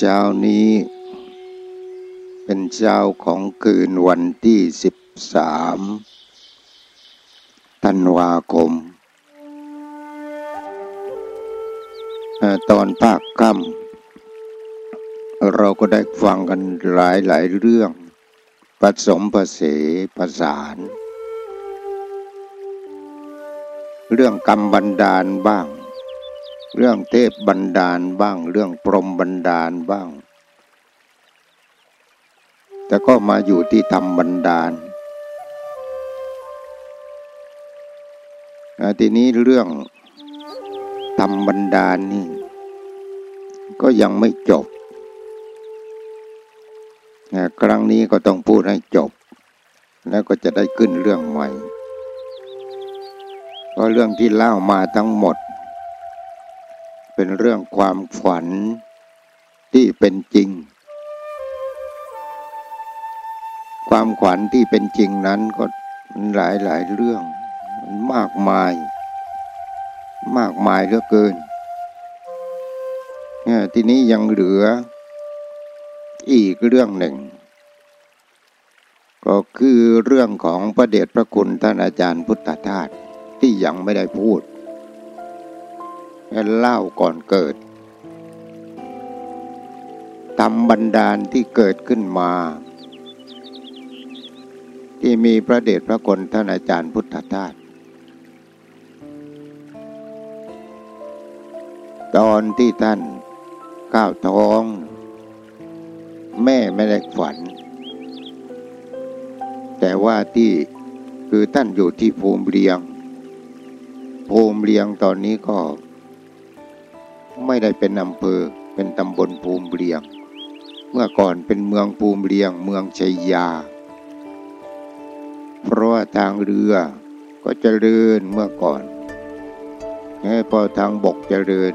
เช้านี้ เป็นเช้าของคืนวันที่สิบสามธันวาคม ตอนภาคค่ำเราก็ได้ฟังกันหลายหลายเรื่อง ผสมผสมประสาน เรื่องกรรมบันดาลบ้าง เรื่องเทพบันดาลบ้าง เรื่องพรหมบันดาลบ้าง แต่ก็มาอยู่ที่ธรรมบันดาลทีนี้เรื่องธรรมบันดาลนี่ ก็ยังไม่จบ ครั้งนี้ก็ต้องพูดให้จบ แล้วก็จะได้ขึ้นเรื่องใหม่เพราะเรื่องที่เล่ามาทั้งหมด เป็นเรื่องความฝันที่เป็นจริง ความขวัญที่เป็นจริงนั้นก็หลายหลายเรื่องมากมาย มากมายเหลือเกินทีนี้ยังเหลืออีกเรื่องหนึ่ง ก็คือเรื่องของพระเดชพระคุณท่านอาจารย์พุทธทาสที่ยังไม่ได้พูด เล่าก่อนเกิดทำบันดาลที่เกิดขึ้นมา ที่มีพระเดชพระคุณท่านอาจารย์พุทธทาสตอนที่ท่านก้าวท้อง แม่ไม่ได้ฝัน แต่ว่าที่คือท่านอยู่ที่ภูมิเรียง ภูมิเลียงตอนนี้ก็ ไม่ได้เป็นอำเภอ เป็นตำบลภูมิเลียง เมื่อก่อนเป็นเมืองภูมิเลียง เมืองชัยยา เพราะว่าทางเรือก็เจริญเมื่อก่อนพอทางบกเจริญ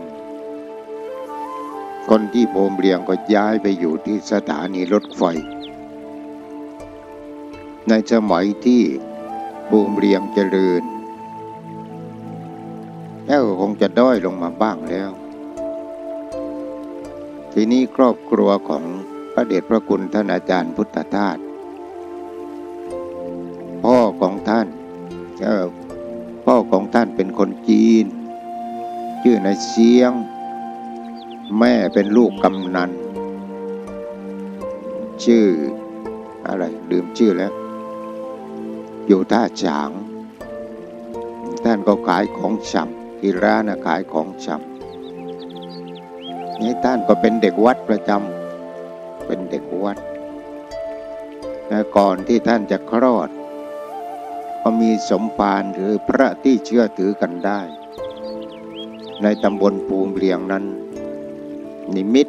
คนที่ภูมิเลียงก็ย้ายไปอยู่ที่สถานีรถไฟ ในสมัยที่ภูมิเลียงเจริญแล้วคงจะด้อยลงมาบ้างแล้ว ทีนี้ครอบครัวของพระเดชพระคุณท่านอาจารย์พุทธทาสพ่อของท่านเออพ่อของท่านเป็นคนจีน ชื่อนายเสียง แม่เป็นลูกกำนัน ชื่ออะไรลืมชื่อแล้ว อยู่ท่าฉาง ท่านก็ขายของชำที่ร้านขายของชำ นี่ท่านก็เป็นเด็กวัดประจำเป็นเด็กวัดก่อนที่ท่านจะคลอด ก็มีสมภารหรือพระที่เชื่อถือกันได้ ในตำบลภูมิเรียงนั้น นิมิต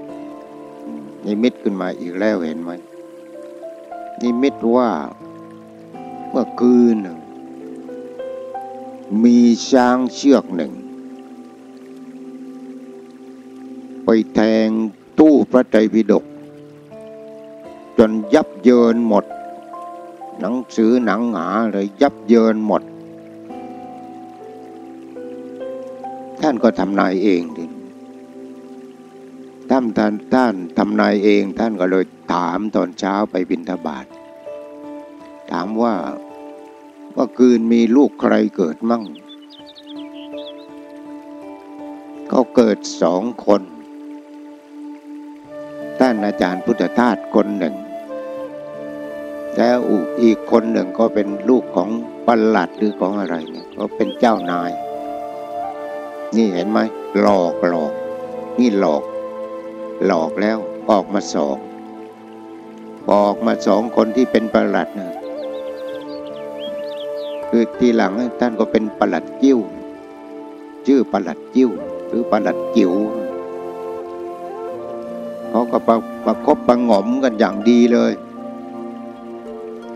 นิมิตขึ้นมาอีกแล้วเห็นไหม นิมิตว่าเมื่อคืน มีช้างเชือกหนึ่ง ไปแทงตู้พระไตรปิฎกจนยับเยินหมด หนังสือหนังหาเลยยับเยินหมด ท่านก็ทำนายเองดิท่านท่านท่านทำนายเองท่านก็เลยถามตอนเช้าไปบิณฑบาตถามว่าว่าคืนมีลูกใครเกิดมั่ง ก็เกิดสองคนานอาจารย์พุทธทาสคนหนึ่ง แล้วอีกคนหนึ่งก็เป็นลูกของปัลลัดหรือของอะไรเนี่ยก็เป็นเจ้านาย นี่เห็นไหมหลอกหลอก นี่หลอก หลอกแล้วออกมาสองออกมาสองคนที่เป็นประหลัดเนี่ยคือทีหลังท่านก็เป็นประหลัดจิ้ว ชื่อประหลัดจิ้ว หรือประหลัดจิ๋ว เขาก็ประประคบประงมกันอย่างดีเลย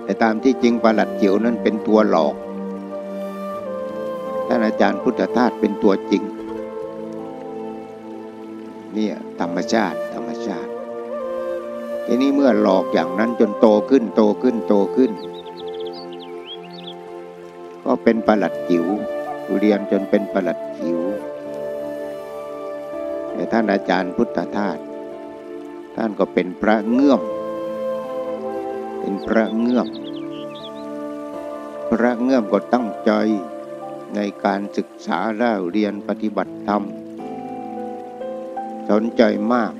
แต่ตามที่จริงประหลัดจิ๋วนั้นเป็นตัวหลอก ท่านอาจารย์พุทธทาสเป็นตัวจริง เนี่ยธรรมชาติธรรมชาติ ทีนี้เมื่อหลอกอย่างนั้นจนโตขึ้นโตขึ้นโตขึ้น ก็เป็นประหลัดจิ๋วเรียนจนเป็นประหลัดขิวแต่ท่านอาจารย์พุทธทาส ท่านก็เป็นพระเงื่อม เป็นพระเงื่อม พระเงื่อมก็ตั้งใจในการศึกษาเล่าเรียนปฏิบัติธรรม สนใจมาก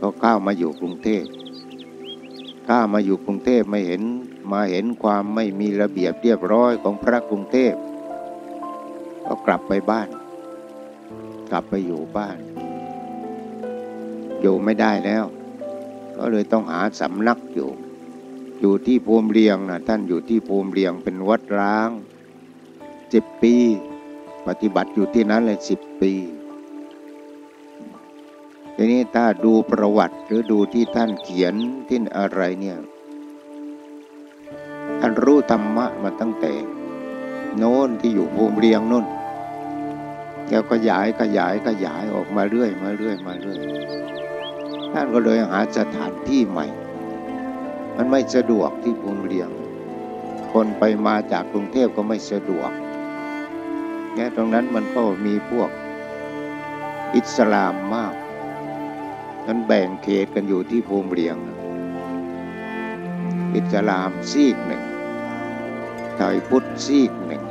ก็เข้ามาอยู่กรุงเทพข้ามาอยู่กรุงเทพไม่เห็นมาเห็นความไม่มีระเบียบเรียบร้อยของพระกรุงเทพ ก็กลับไปบ้าน กลับไปอยู่บ้าน อยู่ไม่ได้แล้ว ก็เลยต้องหาสำนักอยู่ อยู่ที่ภูมิเรียงนะท่านอยู่ที่ภูมิเรียงเป็นวัดร้างสิบปี ปฏิบัติอยู่ที่นั้นเลยสิบปีทีนี้ถ้าดูประวัติหรือดูที่ท่านเขียนที่อะไรเนี่ยท่านรู้ธรรมะมาตั้งแต่ โน้นที่อยู่ภูมิเรียงโน้นแล้วก็ยายขยายขยายออกมาเรื่อยมาเรื่อยมาเรื่อย ท่านก็เลยหาสถานที่ใหม่ มันไม่สะดวกที่ภูมิเรียง คนไปมาจากกรุงเทพก็ไม่สะดวกแง่ตรงนั้นมันก็มีพวกอิสลามมากนั้นแบ่งเขตกันอยู่ที่ภูมิเรียง อิสลามซีกหนึ่งไทยพุทธซีกหนึ่ง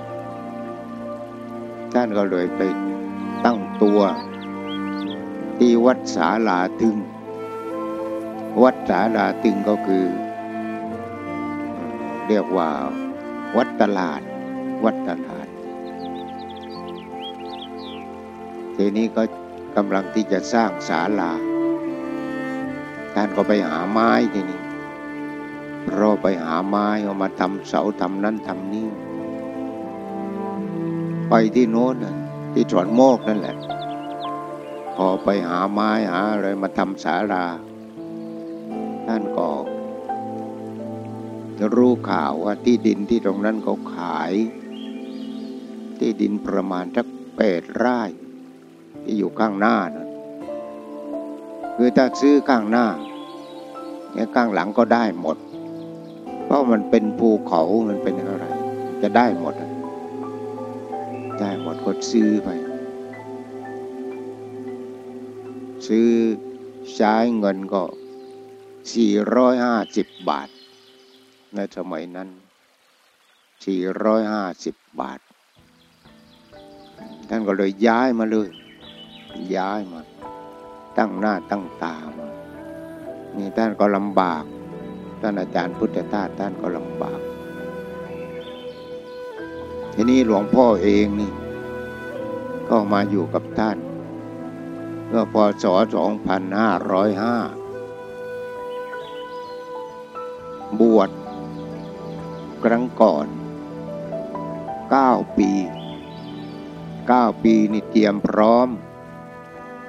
ท่านก็เลยไปตั้งตัวที่วัดสาลาตึง วัดสาลาตึงก็คือ เรียกว่า วัดตลาด วัดตลาด ทีนี้ก็กำลังที่จะสร้างศาลา ท่านก็ไปหาไม้ทีนี้รอไปหาไม้เอามาทำเสาทำนั้นทำนี้ไปที่โน้นที่สวนโมกนั่นแหละ พอไปหาไม้หาอะไรมาทำศาลา ท่านก็รู้ข่าวว่าที่ดินที่ตรงนั้นเขาขาย ที่ดินประมาณสักแปดไร่ที่อยู่ข้างหน้านะคือถ้าซื้อข้างหน้าเนี่ยข้างหลังก็ได้หมด เพราะมันเป็นภูเขามันเป็นอะไร จะได้หมด ได้หมดก็ซื้อไป ซื้อใช้เงินก็ สี่ร้อยห้าสิบบาท ในสมัยนั้นสี่ร้อยห้าสิบบาท ท่านก็เลยย้ายมาเลย ย้ายมา ตั้งหน้าตั้งตามานี่ท่านก็ลำบาก ท่านอาจารย์พุทธทาสท่านก็ลำบากทีนี้หลวงพ่อเองนี่ ก็มาอยู่กับท่านเมื่อพศ2505 บวชครั้งก่อน 9 ปี 9 ปีนี่เตรียมพร้อม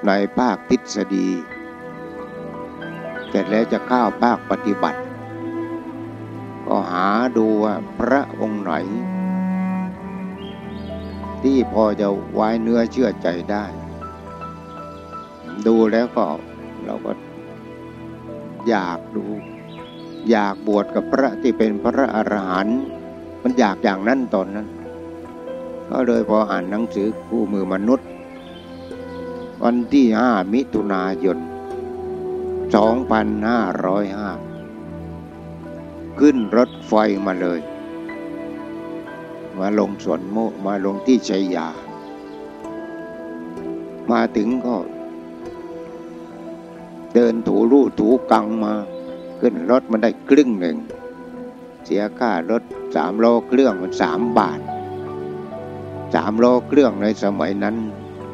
ในภาคทฤษฎีเสร็จแล้วจะเข้าภาคปฏิบัติ ก็หาดูว่าพระองค์ไหน ที่พอจะไว้เนื้อเชื่อใจได้ ดูแล้วก็เราก็อยากดู อยากบวชกับพระที่เป็นพระอรหันต์มันอยากอย่างนั้นตอนนั้น ก็เลยพออ่านหนังสือคู่มือมนุษย์ วันที่ห้ามิถุนายนสองพันห้าร้อยห้าขึ้นรถไฟมาเลย มาลงสวนโมมาลงที่ชัยยา มาถึงก็ เดินถูรูถูกังมา ขึ้นรถมันได้ครึ่งหนึ่ง เสียค่ารถสามโลเครื่องมันสามบาทสามโลเครื่องในสมัยนั้น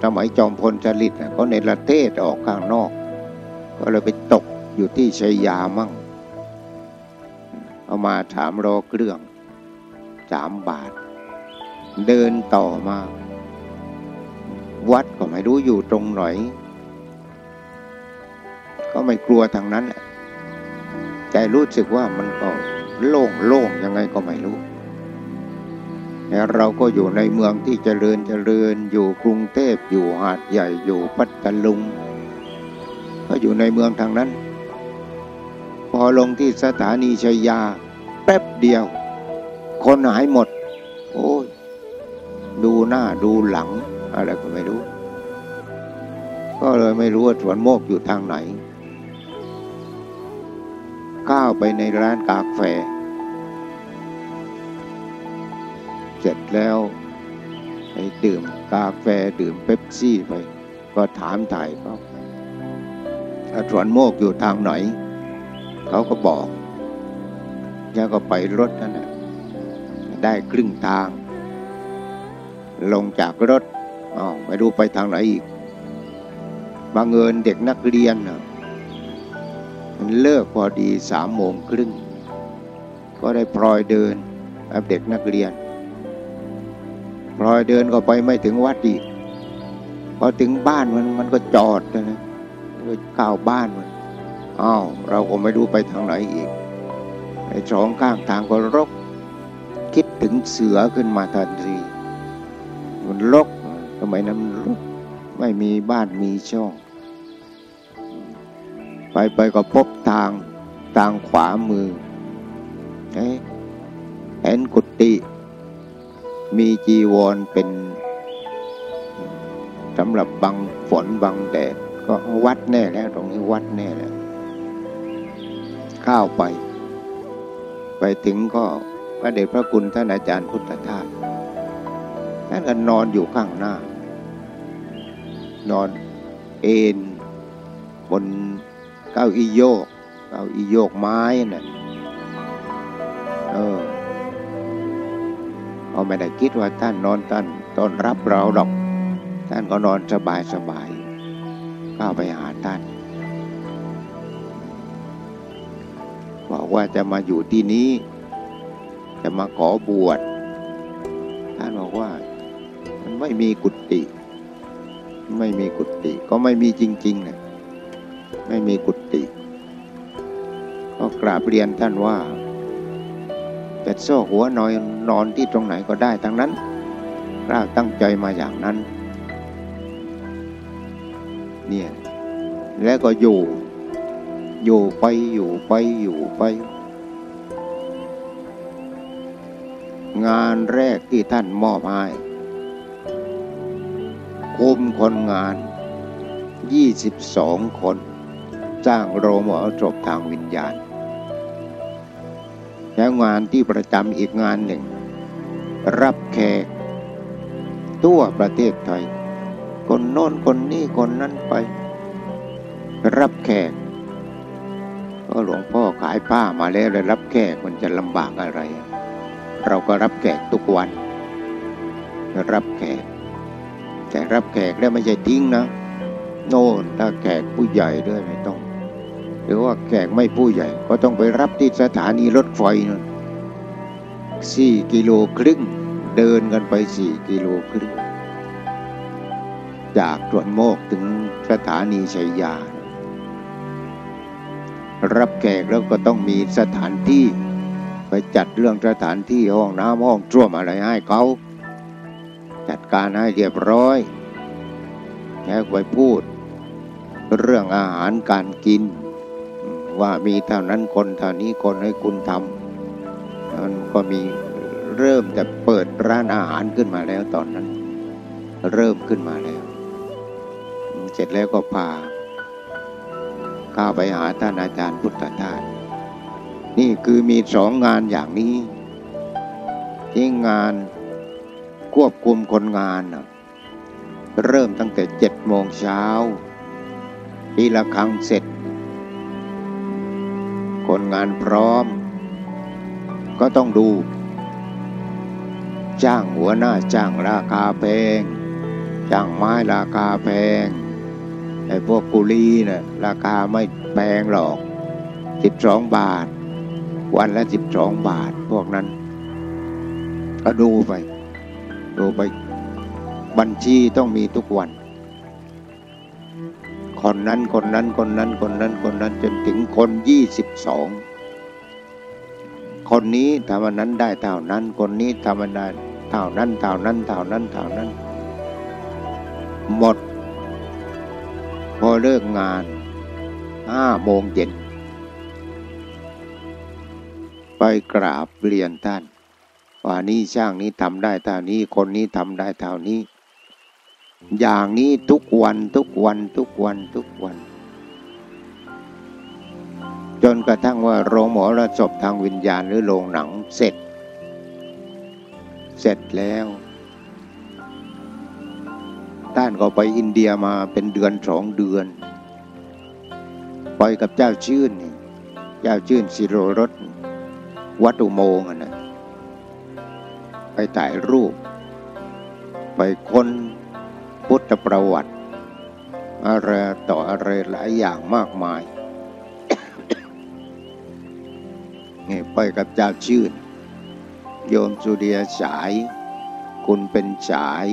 สมัยจอมพลจริตเขาในประเทศออกข้างนอก ก็เลยไปตกอยู่ที่ชัยยามั่ง เอามาถามรอเครื่องสามบาท เดินต่อมา วัดก็ไม่รู้อยู่ตรงไหนก็ไม่กลัวทางนั้นแต่รู้สึกว่ามันก็โล่งโล่งยังไงก็ไม่รู้เราก็อยู่ในเมืองที่เจริญเจริญอยู่กรุงเทพอยู่หาดใหญ่อยู่พัทลุงก็อยู่ในเมืองทางนั้น พอลงที่สถานีชัยยา แป๊บเดียว คนหายหมด โอ้ยดูหน้าดูหลัง อะไรก็ไม่รู้ ก็เลยไม่รู้ว่าสวนโมกอยู่ทางไหน ก้าวไปในร้านกาแฟ เสร็จแล้วไปดื่มกาแฟดื่มเป๊ปซี่ไป ก็ถามถ่ายเขาสวนโมกอยู่ทางไหน เขาก็บอกแล้วก็ไปรถนั่นแหละได้ครึ่งทาง ลงจากรถอ๋อไม่รู้ไปทางไหนอีกบางเอิญเด็กนักเรียนมัน เลิกพอดีสามโมงครึ่ง ก็ได้พลอยเดินกับเด็กนักเรียน พลอยเดินก็ไปไม่ถึงวัดอีกพอถึงบ้านมันมันก็จอดนะก็ก้าวบ้านมันอ้าวเราก็ไม่รู้ไปทางไหนอีกไอ้สองข้างทางก็รก คิดถึงเสือขึ้นมาทันทีมันรกสมัยนั้นรกไม่มีบ้านมีช่อง ไปไปก็พบทางทางขวามือเห็นกุฏิมีจีวรเป็นสำหรับบังฝนบังแดด ก็วัดแน่แล้ว ตรงนี้วัดแน่แล้วข้าวไป ไปถึงก็พระเดชพระคุณท่านอาจารย์พุทธทาสท่านก็นอนอยู่ข้างหน้า นอนเอนบน เก้าอี้โยก เก้าอี้โยกไม้นะ่ะเออเขาไม่ได้คิดว่าท่านนอนท่านต้อนรับเราหรอก ท่านก็นอนสบายสบายเข้าไปหาท่าน บอกว่าจะมาอยู่ที่นี้ จะมาขอบวช ท่านบอกว่า มันไม่มีกุฏิไม่มีกุฏิก็ไม่มีจริงๆนะ ไม่มีกุฏิก็กราบเรียนท่านว่าจะโซ่หัวนอนนอนที่ตรงไหนก็ได้ทั้งนั้นกล้าตั้งใจมาอย่างนั้น เนี่ย แล้วก็อยู่ อยู่ไปอยู่ไปอยู่ไป งานแรกที่ท่านมอบให้คุมคนงาน 22 คน จ้างโรงหมอจบทางวิญญาณ แล้วงานที่ประจำอีกงานหนึ่ง รับแขกทั่วประเทศไทย คนโน้นคนนี้คนนั้นไป รับแขกก็หลวงพ่อขายผ้ามาแล้วเลยรับแขกมันจะลำบากอะไร เราก็รับแขกทุกวัน รับแขก แต่รับแขกแล้วไม่ใช่ทิ้งนะ โน่นถ้าแขกผู้ใหญ่ด้วยไม่ต้อง หรือว่าแขกไม่ผู้ใหญ่ ก็ต้องไปรับที่สถานีรถไฟนั่นสี่กิโลครึ่ง เดินกันไปสี่กิโลครึ่ง จากตรวนโมกถึงสถานีชัยยา รับแขกแล้วก็ต้องมีสถานที่ ไปจัดเรื่องสถานที่ห้องน้ำห้องจ้วมอะไรให้เขาจัดการให้เรียบร้อยแล้วไปพูด เรื่องอาหารการกิน ว่ามีเท่านั้นคนเท่านี้คนให้คุณทำมันก็มีเริ่มจะเปิดร้านอาหารขึ้นมาแล้วตอนนั้น เริ่มขึ้นมาแล้ว เสร็จแล้วก็พาข้าไปหาท่านอาจารย์พุทธทาสนี่คือมีสองงานอย่างนี้ที่งานควบคุมคนงานเริ่มตั้งแต่เจ็ดโมงเช้าปีละครั้งเสร็จ คนงานพร้อม ก็ต้องดู จ้างหัวหน้าจ้างราคาแพง จ้างไม้ราคาแพงไอ้พวกกุลีนะ่ะราคาไม่แพงหรอกสิบสองบาท วันละสิบสองบาทพวกนั้น ก็ดูไป ดูไป บัญชีต้องมีทุกวัน คนนั้นคนนั้นคนนั้นคนนั้นคนนั้นจนถึงคนยี่สิบสองคนนี้ทำวันนั้นได้เท่านั้น คนนี้ทำวันนั้นเท่านั้นเท่านั้นเท่านั้นเท่านั้น หมด พอเลิกงานห้าโมงเย็นไปกราบเรียนท่าน ว่านี่ช่างนี้ทำได้เท่านี้ คนนี้ทำได้เท่านี้ อย่างนี้ทุกวันทุกวันทุกวันทุกวัน จนกระทั่งว่าโรงหมอระศพทางวิญญาณหรือโรงหนังเสร็จ เสร็จแล้วท่านก็ไปอินเดียมาเป็นเดือนสองเดือน ไปกับเจ้าชื่น เจ้าชื่นสิโรรสวัดอุโมงค์นะไปถ่ายรูป ไปค้น พุทธประวัติ อะไรต่ออะไรหลายอย่างมากมายนี่ไปกับเจ้าชื่น โยมสุเดียฉาย คุณเป็นฉาย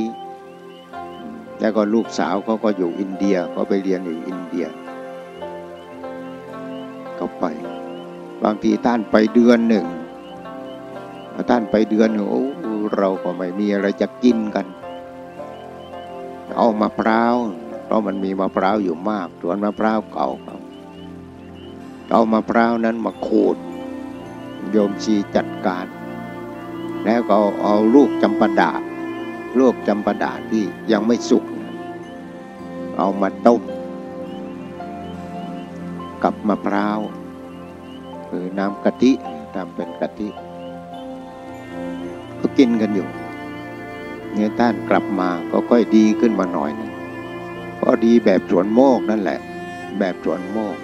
แล้วก็ลูกสาวเขาก็อยู่อินเดียเขาไปเรียนอยู่อินเดียเขาไป บางทีท่านไปเดือนหนึ่งท่านไปเดือนหนึ่งโอ้เราก็ไม่มีอะไรจะกินกัน เอามะพร้าวเพราะมันมีมะพร้าวอยู่มากสวนมะพร้าวเก่าเขาเอามะพร้าวนั้นมาขูด โยมชีจัดการ แล้วก็เอาลูกจำปาดาลูกจำปาดาที่ยังไม่สุก เอามาต้มกับมะพร้าวคือน้ำกะทิทำเป็นกะทิก็กินกันอยู่ นี่ยท่านกลับมาก็ค่อยดีขึ้นมาหน่อยนึงก็ดีแบบสวนโมกนั่นแหละ แบบสวนโมก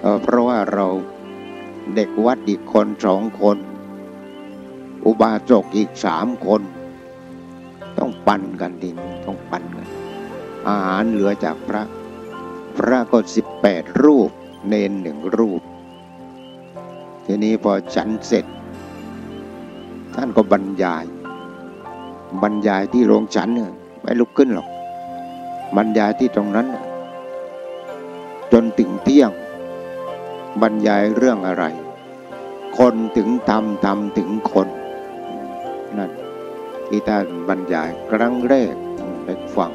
เเพราะว่าเราเด็กวัดอีกคนสองคน อุบาสกอีกสามคน ต้องปั่นกันดินต้องปั่นกันอาหารเหลือจากพระ พระก็สิบแปดรูปเนนหนึ่งรูป ทีนี้พอฉันเสร็จ ท่านก็บรรยาย บรรยายที่โรงฉันเนี่ยไม่ลุกขึ้นหรอก บรรยายที่ตรงนั้น จนถึงเที่ยง บรรยายเรื่องอะไร คนถึงทำทำถึงคนนั่นที่ท่านบรรยายครั้งแรกไปฟัง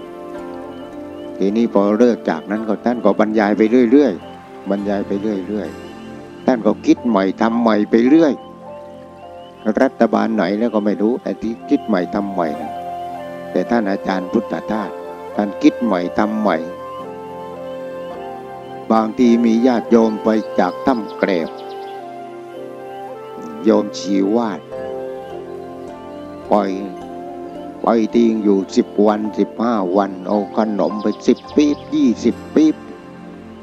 ทีนี้พอเลิกจากนั้นก็ท่านก็บรรยายไปเรื่อยๆบรรยายไปเรื่อยๆท่านก็คิดใหม่ทำใหม่ไปเรื่อย รัฐบาลไหนแล้วก็ไม่รู้แต่ที่คิดใหม่ทำใหม่นะแต่ท่านอาจารย์พุทธทาสท่านคิดใหม่ทำใหม่ บางทีมีญาติโยมไปจากถ้ำแกรบ โยมชีวาดปล่อยไปทิ้งอยู่สิบวันสิบห้าวัน เอาขนมไปสิบปี๊บยี่สิบปี๊บ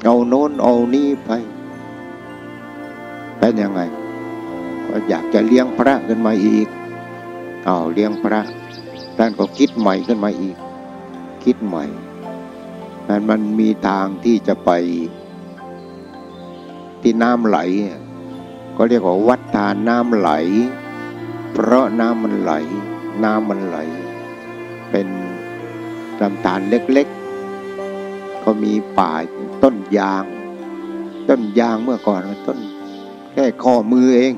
เอาโน้นเอานี้ไป เป็นยังไง อยากจะเลี้ยงพระขึ้นมาอีกเอาเลี้ยงพระท่านก็คิดใหม่ขึ้นมาอีก คิดใหม่นั้นมันมีทางที่จะไปที่น้ำไหล ก็เรียกว่าวัดทานน้ำไหล เพราะน้ำมันไหล น้ำมันไหล เป็นลำธารเล็กๆ ก็มีป่าต้นยาง ต้นยางเมื่อก่อนต้นแค่ข้อมือเอง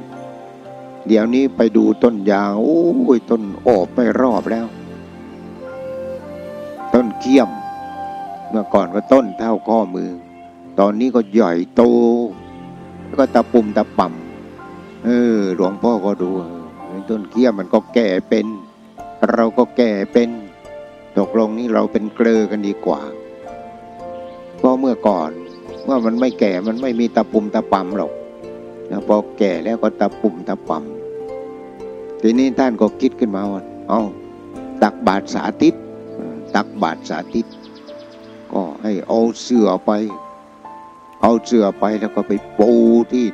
เดี๋ยวนี้ไปดูต้นยางโอ้ยต้นโอบไม่รอบแล้ว ต้นเกี้ยม เมื่อก่อนก็ต้นเท่าข้อมือ ตอนนี้ก็ใหญ่โต แล้วก็ตะปุ่มตะป่ำเออ หลวงพ่อก็ดูต้นเกี้ยมมันก็แก่เป็น เราก็แก่เป็นตกลงนี่เราเป็นเกลือกันดีกว่า เพราะเมื่อก่อนเมื่อมันไม่แก่มันไม่มีตะปุ่มตะป่ำหรอกนะพอแก่แล้วก็ตะปุ่มตะป่ำ ทีนี้ท่านก็คิดขึ้นมาว่าเอาตักบาทสาธิต ตักบาทสาธิต ก็ให้เอาเสือไป เอาเสือไปแล้วก็ไปปูที่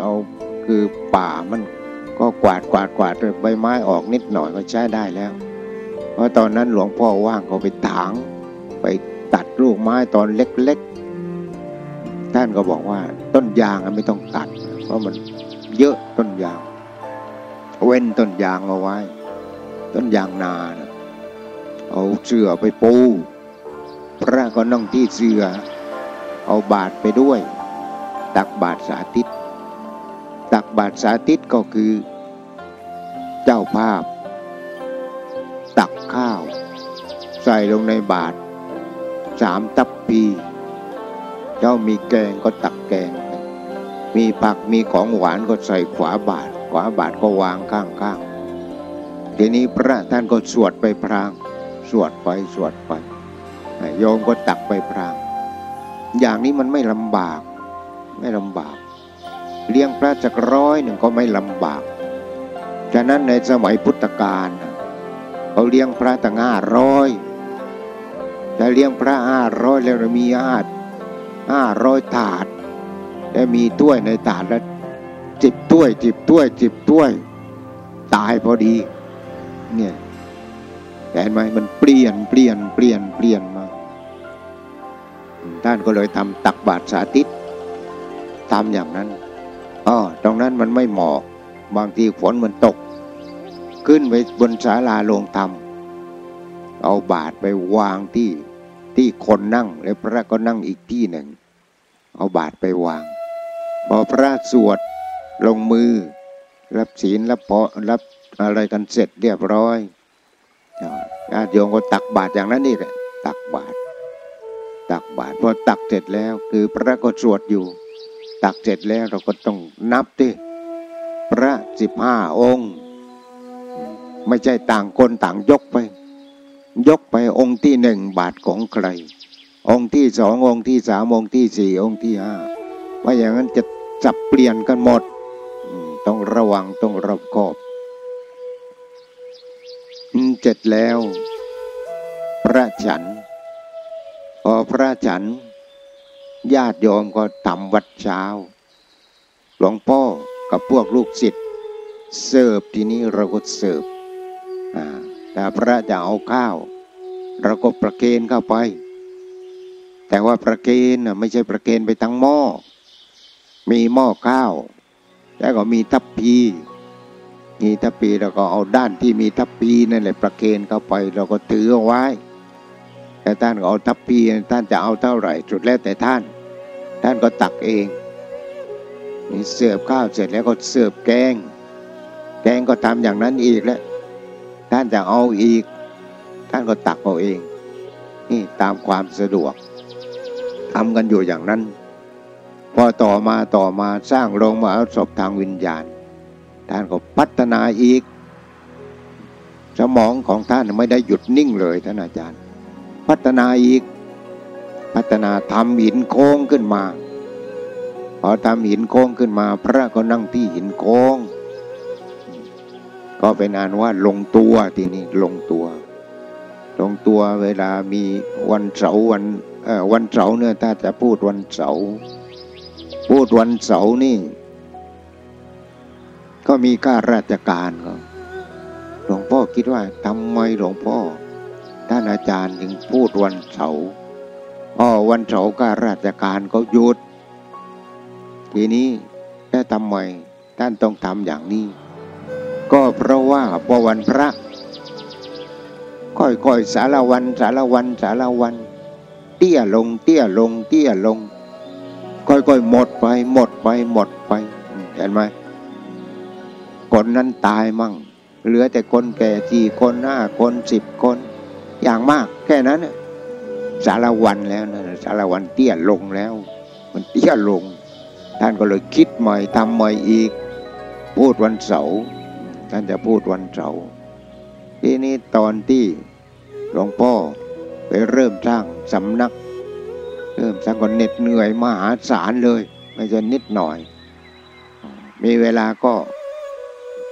เอาคือป่ามันก็กวาดกวาดกวาดใบไม้ออกนิดหน่อยก็ใช้ได้แล้ว เพราะตอนนั้นหลวงพ่อว่างก็ไปถาง ไปตัดลูกไม้ตอนเล็กๆ ท่านก็บอกว่าต้นยางไม่ต้องตัด เพราะมันเยอะต้นยาง เว้นต้นยางเอาไว้ ต้นยางนานะเอาเสือไปปู พระก็นั่งที่เสือเอาบาทไปด้วย ตักบาทสาธิต ตักบาตรสาธิตก็คือ เจ้าภาพ ตักข้าว ใส่ลงในบาตรสามตับปี เจ้ามีแกงก็ตักแกง มีผักมีของหวานก็ใส่ขวาบาตร ขวาบาทก็วางข้างๆทีนี้พระท่านก็สวดไปพราง สวดไปสวดไปโยมก็ตักไปพราง อย่างนี้มันไม่ลำบาก ไม่ลำบาก เลี้ยงพระจักร้อยหนึ่งก็ไม่ลำบากฉะนั้นในสมัยพุทธกาลเขาเลี้ยงพระตั้งห้าร้อยแต่เลี้ยงพระห้าร้อยแล้วมีห้าห้าร้อยถาด และมีถ้วยในถาดล้ว จิบถ้วย จิบถ้วย จิบถ้วย ตายพอดี เนี่ยเห็นไหมมันเปลี่ยนเปลี่ยนเปลี่ยนเปลี่ยนมาท่านก็เลยทำตักบาตรสาธิตทำอย่างนั้นอ๋อตรงนั้นมันไม่เหมาะบางทีฝนมันตก ขึ้นไปบนศาลาลงธรรมเอาบาตรไปวางที่ที่คนนั่ง แล้วพระก็นั่งอีกที่หนึ่ง เอาบาตรไปวาง พอพระสวด ลงมือ รับศีลรับพอรับอะไรกันเสร็จเรียบร้อยญาติโยมก็ตักบาตรอย่างนั้นนี่แหละตักบาตรตักบาตรพอตักเสร็จแล้ว คือพระก็สวดอยู่ ตักเสร็จแล้วเราก็ต้องนับดิพระสิบห้าองค์ ไม่ใช่ต่างคนต่างยกไป ยกไปองค์ที่หนึ่งบาทของใคร องค์ที่สององค์ที่สามองค์ที่สี่องค์ที่ห้าว่าอย่างนั้นจะจับเปลี่ยนกันหมด ต้องระวังต้องรอบคอบเจ็ดแล้ว พระฉัน พอพระฉัน ญาติโยมก็ทำวัดเช้า หลวงพ่อกับพวกลูกศิษย์เสิร์ฟทีนี้เราก็เสิร์ฟแต่พระจะเอาข้าว เราก็ประเคนเข้าไป แต่ว่าประเคนไม่ใช่ประเคนไปทั้งหม้อมีหม้อข้าว แล้วก็มีทัพพีมีทัพปีเราก็เอาด้านที่มีทัพปีนั่นแหละประเคนเข้าไปเราก็ถือเอาไว้ แต่ท่านก็เอาทัพปีท่านจะเอาเท่าไหร่สุดแล้วแต่ท่าน ท่านก็ตักเองนี่เสิร์ฟข้าวเสร็จแล้วก็เสิร์ฟแกง แกงก็ทำอย่างนั้นอีกแล้วท่านจะเอาอีก ท่านก็ตักเอาเอง นี่ตามความสะดวกทำกันอยู่อย่างนั้น พอต่อมาต่อมาสร้างโรงมหาศพทางวิญญาณ ท่านก็พัฒนาอีก สมองของท่านไม่ได้หยุดนิ่งเลยท่านอาจารย์ พัฒนาอีก พัฒนาทำหินโค้งขึ้นมาพอทำหินโค้งขึ้นมา พระก็นั่งที่หินโค้ง ก็เป็นอันว่าลงตัวทีนี้ลงตัว ลงตัวเวลามีวันเสาร์วันวันเสาร์เนี่ยถ้าจะพูดวันเสาร์ พูดวันเสาร์นี่ ก็มีข้าราชการก็หลวงพ่อคิดว่าทำไมหลวงพ่อ ท่านอาจารย์ถึงพูดวันเสาร์อ๋อวันเสาร์ข้าราชการก็หยุด ทีนี้แต่ทำไมท่านต้องทำอย่างนี้ ก็เพราะว่าพอวันพระค่อยๆสารวันสารวันสารวัน เตี้ยลงเตี้ยลงเตี้ยลง ค่อยๆหมดไป หมดไป หมดไป เห็นไหมคนนั้นตายมั่ง เหลือแต่คนแก่สี่คนห้าคนสิบคน อย่างมาก แค่นั้นสารวันแล้วนะสารวันเตี้ยลงแล้ว มันเตี้ยลง ท่านก็เลยคิดใหม่ทำใหม่อีก พูดวันเสาร์ท่านจะพูดวันเสาร์ทีนี้ตอนที่หลวงพ่อไปเริ่มสร้างสำนัก เริ่มสร้างก็เหน็ดเหนื่อยมหาศาลเลย ไม่ใช่นิดหน่อย มีเวลาก็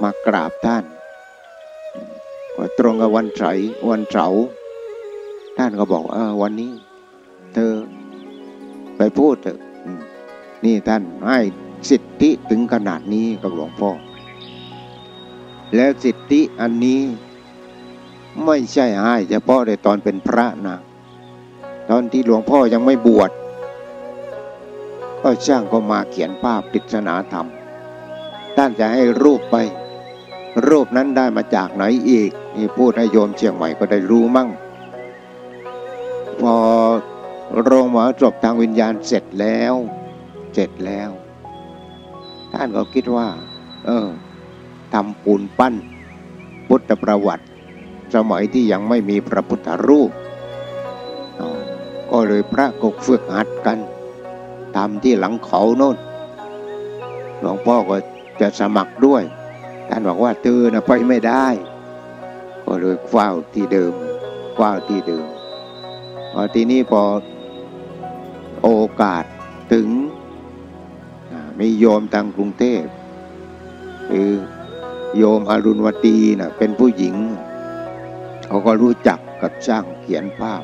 มากราบท่านก็ตรงกับวันเสวันเสาร์ท่านก็บอกเออวันนี้ เธอไปพูดเถอะนี่ท่านให้สิทธิถึงขนาดนี้กับหลวงพ่อ แล้วสิทธิอันนี้ไม่ใช่ให้เฉพาะในตอนเป็นพระนะ ตอนที่หลวงพ่อยังไม่บวชก็ช่างก็มาเขียนภาพปริศนาธรรม ท่านจะให้รูปไป รูปนั้นได้มาจากไหนอีก นี่พูดให้โยมเชียงใหม่ก็ได้รู้มั่ง พอโรงหมอจบทางวิญญาณเสร็จแล้ว เสร็จแล้ว ท่านก็คิดว่า เออทำปูนปั้น พุทธประวัติ สมัยที่ยังไม่มีพระพุทธรูป ก็เลยพระกกฝึกหัดกันทำที่หลังเขาโน่นหลวงพ่อก็จะสมัครด้วย ท่านบอกว่าเธอนะไปไม่ได้ ก็เลยเฝ้าที่เดิมเฝ้าที่เดิมพอทีนี้พอโอกาสถึงมีโยมทางกรุงเทพคือโยมอรุณวตีนะ่ะเป็นผู้หญิง เขาก็รู้จักกับช่างเขียนภาพ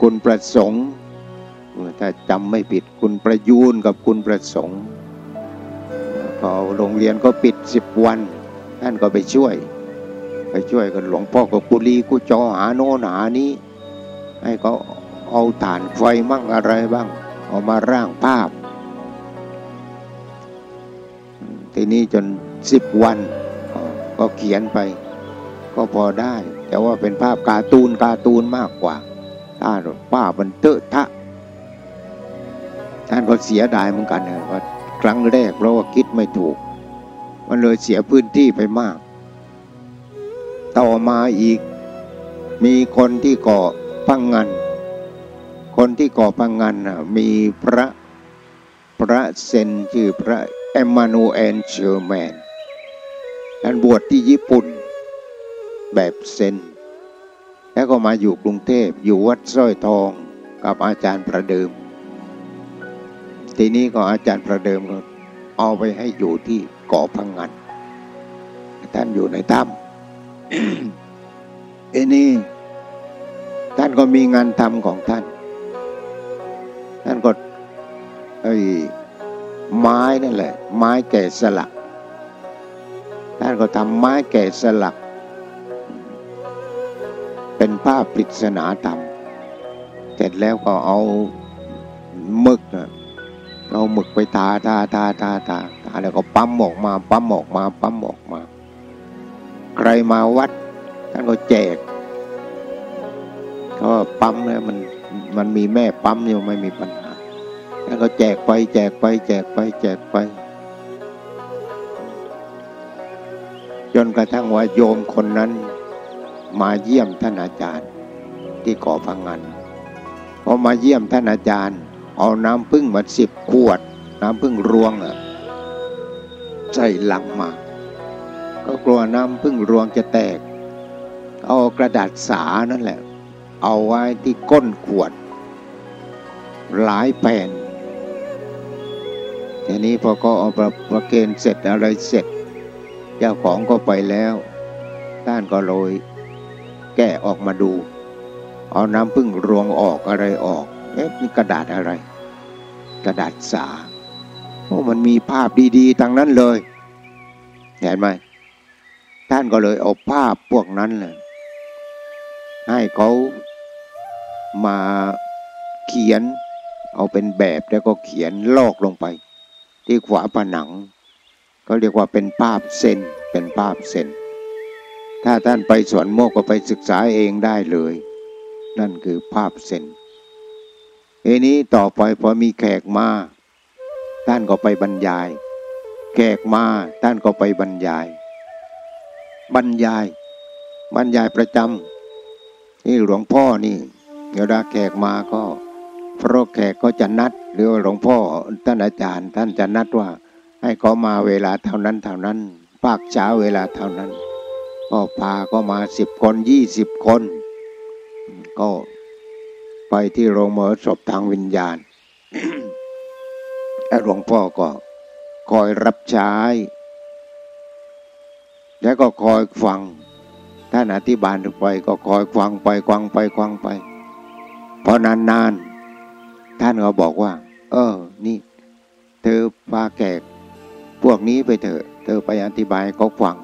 คุณประสงค์ถ้าจำไม่ผิดคุณประยูนกับคุณประสงค์พอโรงเรียนก็ปิดสิบวัน ท่านก็ไปช่วย ไปช่วยกันหลวงพ่อกับกุลีกุจอหาโน่นหานี้ ให้เขาเอาฐานไฟมั่งอะไรบ้าง เอามาร่างภาพ ทีนี้จนสิบวัน ก็เขียนไป ก็พอได้ แต่ว่าเป็นภาพการ์ตูนการ์ตูนมากกว่า ถ้าป้ามันเตอะทะท่านก็เสียดายเหมือนกันนะว่าครั้งแรกเพราะว่าคิดไม่ถูก มันเลยเสียพื้นที่ไปมาก ต่อมาอีก มีคนที่ก่อพังงันคนที่ก่อพังงันนะมีพระพระเซนชื่อพระเอมมานูเอลเชอร์แมนท่านบวชที่ญี่ปุ่นแบบเซน แล้วก็มาอยู่กรุงเทพอยู่วัดสร้อยทองกับอาจารย์ประเดิม ทีนี้ก็อาจารย์ประเดิมก็เอาไปให้อยู่ที่เกาะพังงันท่านอยู่ในถ้ำเอนี่ท่านก็มีงานทำของท่าน ท่านก็ไอ้ไม้นั่นแหละ ไม้แก่สลัก ท่านก็ทำไม้แก่สลัก เป็นภาปริศนาธรรม เสร็จแล้วก็เอาหมึกเอาหมึกไปทาทาทาทาทาทาแล้วก็ปั๊มออกมา ปั๊มออกมา ปั๊มออกมา ใครมาวัดท่านก็แจกเขาปั๊มเนี่ยมันมันมีแม่ปั๊มอยู่ไม่มีปัญหาแล้วก็แจกไป แจกไป แจกไป แจกไปจนกระทั่งว่าโยมคนนั้น มาเยี่ยมท่านอาจารย์ ที่ก่อพังงานพอมาเยี่ยมท่านอาจารย์ เอาน้ำพึ่งมาสิบขวด น้ำพึ่งรวงอะใส่ลังมา ก็กลัวน้ำพึ่งรวงจะแตก เอากระดาษสานั่นแหละ เอาไว้ที่ก้นขวด หลายแผ่นทีนี้พอก็เอาประเกณฑ์เสร็จอะไรเสร็จ เจ้าของก็ไปแล้วท่านก็เลย แก้ออกมาดู เอาน้ำพึ่งรวงออกอะไรออก เอ๊ะนี่กระดาษอะไร กระดาษสาโอ้มันมีภาพดีๆทั้งนั้นเลย เห็นไหมท่านก็เลยเอาภาพพวกนั้นเลยให้เขามาเขียน เอาเป็นแบบแล้วก็เขียนลอกลงไป ที่ขวาผนัง ก็เรียกว่าเป็นภาพเซนเป็นภาพเซน ถ้าท่านไปสวนโมกก็ไปศึกษาเองได้เลย นั่นคือภาพเซนเอนี้ต่อไปพอมีแขกมาท่านก็ไปบรรยาย แขกมาท่านก็ไปบรรยาย บรรยาย บรรยายประจำนี่หลวงพ่อนี่เวลาแขกมาก็เพราะแขกก็จะนัด หรือหลวงพ่อท่านอาจารย์ ท่านจะนัดว่า ให้เขามาเวลาเท่านั้นเท่านั้น ภาคเช้าเวลาเท่านั้น ก็พาก็มาสิบคนยี่สิบคน ก็ไปที่โรงหมรสพทางวิญญาณหลวงพ่อก็คอยรับใช้ แล้วก็คอยฟังท่านอธิบายไปก็คอยฟังไปฟังไปฟังไป พอนานๆท่านก็บอกว่า เออ นี่ เธอพาแขกพวกนี้ไปเถอะ เธอไปอธิบายเขาฟัง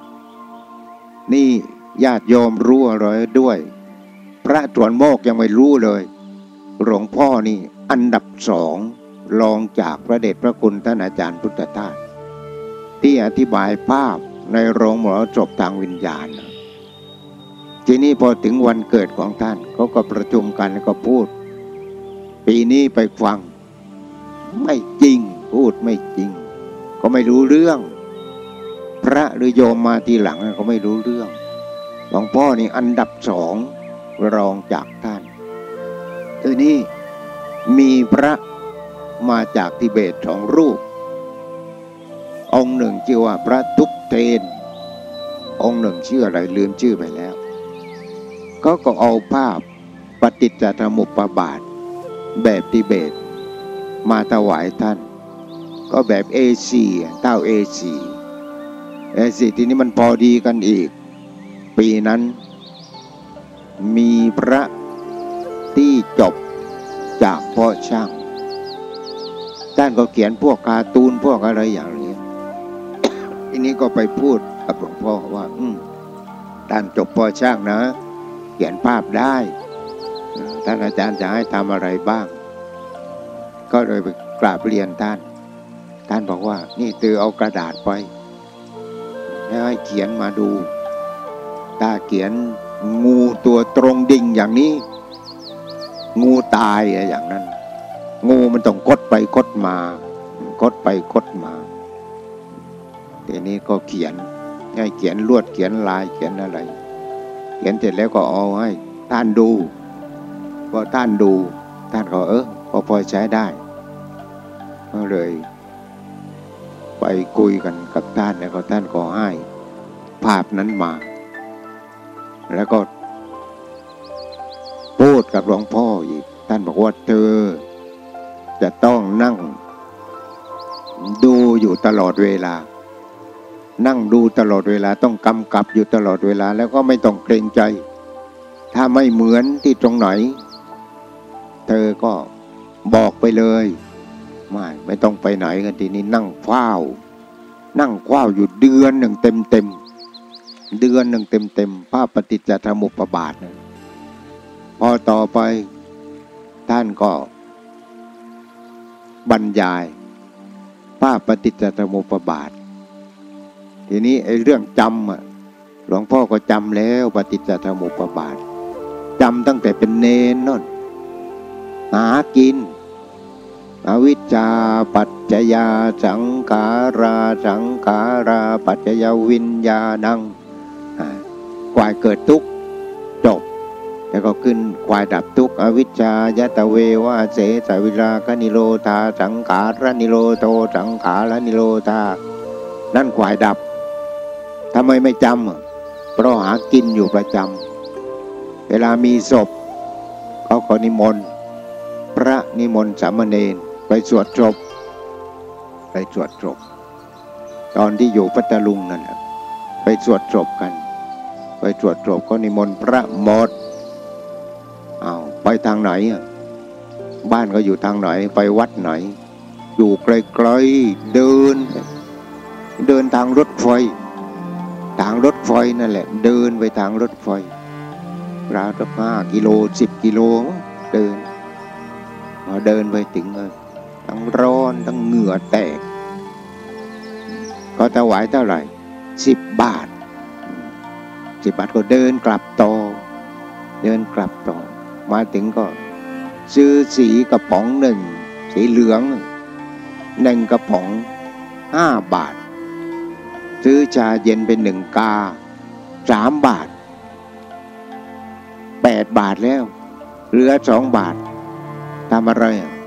นี่ญาติโยมรู้อะไรด้วย พระตรวนโมกยังไม่รู้เลย หลวงพ่อนี่อันดับสองรองจากพระเดชพระคุณท่านอาจารย์พุทธทาสที่อธิบายภาพในโรงหมอจบทางวิญญาณ ทีนี้พอถึงวันเกิดของท่านเขาก็ประชุมกันก็พูด ปีนี้ไปฟัง ไม่จริงพูดไม่จริง ก็ไม่รู้เรื่อง พระหรือโยมมาทีหลังก็ไม่รู้เรื่อง หลวงพ่อนี่อันดับสองรองจากท่านทีนี้มีพระมาจากทิเบตสองรูป องค์หนึ่งชื่อว่าพระทุกเทน องค์หนึ่งชื่ออะไรลืมชื่อไปแล้ว ก็ก็เอาภาพปฏิจจสมุปบาท แบบทิเบต มาถวายท่าน ก็แบบเอเชียเต้าเอเชีย เอเชียทีนี้มันพอดีกันอีก ปีนั้น มีพระที่จบจากพ่อช่างท่านก็เขียนพวกการ์ตูนพวกอะไรอย่างนี้ทีนี้ก็ไปพูดกับหลวงพ่อว่า อืมท่านจบพ่อช่างนะ เขียนภาพได้ท่านอาจารย์จะให้ทำอะไรบ้าง ก็เลยไปกราบเรียนท่าน ท่านบอกว่า นี่ตือเอากระดาษไป แล้วให้เขียนมาดูถ้าเขียนงูตัวตรงดิ่งอย่างนี้ งูตายอะไรอย่างนั้น งูมันต้องคดไปคดมาคดไปคดมาทีนี้ก็เขียนให้เขียนลวดเขียนลายเขียนอะไร เขียนเสร็จแล้วก็เอาให้ ท่านดูพอท่านดู ท่านก็เออพอพอใช้ได้ก็เลย ไปคุยกันกับท่านแล้วก็ท่านก็ให้ภาพนั้นมา แล้วก็พูดกับหลวงพ่ออีก ท่านบอกว่าเธอ จะต้องนั่ง ดูอยู่ตลอดเวลา นั่งดูตลอดเวลาต้องกำกับอยู่ตลอดเวลา แล้วก็ไม่ต้องเกรงใจ ถ้าไม่เหมือนที่ตรงไหน เธอก็บอกไปเลย ไม่ไม่ต้องไปไหนกันทีนี้นั่งเฝ้า นั่งเฝ้าอยู่เดือนหนึ่งเต็มเต็มเดือนหนึ่งเต็มเต็มภาพปฏิจจสมุปบาทนะพอต่อไปท่านก็ บรรยายภาพปฏิจจสมุปบาท ทีนี้ไอ้เรื่องจำอะหลวงพ่อก็จำแล้วปฏิจจสมุปบาทจำตั้งแต่เป็นเนนนั่นหากิน อวิชชาปัจจยาสังขาราสังขาราปัจจยวิญญาณังควายเกิดทุกจบ แล้วก็ขึ้นควายดับทุกอวิชชายะตะเววาเสสวิรากนิโรธาสังขารนิโรโทสังขารนิโรธา นั่นควายดับทำไมไม่จำเพราะหากินอยู่ประจำเวลามีศพเขาก็นิมนต์พระนิมนต์สามเณร ไปสวดศพไปสวดศพตอนที่อยู่พัทลุงนั่นไปสวดศพกัน ไปสวดศพก็นิมนต์พระหมดเอาไปทางไหน บ้านก็อยู่ทางไหน ไปวัดไหน อยู่ไกลๆเดิน เดินทางรถไฟ ทางรถไฟนั่นแหละ เดินไปทางรถไฟราวสักห้ากิโลสิบกิโลเดินพอเดินไปถึงเลย ทั้งร้อนทั้งเหงื่อแตก ก็ถวายเท่าไหร่สิบบาทสิบบาทก็เดินกลับต่อเดินกลับต่อมาถึงก็ ซื้อสีกระป๋องหนึ่งสีเหลืองหนึ่งกระป๋องห้าบาท ซื้อชาเย็นเป็นหนึ่งกาสามบาทแปดบาทแล้ว เหลือสองบาททำอะไรอะ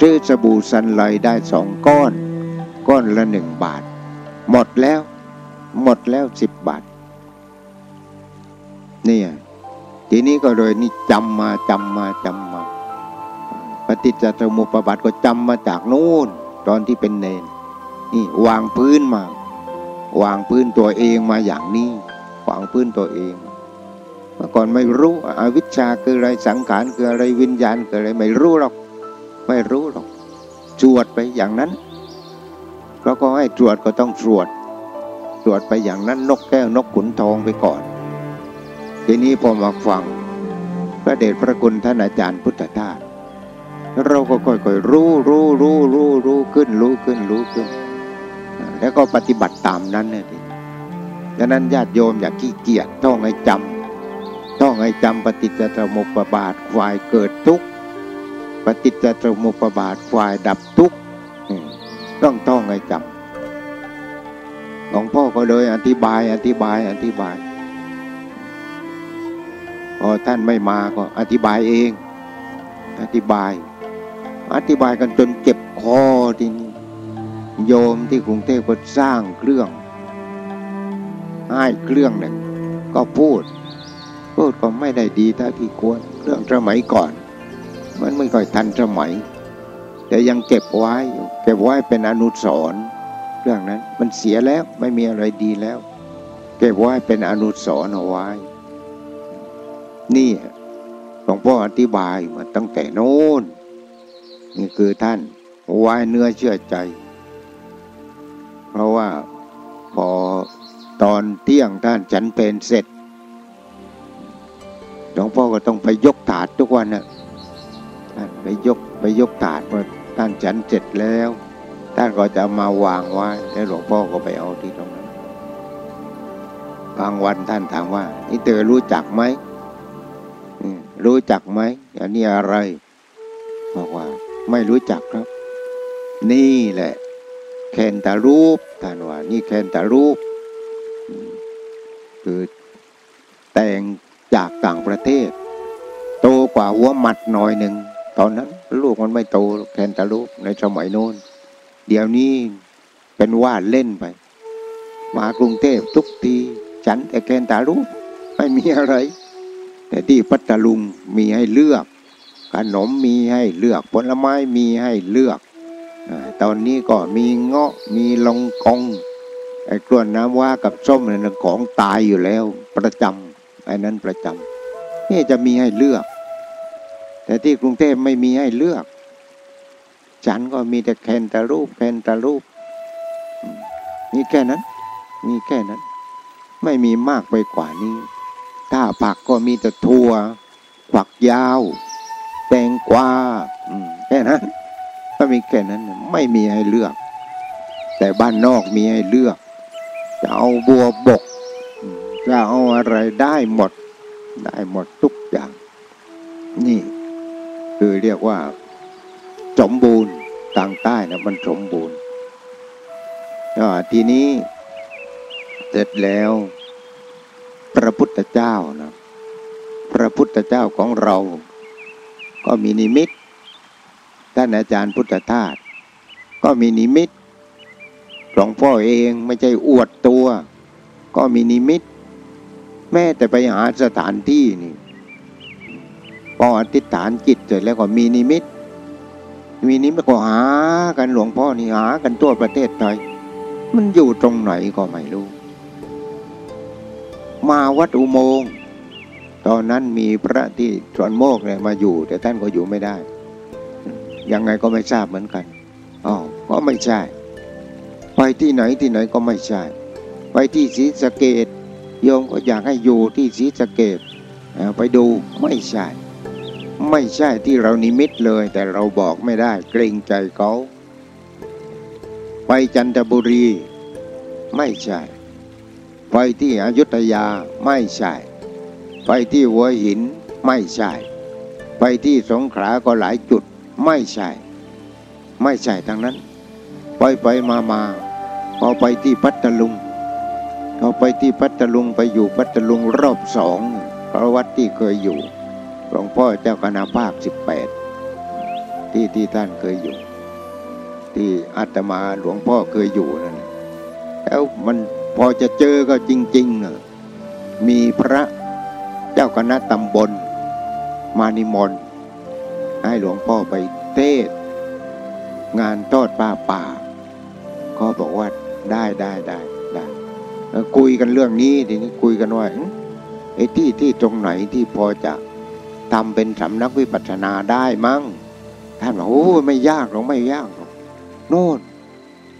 ซื้อสบู่ซันไลได้สองก้อน ก้อนละหนึ่งบาท หมดแล้ว หมดแล้วสิบบาทนี่ทีนี้ก็เลยนี่จำมาจำมาจำมา ปฏิจจสมุปบาทก็จำมาจากนู่น ตอนที่เป็นเนนนี่วางพื้นมา วางพื้นตัวเองมาอย่างนี้ วางพื้นตัวเองเมื่อก่อนไม่รู้อวิชชาคืออะไรสังขารคืออะไรวิญญาณคืออะไรไม่รู้หรอก ไม่รู้หรอกตรวจไปอย่างนั้นเราก็ให้ตรวจก็ต้องตรวจ ตรวจไปอย่างนั้นนกแก้วนกขุนทองไปก่อน ทีนี้พอมาฟังพระเดชพระคุณท่านอาจารย์พุทธทาสเราก็ค่อยๆรู้รู้รู้รู้รู้ขึ้นรู้ขึ้นรู้ขึ้น แล้วก็ปฏิบัติตามนั้นเนี่ยดังนั้นญาติโยมอย่าขี้เกียจต้องให้จำต้องให้จำปฏิจจสมุปบาทฝ่ายเกิดทุกข์ ปฏิจจสมุปบาทฝ่ายดับทุกข์ต้องต้องให้จำหลวงพ่อก็เลยอธิบายอธิบายอธิบายพอท่านไม่มาก็อธิบายเอง อธิบาย อธิบายกันจนเจ็บคอทีนี้โยมที่กรุงเทพก็สร้างเครื่องให้เครื่องหนึ่งก็พูด พูดก็ไม่ได้ดีเท่าที่ควรเครื่องสมัยก่อน มันไม่ค่อยทันสมัย แต่ยังเก็บไว้เก็บไว้เป็นอนุสรณ์เรื่องนั้นมันเสียแล้วไม่มีอะไรดีแล้ว เก็บไว้เป็นอนุสรณ์เอาไว้ นี่หลวงพ่ออธิบายมาตั้งแต่โน้นนี่คือท่านไว้เนื้อเชื่อใจ เพราะว่าพอตอนเที่ยงท่านฉันเป็นเสร็จหลวงพ่อก็ต้องไปยกถาดทุกวันนะ ท่นไปยกไปยกถาดพอท่านฉันเสร็จแล้ว ท่านก็จะมาวางไว้แล้วหลวงพ่อก็ไปเอาที่ตรงนั้น บางวันท่านถามว่า นี่เตอรู้จักไหมรู้จักไหมอันนี้อะไรบอกว่า ไม่รู้จักครับ นี่แหละ แคนตารูปท่านว่า นี่แคนตารูปคือแต่งจากต่างประเทศ โตกว่าหัวหมัดหน่อยหนึ่ง ตอนนั้น ลูกมันไม่โตแคนตาลูปในสมัยโน้น เดี๋ยวนี้เป็นว่าเล่นไป มากรุงเทพทุกที ฉันแต่แคนตาลูปไม่มีอะไร แต่ที่พัทลุงมีให้เลือก ขนมมีให้เลือก ผลไม้มีให้เลือก ตอนนี้ก็มีเงาะมีลองกองไอ้กล้วยน้ำว่ากับส้มเนี่ยนของตายอยู่แล้ว ประจำไอ้นั้นประจำนี่จะมีให้เลือก แต่ที่กรุงเทพไม่มีให้เลือก ฉันก็มีแต่แคนตาลูปแคนตาลูปมีแค่นั้น มีแค่นั้น ไม่มีมากไปกว่านี้ ถ้าผักก็มีแต่ถั่วฝักยาว แตงกวาแค่นั้นก็มีแค่นั้น ไม่มีให้เลือก แต่บ้านนอกมีให้เลือก จะเอาบัวบก จะเอาอะไรได้หมด ได้หมดทุกอย่าง นี่ คือเรียกว่า สมบูรณ์ทางใต้นะมันสมบูรณ์ทีนี้เสร็จแล้ว พระพุทธเจ้านะพระพุทธเจ้าของเรา ก็มีนิมิตท่านอาจารย์พุทธทาสก็มีนิมิตหลวงพ่อเองไม่ใช่อวดตัว ก็มีนิมิต แม้แต่ไปหาสถานที่นี่ พออธิษฐานจิตเสร็จแล้วก็มีนิมิต มีนิมิตก็หากันหลวงพ่อนี่หากันทั่วประเทศไทยมันอยู่ตรงไหนก็ไม่รู้ มาวัดอุโมงค์ตอนนั้นมีพระที่สวนโมกเนี่ยมาอยู่ แต่ท่านก็อยู่ไม่ได้ ยังไงก็ไม่ทราบเหมือนกันอ๋อก็ไม่ใช่ ไปที่ไหนที่ไหนก็ไม่ใช่ ไปที่ศรีสะเกดโยมก็อยากให้อยู่ที่ศรีสะเกดไปดูไม่ใช่ ไม่ใช่ที่เรานิมิตเลย แต่เราบอกไม่ได้ เกรงใจเขาไปจันทบุรี ไม่ใช่ ไปที่อยุธยาไม่ใช่ ไปที่หัวหินไม่ใช่ ไปที่สงขลาก็หลายจุด ไม่ใช่ ไม่ใช่ทั้งนั้น ไปไปมามาพอไปที่พัทลุงพอไปที่พัทลุงไปอยู่พัทลุงรอบสองเพราะวัดที่เคยอยู่ หลวงพ่อเจ้าคณะภาคสิบแปดที่ที่ท่านเคยอยู่ ที่อาตมาหลวงพ่อเคยอยู่นั่นแล้วมันพอจะเจอก็จริงๆนะมีพระเจ้าคณะตำบล มานิมนต์ให้หลวงพ่อไปเทศ งานทอดป้าป่า ก็บอกว่าได้ได้ได้ได้แล้คุยกันเรื่องนี้ทีนี้คุยกันว่าไอ้ที่ที่ตรงไหนที่พอจะ ทำเป็นสำนักวิปัสสนาได้มั้งท่านบอกโอ้ไม่ยากหรอกไม่ยากหรอกโน่น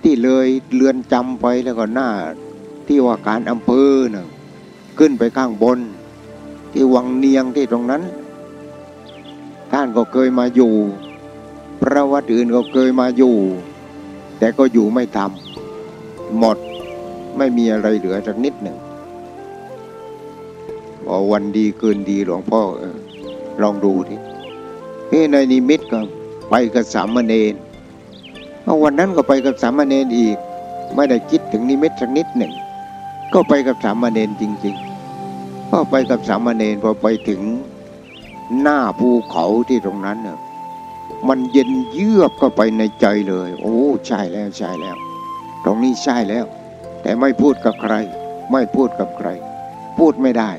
ที่เลยเรือนจำไปแล้วก็หน้าที่ว่าการอำเภอน่ะขึ้นไปข้างบน ที่วังเนียงที่ตรงนั้น ท่านก็เคยมาอยู่ พระวัดอื่นก็เคยมาอยู่ แต่ก็อยู่ไม่ทำหมดไม่มีอะไรเหลือสักนิดหนึ่งพอวันดีคืนดีหลวงพ่อเออ ลองดูทีเฮ้ในนิมิตก็ไปกับสามเณรวันนั้นก็ไปกับสามเณรอีก ไม่ได้คิดถึงนิมิตสักนิดหนึ่ง ก็ไปกับสามเณรจริงๆก็ไปกับสามเณรพอไปถึงหน้าภูเขาที่ตรงนั้นเน่ะมันเย็นเยือกเข้าไปในใจเลย โอ้ใช่แล้วใช่แล้ว ตรงนี้ใช่แล้ว แต่ไม่พูดกับใคร ไม่พูดกับใคร พูดไม่ได้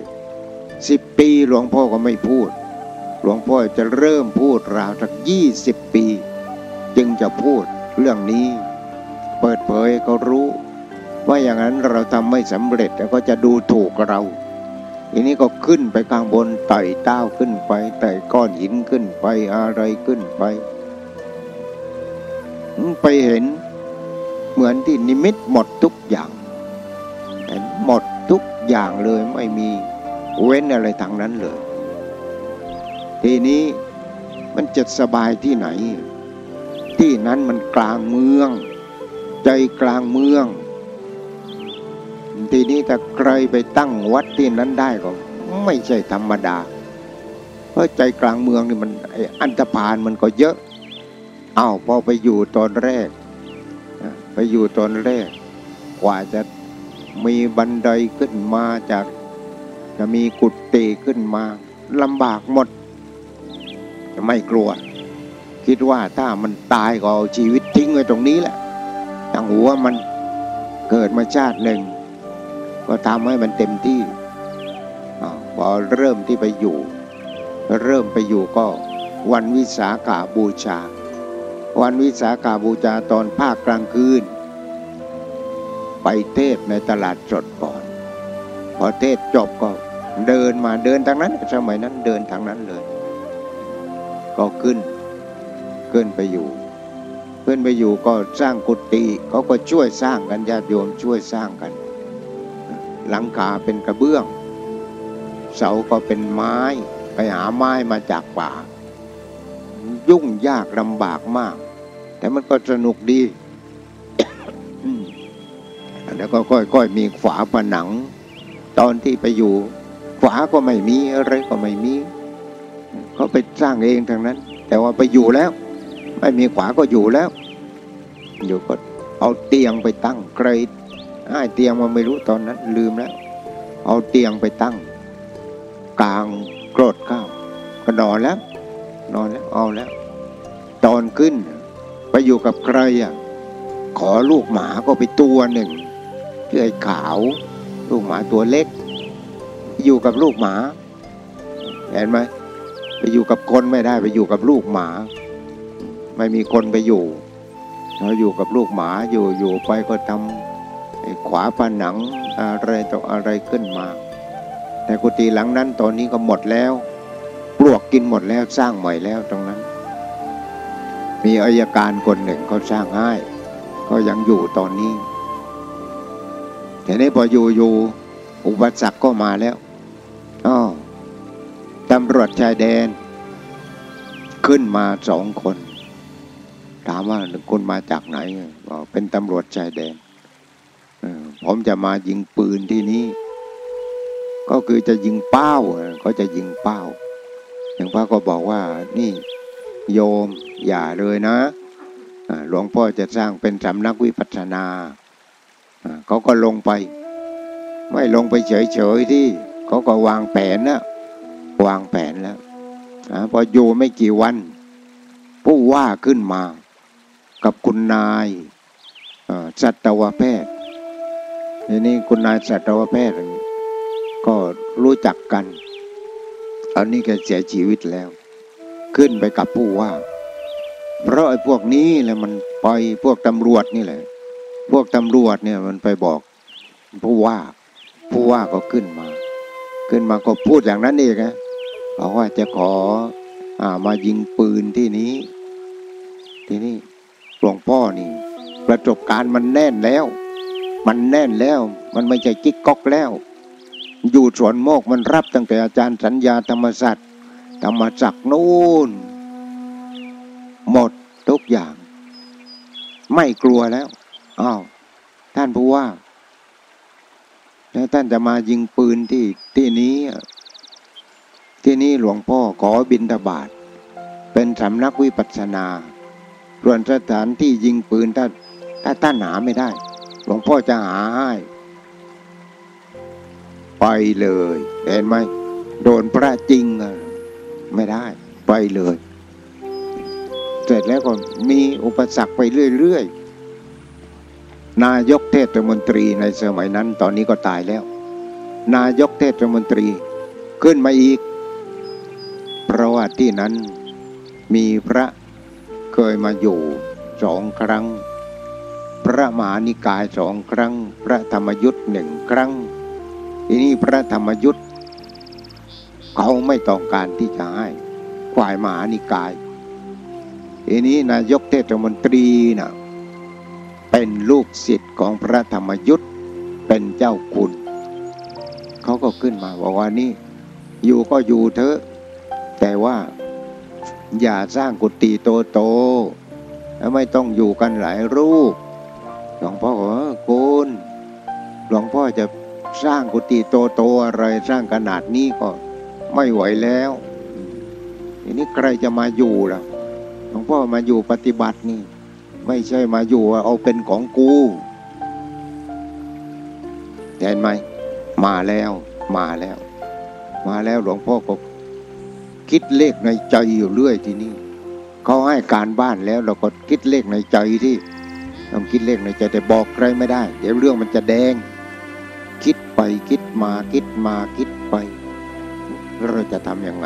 สิบปีหลวงพ่อก็ไม่พูด หลวงพ่อจะเริ่มพูดราวสักยี่สิบปี จึงจะพูดเรื่องนี้ เปิดเผยให้เขารู้ ว่าอย่างนั้นเราทำไม่สำเร็จแล้วก็จะดูถูกเราทีนี้ก็ขึ้นไปข้างบนไต่เต้าขึ้นไปไต่ก้อนหินขึ้นไปอะไรขึ้นไป ไปเห็นเหมือนที่นิมิตหมดทุกอย่างเห็นหมดทุกอย่างเลยไม่มีเว้นอะไรทางนั้นเลย ทีนี้มันจะสบายที่ไหน ที่นั้นมันกลางเมือง ใจกลางเมือง ทีนี้ถ้าใครไปตั้งวัดที่นั้นได้ก็ ไม่ใช่ธรรมดา เพราะใจกลางเมืองนี่มันอันธพาลมันก็เยอะอ้าวพอไปอยู่ตอนแรก ไปอยู่ตอนแรก กว่าจะมีบันไดขึ้นมาจาก จะมีกุฏิขึ้นมาลำบากหมด ไม่กลัว คิดว่าถ้ามันตายก็เอาชีวิตทิ้งไว้ตรงนี้แหละตั้งหัวมันเกิดมาชาติหนึ่ง ก็ทำให้มันเต็มที่พอเริ่มที่ไปอยู่ เริ่มไปอยู่ก็วันวิสาขาบูชา วันวิสาขาบูชาตอนภาคกลางคืน ไปเทศในตลาดสดก่อน พอเทศจบก็เดินมาเดินทางนั้น สมัยนั้นเดินทางนั้นเลย ก็ขึ้น ขึ้นไปอยู่ขึ้นไปอยู่ก็สร้างกุฏิเขาก็ช่วยสร้างกันญาติโยมช่วยสร้างกัน หลังคาเป็นกระเบื้อง เสาก็เป็นไม้ไปหาไม้มาจากป่า ยุ่งยากลำบากมาก แต่มันก็สนุกดีแล้วก็ค่อยๆมีฝาผนัง ตอนที่ไปอยู่ ฝาก็ไม่มีอะไรก็ไม่มี เขาไปสร้างเองทางนั้น แต่ว่าไปอยู่แล้ว ไม่มีฝาก็อยู่แล้ว อยู่ก็เอาเตียงไปตั้งใครให้เตียงมาไม่รู้ตอนนั้น ลืมแล้ว เอาเตียงไปตั้ง กลางโกรธข้าวก็นอนแล้ว นอนแล้วเอาแล้ว ตอนขึ้น ไปอยู่กับใครอะขอลูกหมาก็ไปตัวหนึ่งชื่อไอ้ขาว ลูกหมาตัวเล็ก อยู่กับลูกหมา เห็นไหม อยู่กับคนไม่ได้ไปอยู่กับลูกหมา ไม่มีคนไปอยู่เราอยู่กับลูกหมาอยู่อยู่ไปก็ทำขวาผนังอะไรต่ออะไรขึ้นมา แต่กุฏิหลังนั้นตอนนี้ก็หมดแล้ว ปลวกกินหมดแล้วสร้างใหม่แล้วตรงนั้น มีอายการคนหนึ่งเขาสร้างให้ก็ยังอยู่ตอนนี้แต่นี้พออยู่อยู่อุปสรรคก็มาแล้วอ๋อ ตำรวจชายแดน ขึ้นมาสองคน ถามว่าคุณมาจากไหนบอกเป็นตำรวจชายแดนผมจะมายิงปืนที่นี่ ก็คือจะยิงเป้าเขาจะยิงเป้าอย่างพระก็บอกว่านี่โยมอย่าเลยนะหลวงพ่อจะสร้างเป็นสำนักวิปัสสนาอ่าเขาก็ลงไป ไม่ลงไปเฉยๆที่เขาก็วางแผนนะ วางแผนแล้วอาพออยู่ไม่กี่วัน ผู้ว่าขึ้นมา กับคุณนายเอ่อสัตวแพทย์ทีนี้คุณนายสัตวแพทย์ ก็รู้จักกันตอนนี้แกเสียชีวิตแล้ว ขึ้นไปกับผู้ว่า เพราะไอ้พวกนี้แหละมันไปพวกตำรวจนี่แหละ พวกตำรวจเนี่ยมันไปบอกผู้ว่า ผู้ว่าก็ขึ้นมา ขึ้นมาก็พูดอย่างนั้นเองนะ บอกว่าจะขออามายิงปืนที่นี้ ที่นี่หลวงพ่อนี่ ประสบการณ์มันแน่นแล้ว มันแน่นแล้ว มันไม่ใช่กิ๊กก๊อกแล้ว อยู่สวนโมกมันรับตั้งแต่อาจารย์สัญญาธรรมศักดิ์ธรรมศักดิ์นู่น หมดทุกอย่าง ไม่กลัวแล้วอ้าวท่านผู้ว่าแล้วท่านจะมายิงปืนที่ที่นี้ ที่นี่หลวงพ่อขอบินทบาทเป็นสำนักวิปัสสนาส่วนสถานที่ยิงปืนถ้าถ้าท่านหาไม่ได้ หลวงพ่อจะหาให้ ไปเลย เห็นไหมโดนพระจริงไม่ได้ ไปเลย เสร็จแล้วก็มีอุปสรรคไปเรื่อยๆ นายกเทศมนตรีในสมัยนั้น ตอนนี้ก็ตายแล้ว นายกเทศมนตรีขึ้นมาอีก ว่าที่นั้นมีพระเคยมาอยู่สองครั้ง พระมหานิกายสองครั้ง พระธรรมยุทธ์หนึ่งครั้งทีนี้พระธรรมยุทธ์เขาไม่ต้องการที่จะให้ฝ่ายมหานิกายทีนี้นายกเทศมนตรีนะเป็นลูกศิษย์ของพระธรรมยุทธ์เป็นเจ้าคุณ เขาก็ขึ้นมาบอกว่านี่ อยู่ก็อยู่เถอะ แต่ว่าอย่าสร้างกุฏิโตโตแล้วไม่ต้องอยู่กันหลายรูป หลวงพ่อบอกว่าคุณหลวงพ่อจะสร้างกุฏิโตโตอะไรสร้างขนาดนี้ก็ไม่ไหวแล้วทีนี้ใครจะมาอยู่ล่ะ หลวงพ่อมาอยู่ปฏิบัตินี่ ไม่ใช่มาอยู่เอาเป็นของกูเห็นไหมมาแล้วมาแล้ว มาแล้วหลวงพ่อก็ คิดเลขในใจอยู่เรื่อยทีนี้เขาให้การบ้านแล้วเราก็คิดเลขในใจที่ต้องคิดเลขในใจแต่บอกใครไม่ได้ เดี๋ยวเรื่องมันจะแดง คิดไปคิดมาคิดมาคิดไปเราจะทำยังไง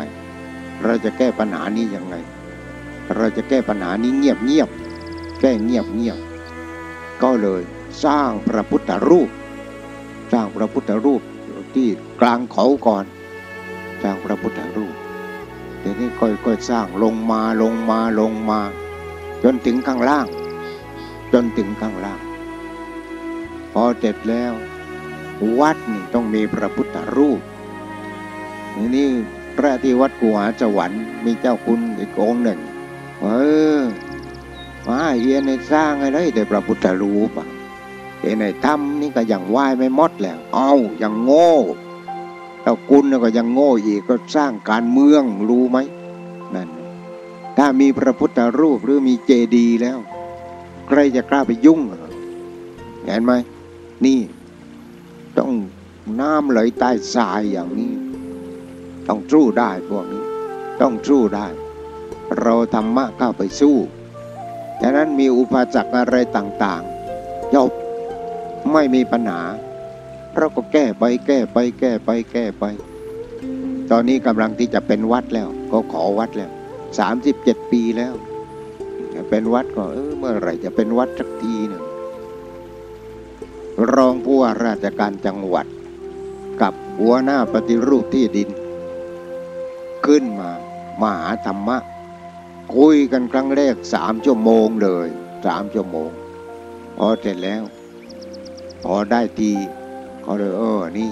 เราจะแก้ปัญหานี้ยังไง เราจะแก้ปัญหานี้เงียบเงียบแก้เงียบเงียบก็เลยสร้างพระพุทธรูป สร้างพระพุทธรูปที่กลางเขาก่อน สร้างพระพุทธรูป เดี๋ยวนี้ค่อยๆสร้างลงมาลงมาลงมา จนถึงข้างล่าง จนถึงข้างล่าง พอเสร็จแล้ว วัดนี่ต้องมีพระพุทธรูปทีนี้พระที่วัดกูหาสวรรค์มีเจ้าคุณอีกองหนึ่งเออมาเอียในสร้างอะไรแต่พระพุทธรูปอะเอ็ในถ้ำนี่ก็ยังไหว้ไม่หมดแล้ว เอายังโง่าคุณก็ยังโง่อีกก็สร้างการเมืองรู้ไหมนั่นถ้ามีพระพุทธรูปหรือมีเจดีย์แล้ว ใครจะกล้าไปยุ่งเห็นไหมนี่ต้องน้ำไหลใต้ทรายอย่างนี้ ต้องสู้ได้พวกนี้ ต้องสู้ได้ เราธรรมะเข้าไปสู้ฉะนั้นมีอุปสรรคอะไรต่างๆจบไม่มีปัญหา เราก็แก้ไปแก้ไปแก้ไปแก้ไป ตอนนี้กำลังที่จะเป็นวัดแล้ว ก็ขอวัดแล้วสามสิบเจ็ดปีแล้วเป็นวัดก็เออเมื่อไหร่จะเป็นวัดสักทีหนึ่งรองผู้ว่าราชการจังหวัด กับหัวหน้าปฏิรูปที่ดิน ขึ้นมามาหาธรรมะ คุยกันครั้งแรกสามชั่วโมงเลยสามชั่วโมง พอเสร็จแล้ว พอได้ที เขาเลยเออนี่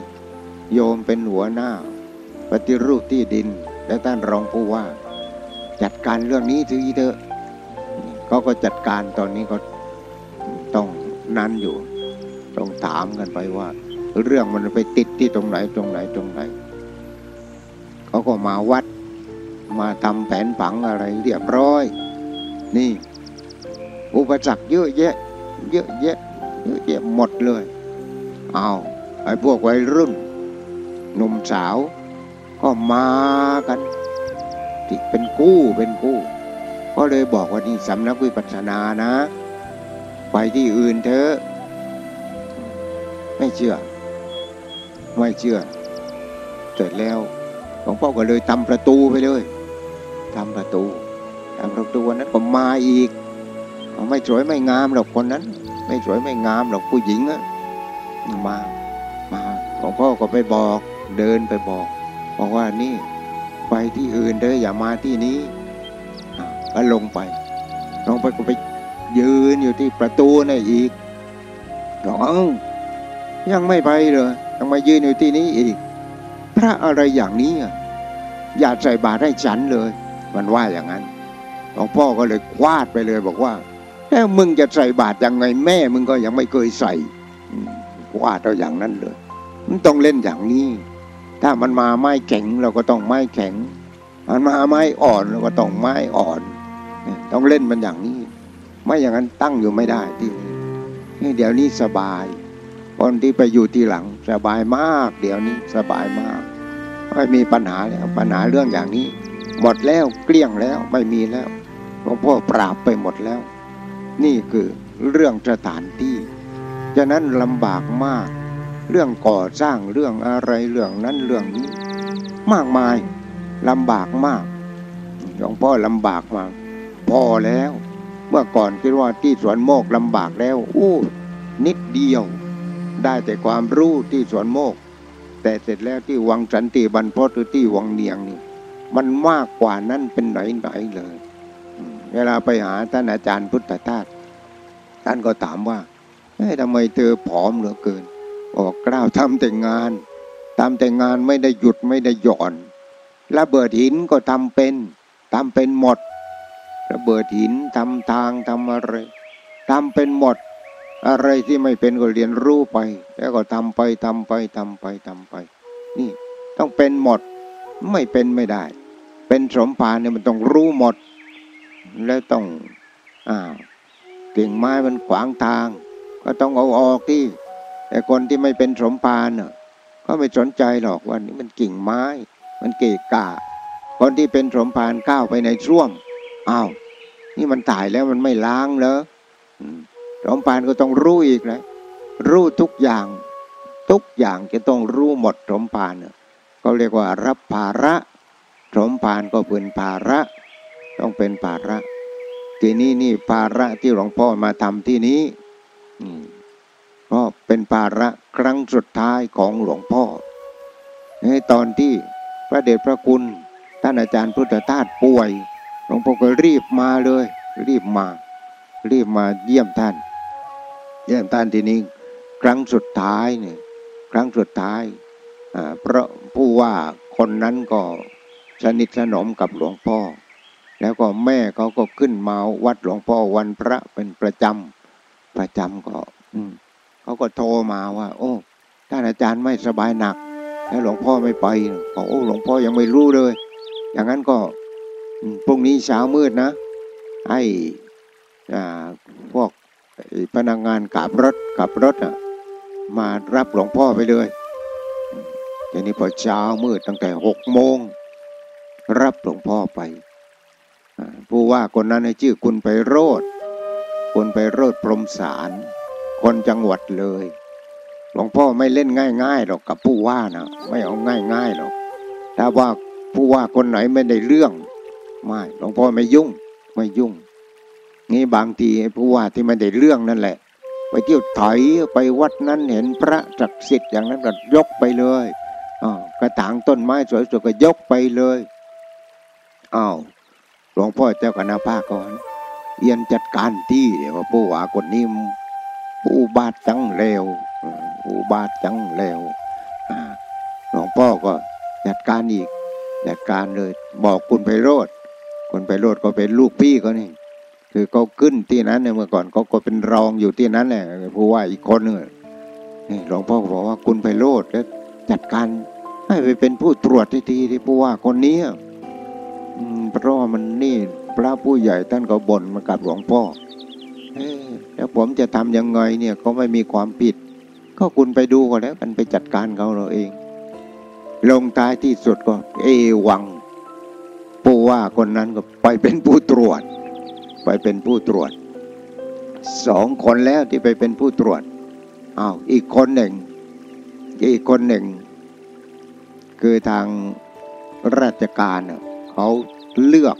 โยมเป็นหัวหน้า ปฏิรูปที่ดินและท่านรองผู้ว่า จัดการเรื่องนี้ทีเถอะเขาก็จัดการตอนนี้ก็ต้องนั้นอยู่ ต้องถามกันไปว่า เรื่องมันไปติดที่ตรงไหนตรงไหนตรงไหนเขาก็มาวัด มาทำแผนผังอะไรเรียบร้อย นี่ อุปสรรคเยอะแยะ เยอะแยะเยอะแยะหมดเลย เอา ไอ้พวกวัยรุ่นหนุ่มสาว ก็มากันที่เป็นกู้เป็นกู้ก็เลยบอกว่านี่สำนักวิปัสสนานะ ไปที่อื่นเถอะ ไม่เชื่อ ไม่เชื่อเสร็จแล้วหลวงพ่อก็เลยทำประตูไปเลยทำประตูทำประตูวันนั้นก็มาอีก ไม่สวยไม่งามหรอกคนนั้น ไม่สวยไม่งามหรอกผู้หญิงอะมา หลวงพ่อก็ไปบอกเดินไปบอกบอกว่านี่ไปที่อื่นเด้ออย่ามาที่นี้ก็ลงไปลงไปก็ไปยืนอยู่ที่ประตูนี่อีกบอกเอ้ายังไม่ไปเลยยังมายืนอยู่ที่นี้อีก พระอะไรอย่างนี้อย่าใส่บาตรให้ฉันเลย มันว่าอย่างนั้นหลวงพ่อก็เลยควาดไปเลยบอกว่าแล้วมึงจะใส่บาตรยังไงแม่มึงก็ยังไม่เคยใส่ควาดเอาอย่างนั้นเลย มันต้องเล่นอย่างนี้ ถ้ามันมาไม้แข็งเราก็ต้องไม้แข็ง มันมาไม้อ่อนเราก็ต้องไม้อ่อน ต้องเล่นมันอย่างนี้ ไม่อย่างนั้นตั้งอยู่ไม่ได้ที่นี่เดี๋ยวนี้สบายคนที่ไปอยู่ที่หลังสบายมาก เดี๋ยวนี้สบายมากไม่มีปัญหาแล้วปัญหาเรื่องอย่างนี้ หมดแล้วเกลี้ยงแล้วไม่มีแล้วลวงพ่อปราบไปหมดแล้ว นี่คือเรื่องสถานที่ฉะนั้นลำบากมาก เรื่องก่อสร้างเรื่องอะไรเรื่องนั้นเรื่องนี้ มากมายลำบากมากหลวงพ่อลำบากมาพอแล้ว เมื่อก่อนคิดว่าที่สวนโมกลำบากแล้วอู้นิดเดียว ได้แต่ความรู้ที่สวนโมก แต่เสร็จแล้วที่วังสันติบรรพตหรือที่วังเนียงนี่มันมากกว่านั้นเป็นไหนไหนเลย เวลาไปหาท่านอาจารย์พุทธทาสท่านก็ถามว่าทำไมเธอผอมเหลือเกิน บอกกล้าวทำแต่งานทำแต่งานไม่ได้หยุดไม่ได้หย่อนระเบิดหินก็ทำเป็นทำเป็นหมดระเบิดหินทำทางทำอะไรทำเป็นหมด อะไรที่ไม่เป็นก็เรียนรู้ไป แล้วก็ทำไปทำไปทำไปทำไป นี่ต้องเป็นหมด ไม่เป็นไม่ได้ เป็นสมภารเนี่ยมันต้องรู้หมด แล้วต้องอ่ากิ่งไม้มันขวางทาง ก็ต้องเอาออกที่ แต่คนที่ไม่เป็นสมภารเน่ะก็ไม่สนใจหรอกว่านี่มันกิ่งไม้ มันเกะกะ คนที่เป็นสมภารก้าวไปในช่วมอ้าวนี่มันตายแล้วมันไม่ล้างเหรอสมภารก็ต้องรู้อีกนะรู้ทุกอย่าง ทุกอย่างจะต้องรู้หมดสมภารเขาเรียกว่ารับภาระสมภารก็เป็นภาระ ต้องเป็นภาระทีนี้นี่ภาระที่หลวงพ่อมาทำที่นี้ ก็เป็นภาระครั้งสุดท้ายของหลวงพ่อในตอนที่พระเดชพระคุณท่านอาจารย์พุทธทาสป่วย หลวงพ่อก็รีบมาเลย รีบมา รีบมาเยี่ยมท่าน เยี่ยมท่านทีนี้ครั้งสุดท้ายเนี่ยครั้งสุดท้ายเพราะผู้ว่าคนนั้นก็สนิทสนมกับหลวงพ่อ แล้วก็แม่เขาก็ขึ้นมาวัดหลวงพ่อวันพระเป็นประจำประจำก็ เขาก็โทรมาว่า โอ้ท่านอาจารย์ไม่สบายหนัก แล้วหลวงพ่อไม่ไปบอกโอ้หลวงพ่อยังไม่รู้เลย อย่างนั้นก็พรุ่งนี้เช้ามืดนะให้พวกพนักงงานขับรถขับรถอะมารับหลวงพ่อไปเลยทีนี้พอเช้ามืดตั้งแต่หกโมงรับหลวงพ่อไปผู้ว่าคนนั้นชื่อคุณไปโรดคุณไปโรดพรมสาร คนจังหวัดเลย หลวงพ่อไม่เล่นง่ายๆหรอกกับผู้ว่านะไม่เอาง่ายๆหรอก ถ้าว่าผู้ว่าคนไหนไม่ได้เรื่องไม่หลวงพ่อไม่ยุ่งไม่ยุ่ง นี่บางทีผู้ว่าที่ไม่ได้เรื่องนั่นแหละ ไปเที่ยวถอยไปวัดนั้นเห็นพระศักดิ์สิทธิ์อย่างนั้นก็ยกไปเลยอ๋อกระถางต้นไม้สวยๆก็ยกไปเลยอ้าวหลวงพ่อเจ้าคณะภาคก่อนเยียนจัดการที่เดี๋ยวผู้ว่าคนนี้ ผู้บาดจังเลวผู้บาดจังเลวหลวงพ่อก็จัดการอีกจัดการเลย บอกคุณไพโรธคุณไพโรธก็เป็นลูกพี่เขานี่คือเขาขึ้นที่นั้นเนี่ยเมื่อก่อนเขาก็เป็นรองอยู่ที่นั้นแหละผู้ว่าอีกคนนึงนี่หลวงพ่อบอกว่าคุณไพโรธแล้วจัดการให้ไปเป็นผู้ตรวจที่ทีที่ผู้ว่าคนนี้เพราะมันนี่พระผู้ใหญ่ท่านก็บ่นมากับหลวงพ่อ แล้วผมจะทำยังไงเนี่ยเขาไม่มีความผิด ก็คุณไปดูก็แล้วกันไปจัดการเขาเราเอง ลงท้ายที่สุดก็ เอวังผู้ว่าคนนั้นก็ไปเป็นผู้ตรวจ ไปเป็นผู้ตรวจสองคนแล้วที่ไปเป็นผู้ตรวจอ้าวอีกคนหนึ่ง อีกคนหนึ่ง คือทางราชการเขาเลือก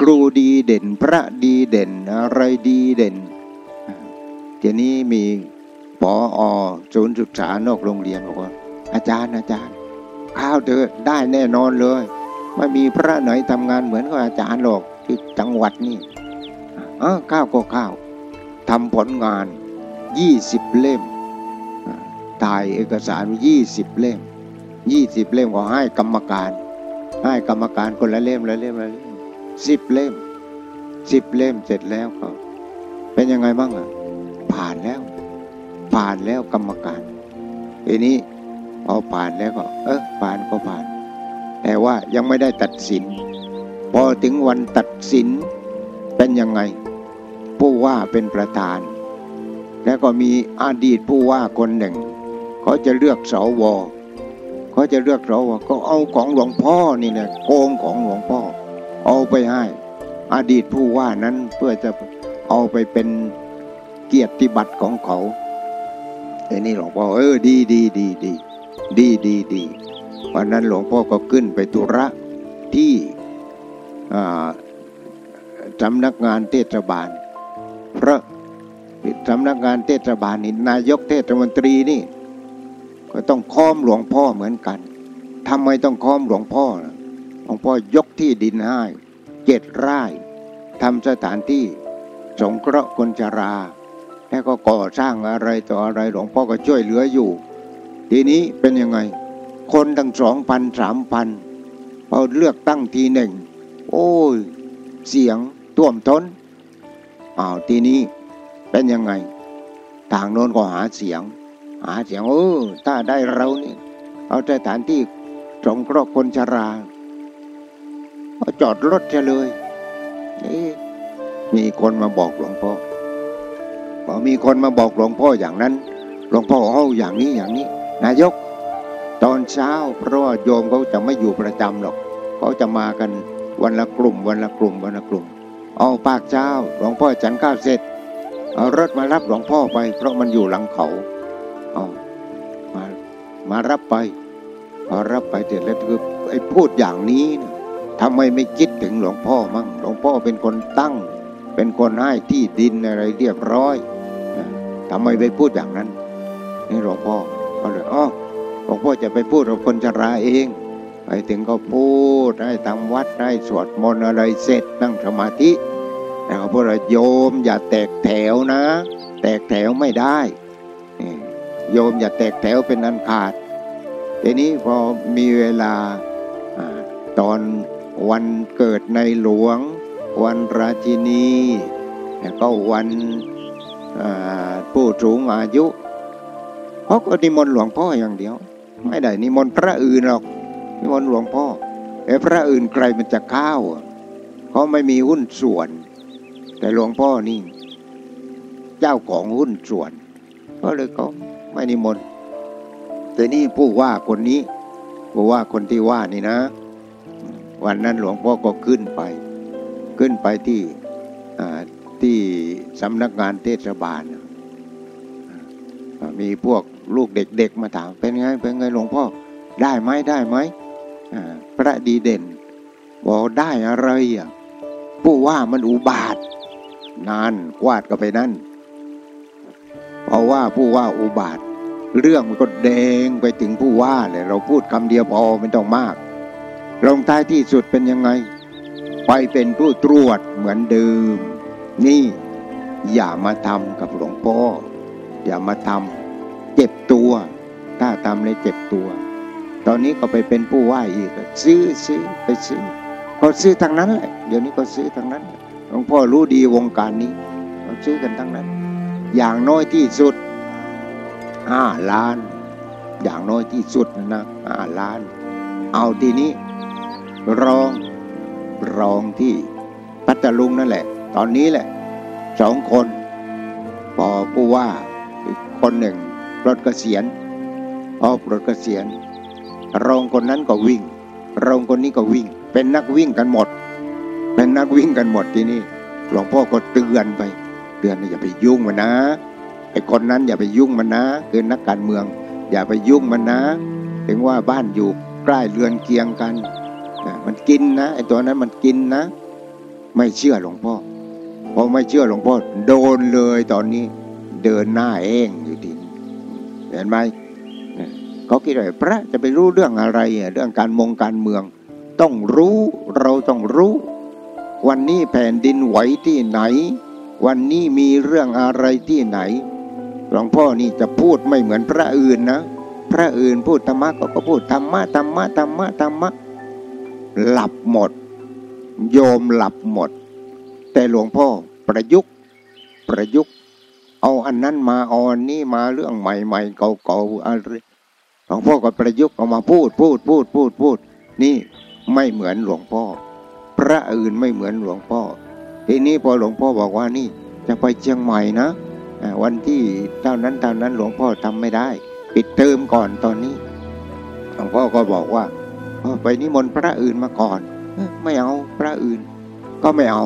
ครูดีเด่น พระดีเด่น อะไรดีเด่นทีนี้มีปออศูนย์ศึกษานอกโรงเรียนบอกว่าอาจารย์อาจารย์ข้าวเธอได้แน่นอนเลยไม่มีพระไหนทำงานเหมือนกับอาจารย์หรอกที่จังหวัดนี่อ๋อข้าวก็ข้าวทำผลงานยี่สิบเล่มถ่ายเอกสารยี่สิบเล่มยี่สิบเล่มก็ให้กรรมการ ให้กรรมการคนละเล่มละเล่มละเล่ม สิบเล่มสิบเล่มเสร็จแล้วก็เป็นยังไงบ้างอะ ผ่านแล้ว ผ่านแล้วกรรมการทีนี้พอผ่านแล้วก็ เออผ่านก็ผ่าน แต่ว่ายังไม่ได้ตัดสิน พอถึงวันตัดสินเป็นยังไง ผู้ว่าเป็นประธาน แล้วก็มีอดีตผู้ว่าคนหนึ่งเขาจะเลือกสวเขาจะเลือกสวก็เอาของหลวงพ่อนี่แหละโกงของหลวงพ่อ เอาไปให้ อดีตผู้ว่านั้นเพื่อจะเอาไปเป็นเกียรติบัตรของเขาไอ้นี่หลวงพ่อเออดีดีดีดีดีดีดีวันนั้นหลวงพ่อก็ขึ้นไปตุระที่สำนักงานเทศบาลเพราะสำนักงานเทศบาลนี่นายกเทศมนตรีนี่ ก็ต้องค้อมหลวงพ่อเหมือนกันทำไมต้องค้อมหลวงพ่อ หลวงพ่อยกที่ดินให้เจ็ดไร่ทำสถานที่สงเคราะห์คนชรา แล้วก็ก่อสร้างอะไรต่ออะไรหลวงพ่อก็ช่วยเหลืออยู่ ทีนี้เป็นยังไง คนตั้งสองพันสามพันพอเลือกตั้งทีหนึ่ง โอ้ย เสียงท่วมท้นอ้าวทีนี้เป็นยังไง ทางโน้นก็หาเสียง หาเสียงเออถ้าได้เรานี่เอาสถานที่สงเคราะห์คนชรา ก็จอดรถเลยนี่มีคนมาบอกหลวงพ่อพอมีคนมาบอกหลวงพ่ออย่างนั้น หลวงพ่อเอาอย่างนี้อย่างนี้ นายก ตอนเช้าเพราะว่าโยมเขาจะไม่อยู่ประจำหรอกเขาจะมากันวันละกลุ่ม วันละกลุ่มวันละกลุ่ม เอาปากเช้าหลวงพ่อฉันข้าวเสร็จเอารถมารับหลวงพ่อไป เพราะมันอยู่หลังเขาเอามามารับไปพอรับไปเสร็จแล้วคือไอ้พูดอย่างนี้นะ ทำไมไม่คิดถึงหลวงพ่อมั่งหลวงพ่อเป็นคนตั้ง เป็นคนให้ที่ดินอะไรเรียบร้อยทำไมไปพูดอย่างนั้น นี่หลวงพ่อก็เลยอ๋อหลวงพ่อจะไปพูดกับคนชราเองไปถึงก็พูดให้ทำวัดให้สวดมนต์อะไรเสร็จนั่งสมาธิแล้วก็พูดว่าโยมอย่าแตกแถวนะ แตกแถวไม่ได้โยมอย่าแตกแถวเป็นอันขาดทีนี้พอมีเวลาตอน วันเกิดในหลวง วันราชินีแล้วก็วันผู้สูงอายุเขาก็นิมนต์หลวงพ่ออย่างเดียว ไม่ได้นิมนต์พระอื่นหรอกนิมนต์หลวงพ่อไอ้พระอื่นใครมันจะเข้าเขาไม่มีหุ้นส่วน แต่หลวงพ่อนี่ เจ้าของหุ้นส่วน ก็เลยเขาไม่นิมนต์แต่นี่ผู้ว่าคนนี้ผู้ว่าคนที่ว่านี่นะ วันนั้นหลวงพ่อก็ขึ้นไป ขึ้นไปที่ที่สำนักงานเทศบาล มีพวกลูกเด็กๆมาถามเป็นไงเป็นไงหลวงพ่อได้ไหมได้ไหมพระดีเด่น บอกได้อะไรอะผู้ว่ามันอุบาทนานกวาดก็ไปนั่นเพราะว่าผู้ว่าอุบาท เรื่องมันก็แดงไปถึงผู้ว่าเลยเราพูดคำเดียวพอไม่ต้องมาก ลงท้ายที่สุดเป็นยังไง ไปเป็นผู้ตรวจเหมือนเดิม นี่อย่ามาทำกับหลวงพ่อ อย่ามาทำเจ็บตัว ถ้าทำเลยเจ็บตัว ตอนนี้ก็ไปเป็นผู้ไหว่าอีกซื้อซื้อไปซื้อก็ซื้อทางนั้นแหละเดี๋ยวนี้ก็ซื้อทางนั้นหลวงพ่อรู้ดีวงการนี้เขาซื้อกันทั้งนั้น อย่างน้อยที่สุดห้าล้าน อย่างน้อยที่สุดนะห้าล้าน เอาทีนี้ รองรองที่พัทลุงนั่นแหละ ตอนนี้แหละสองคนพอผู้ว่าอีกคนหนึ่งรถเกษียณพอรถเกษียณรองคนนั้นก็วิ่งรองคนนี้ก็วิ่ง เป็นนักวิ่งกันหมด เป็นนักวิ่งกันหมดที่นี่หลวงพ่อก็เตือนไปเตือนอย่าไปยุ่งมันนะไอ้คนนั้นอย่าไปยุ่งมันนะคือนักการเมือง อย่าไปยุ่งมันนะ ถึงว่าบ้านอยู่ใกล้เรือนเคียงกัน มันกินนะไอ้ตัวนั้นมันกินนะ ไม่เชื่อหลวงพ่อพอไม่เชื่อหลวงพ่อโดนเลยตอนนี้เดินหน้าเองอยู่ทีเห็นไหมเขาคิดว่าพระจะไปรู้เรื่องอะไรเรื่องการมงการเมือง ต้องรู้เราต้องรู้ วันนี้แผ่นดินไหวที่ไหน วันนี้มีเรื่องอะไรที่ไหนหลวงพ่อนี่จะพูดไม่เหมือนพระอื่นนะ พระอื่นพูดธรรมะก็พูดธรรมะธรรมะธรรมะธรรมะ หลับหมด โยมหลับหมด แต่หลวงพ่อประยุกต์ประยุกต์ เอาอันนั้นมาเอาอันนี้มาเรื่องใหม่ๆเก่าๆอะไรหลวงพ่อก็ประยุกต์เอามาพูดพูดพูดพูดพูด นี่ไม่เหมือนหลวงพ่อ พระอื่นไม่เหมือนหลวงพ่อ ทีนี้พอหลวงพ่อบอกว่านี่จะไปเชียงใหม่นะวันที่เท่านั้นเท่านั้นหลวงพ่อทำไม่ได้ ปิดเทอมก่อนตอนนี้หลวงพ่อก็บอกว่า ไปนิมนต์พระอื่นมาก่อน ไม่เอาพระอื่น ก็ไม่เอา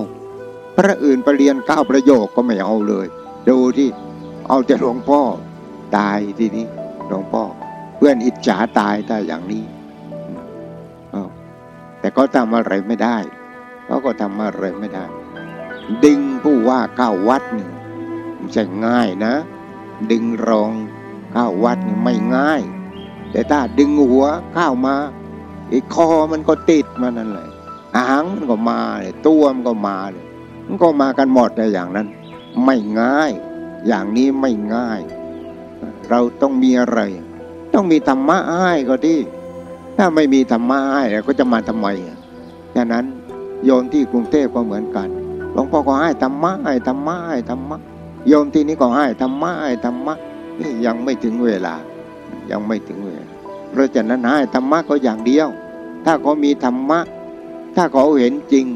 พระอื่นไปเรียนเก้าประโยคก็ไม่เอาเลย ดูที่เอาแต่หลวงพ่อตายทีนี้หลวงพ่อ เพื่อนอิจฉาตายถ้าอย่างนี้แต่ก็ทำอะไรไม่ได้เขาก็ทำอะไรไม่ได้ ดึงผู้ว่าเข้าวัดนี่ไม่ใช่ง่ายนะ ดึงรองเข้าวัดนี่ไม่ง่าย แต่ถ้าดึงหัวเข้ามา อีกคอมันก็ติดมานั่นแหละหางมันก็มาเลยตัวมันก็มาเลยมันก็มากันหมดในอย่างนั้น ไม่ง่าย อย่างนี้ไม่ง่าย เราต้องมีอะไร ต้องมีธรรมะให้ก็ดีถ้าไม่มีธรรมะให้ก็จะมาทำไมดังนั้นโยมที่กรุงเทพก็เหมือนกันหลวงพ่อก็ให้ธรรมะให้ธรรมะให้ธรรมะโยมที่นี้ก็ให้ธรรมะให้ธรรมะนี่ยังไม่ถึงเวลา ยังไม่ถึงเวลาเพราะฉะนั้นให้ธรรมะก็อย่างเดียว ถ้าเขามีธรรมะ ถ้าเขาเห็นจริง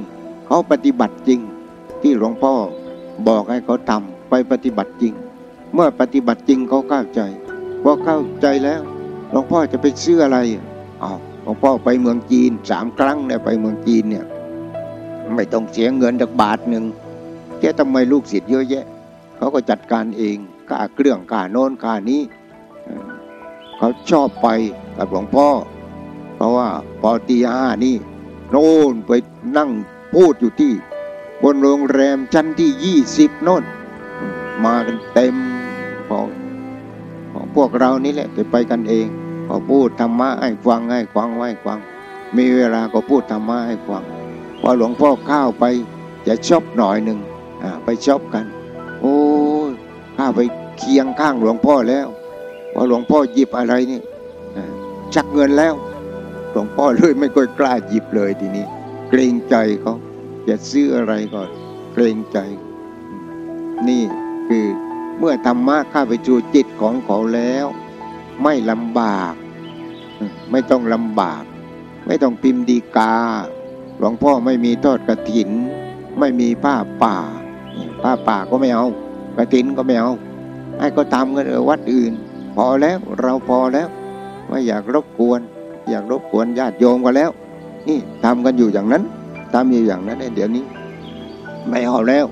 เขาปฏิบัติจริง ที่หลวงพ่อบอกให้เขาทำไปปฏิบัติจริง เมื่อปฏิบัติจริงเขาเข้าใจพอเข้าใจแล้วหลวงพ่อจะไปเชื่ออะไรอ๋อหลวงพ่อไปเมืองจีนสามครั้งเนี่ยไปเมืองจีนเนี่ยไม่ต้องเสียเงินดักบาทหนึ่งแค่ทำไมลูกศิษย์เยอะแยะเขาก็จัดการเองค่าเครื่องค่าโน้นค่านี้ เขาชอบไปกับหลวงพ่อ เพราะว่าพอตีห้านี่โน่นไปนั่งพูดอยู่ที่ บนโรงแรมชั้นที่ยี่สิบโน่นมากันเต็มพอของพวกเรานี่แหละไปไปกันเองพอพูดธรรมะให้ฟังให้ฟังไว้ฟัง มีเวลาก็พูดธรรมะให้ฟังพอหลวงพ่อข้าวไปจะชอบหน่อยหนึ่งไปชอบกัน โอ้ข้าไปเคียงข้างหลวงพ่อแล้วพอหลวงพ่อหยิบอะไรนี่ชักเงินแล้ว หลวงพ่อเลยไม่ค่อยกล้าหยิบเลยทีนี้ เกรงใจเขาจะซื้ออะไรก็เกรงใจ นี่คือเมื่อธรรมะข้าไปจูจิตของเขาแล้ว ไม่ลำบาก ไม่ต้องลำบาก ไม่ต้องพิมพ์ดีกา หลวงพ่อไม่มีทอดกระถิน ไม่มีผ้าป่า ผ้าป่าก็ไม่เอา กระถินก็ไม่เอา ให้ก็ตามกันเออวัดอื่น พอแล้วเราพอแล้ว ไม่อยากรบกวน อยากรบกวนญาติโยมก็แล้ว นี่ทำกันอยู่อย่างนั้นทำอยู่อย่างนั้นเดี๋ยวนี้ ไม่เอาแล้ว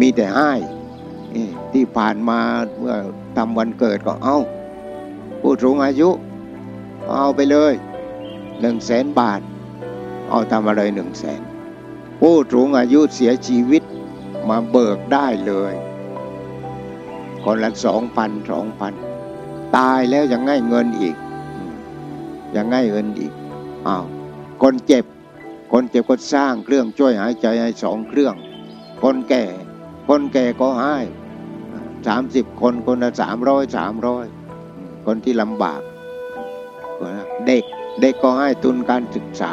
มีแต่ให้ที่ผ่านมาเมื่อทำวันเกิดก็เอาผู้สูงอายุ เอาไปเลยหนึ่งแสนบาท เอาทำอะไรหนึ่งแสนผู้สูงอายุเสียชีวิตมาเบิกได้เลยคนละสองพันสองพันตายแล้วยังง่ายเงินอีก ยังง่ายเงินอีกอ้าวคนเจ็บ คนเจ็บก็สร้างเครื่องช่วยหายใจให้สองเครื่อง คนแก่ คนแก่ก็ให้สามสิบคนคนละสามร้อยสามร้อยคนที่ลำบากเด็กเด็กก็ให้ทุนการศึกษา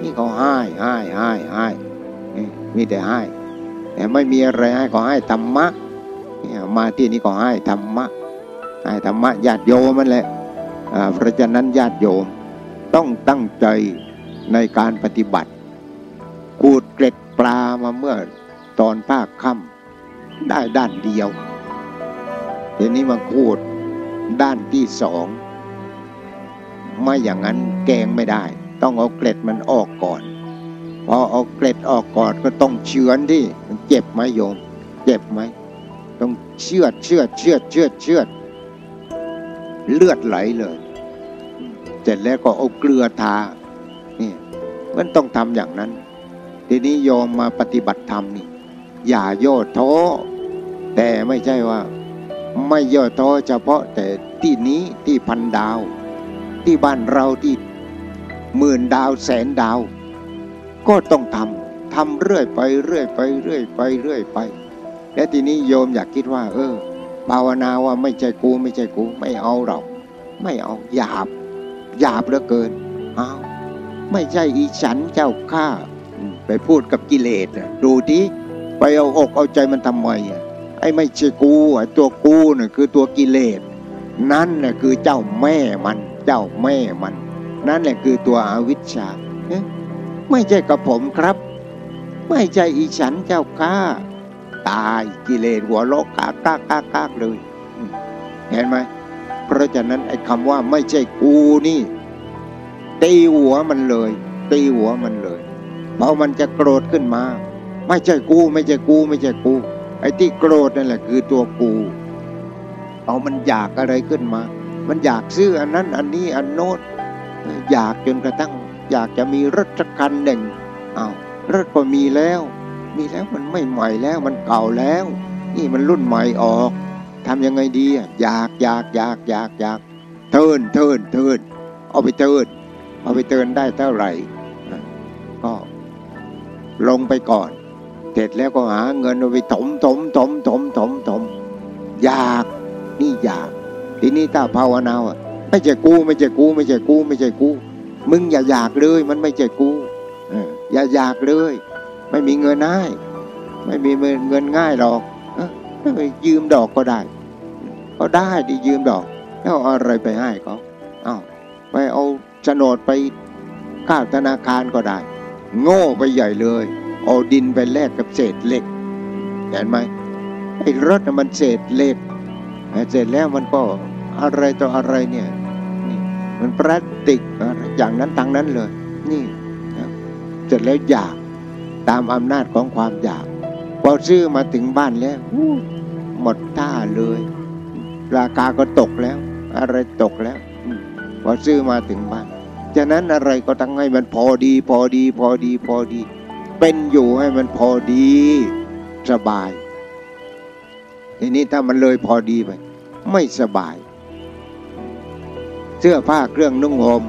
นี่เขาให้ให้ให้ให้มีแต่ให้ แต่ไม่มีอะไรให้เขาให้ธรรมะมาที่นี่ก็ให้ธรรมะให้ธรรมะญาติโยมมันแหละ เพราะฉะนั้นญาติโยมต้องตั้งใจในการปฏิบัติขูดเกล็ดปลามาเมื่อตอนภาคค่ำได้ด้านเดียวทีนี้มาขูดด้านที่สองไม่อย่างนั้นแกงไม่ได้ ต้องเอาเกล็ดมันออกก่อน พอเอาเกล็ดออกก่อนก็ต้องเฉือนที่มันเจ็บไหมโยม เจ็บไหมต้องเชือดเชือดเชือดเชือดเชือดเลือดไหลเลย เสร็จแล้วก็เอาเกลือทานี่มันต้องทำอย่างนั้น ทีนี้โยมมาปฏิบัติธรรมนี่อย่าโย่ท้อแต่ไม่ใช่ว่า ไม่ย่อท้อเฉพาะแต่ที่นี้ที่พันดาว ที่บ้านเราที่หมื่นดาวแสนดาว ก็ต้องทำทำเรื่อยไปเรื่อยไปเรื่อยไปเรื่อยไป และทีนี้โยมอยากคิดว่า เออภาวนาว่าไม่ใช่กูไม่ใช่กูไม่เอาหรอกไม่เอาหยาบ หยาบเหลือเกินเอาไม่ใช่อีฉันเจ้าข้าไปพูดกับกิเลสดูดิไปเอาอกเอาใจมันทำไมอะไอ้ไม่ใช่กูไอ้ตัวกูน่ะคือตัวกิเลสนั่นน่ะคือเจ้าแม่มัน เจ้าแม่มัน นั่นแหละคือตัวอวิชชาไม่ใช่กับผมครับ ไม่ใช่อีฉันเจ้าข้าตายกิเลสหัวโลกกากากากากเลย เห็นไหม เพราะฉะนั้นไอ้คำว่าไม่ใช่กูนี่ ตีหัวมันเลย ตีหัวมันเลยพอมันจะโกรธขึ้นมา ไม่ใช่กู ไม่ใช่กู ไม่ใช่กู ไอ้ที่โกรธนั่นแหละคือตัวกูเอามันอยากอะไรขึ้นมา มันอยากซื้ออันนั้นอันนี้อันโน้นอยากจนกระทั่ง อยากจะมีรถสักคันหนึ่งอา้าวรถก็มีแล้ว มีแล้วมันไม่ใหม่แล้วมันเก่าแล้ว นี่มันรุ่นใหม่ออก ทำยังไงดีอะอยากอยากอยากอยากอยากเทินเทินเทินเอาไปเทินเอาไปเทินได้เท่าไหร่ก็ลงไปก่อน เสร็จแล้วก็หาเงินเอาไปถมถมถมถมถมถมอยากนี่อยาก ทีนี้ถ้าภาวนาอะไม่ใช่กูไม่ใช่กูไม่ใช่กูไม่ใช่กูมึงอย่าอยากเลย มันไม่ใช่กูอย่าอยากเลย ไม่มีเงินง่ายไม่มีเงินง่ายหรอกไปยืมดอกก็ได้ ก็ได้ดียืมดอกแล้วเอาอะไรไปให้เขาเอาไปเอาโฉนดไปข้าวธนาคารก็ได้ โง่ไปใหญ่เลย เอาดินไปแลกกับเศษเหล็ก เห็นไหมไอ้รถมันเศษเหล็กเสร็จแล้วมันก็อะไรต่ออะไรเนี่ยนี่มันพลาสติกอย่างนั้นทางนั้นเลย นี่เสร็จแล้วอยากตามอำนาจของความอยากพอซื้อมาถึงบ้านแล้วหมดท่าเลย ราคาก็ตกแล้ว อะไรตกแล้วพอซื้อมาถึงบ้านฉะนั้นอะไรก็ต้องให้มันพอดี พอดี พอดี พอดี เป็นอยู่ให้มันพอดีสบาย ทีนี้ถ้ามันเลยพอดีไปไม่สบาย เสื้อผ้าเครื่องนุ่งห่ม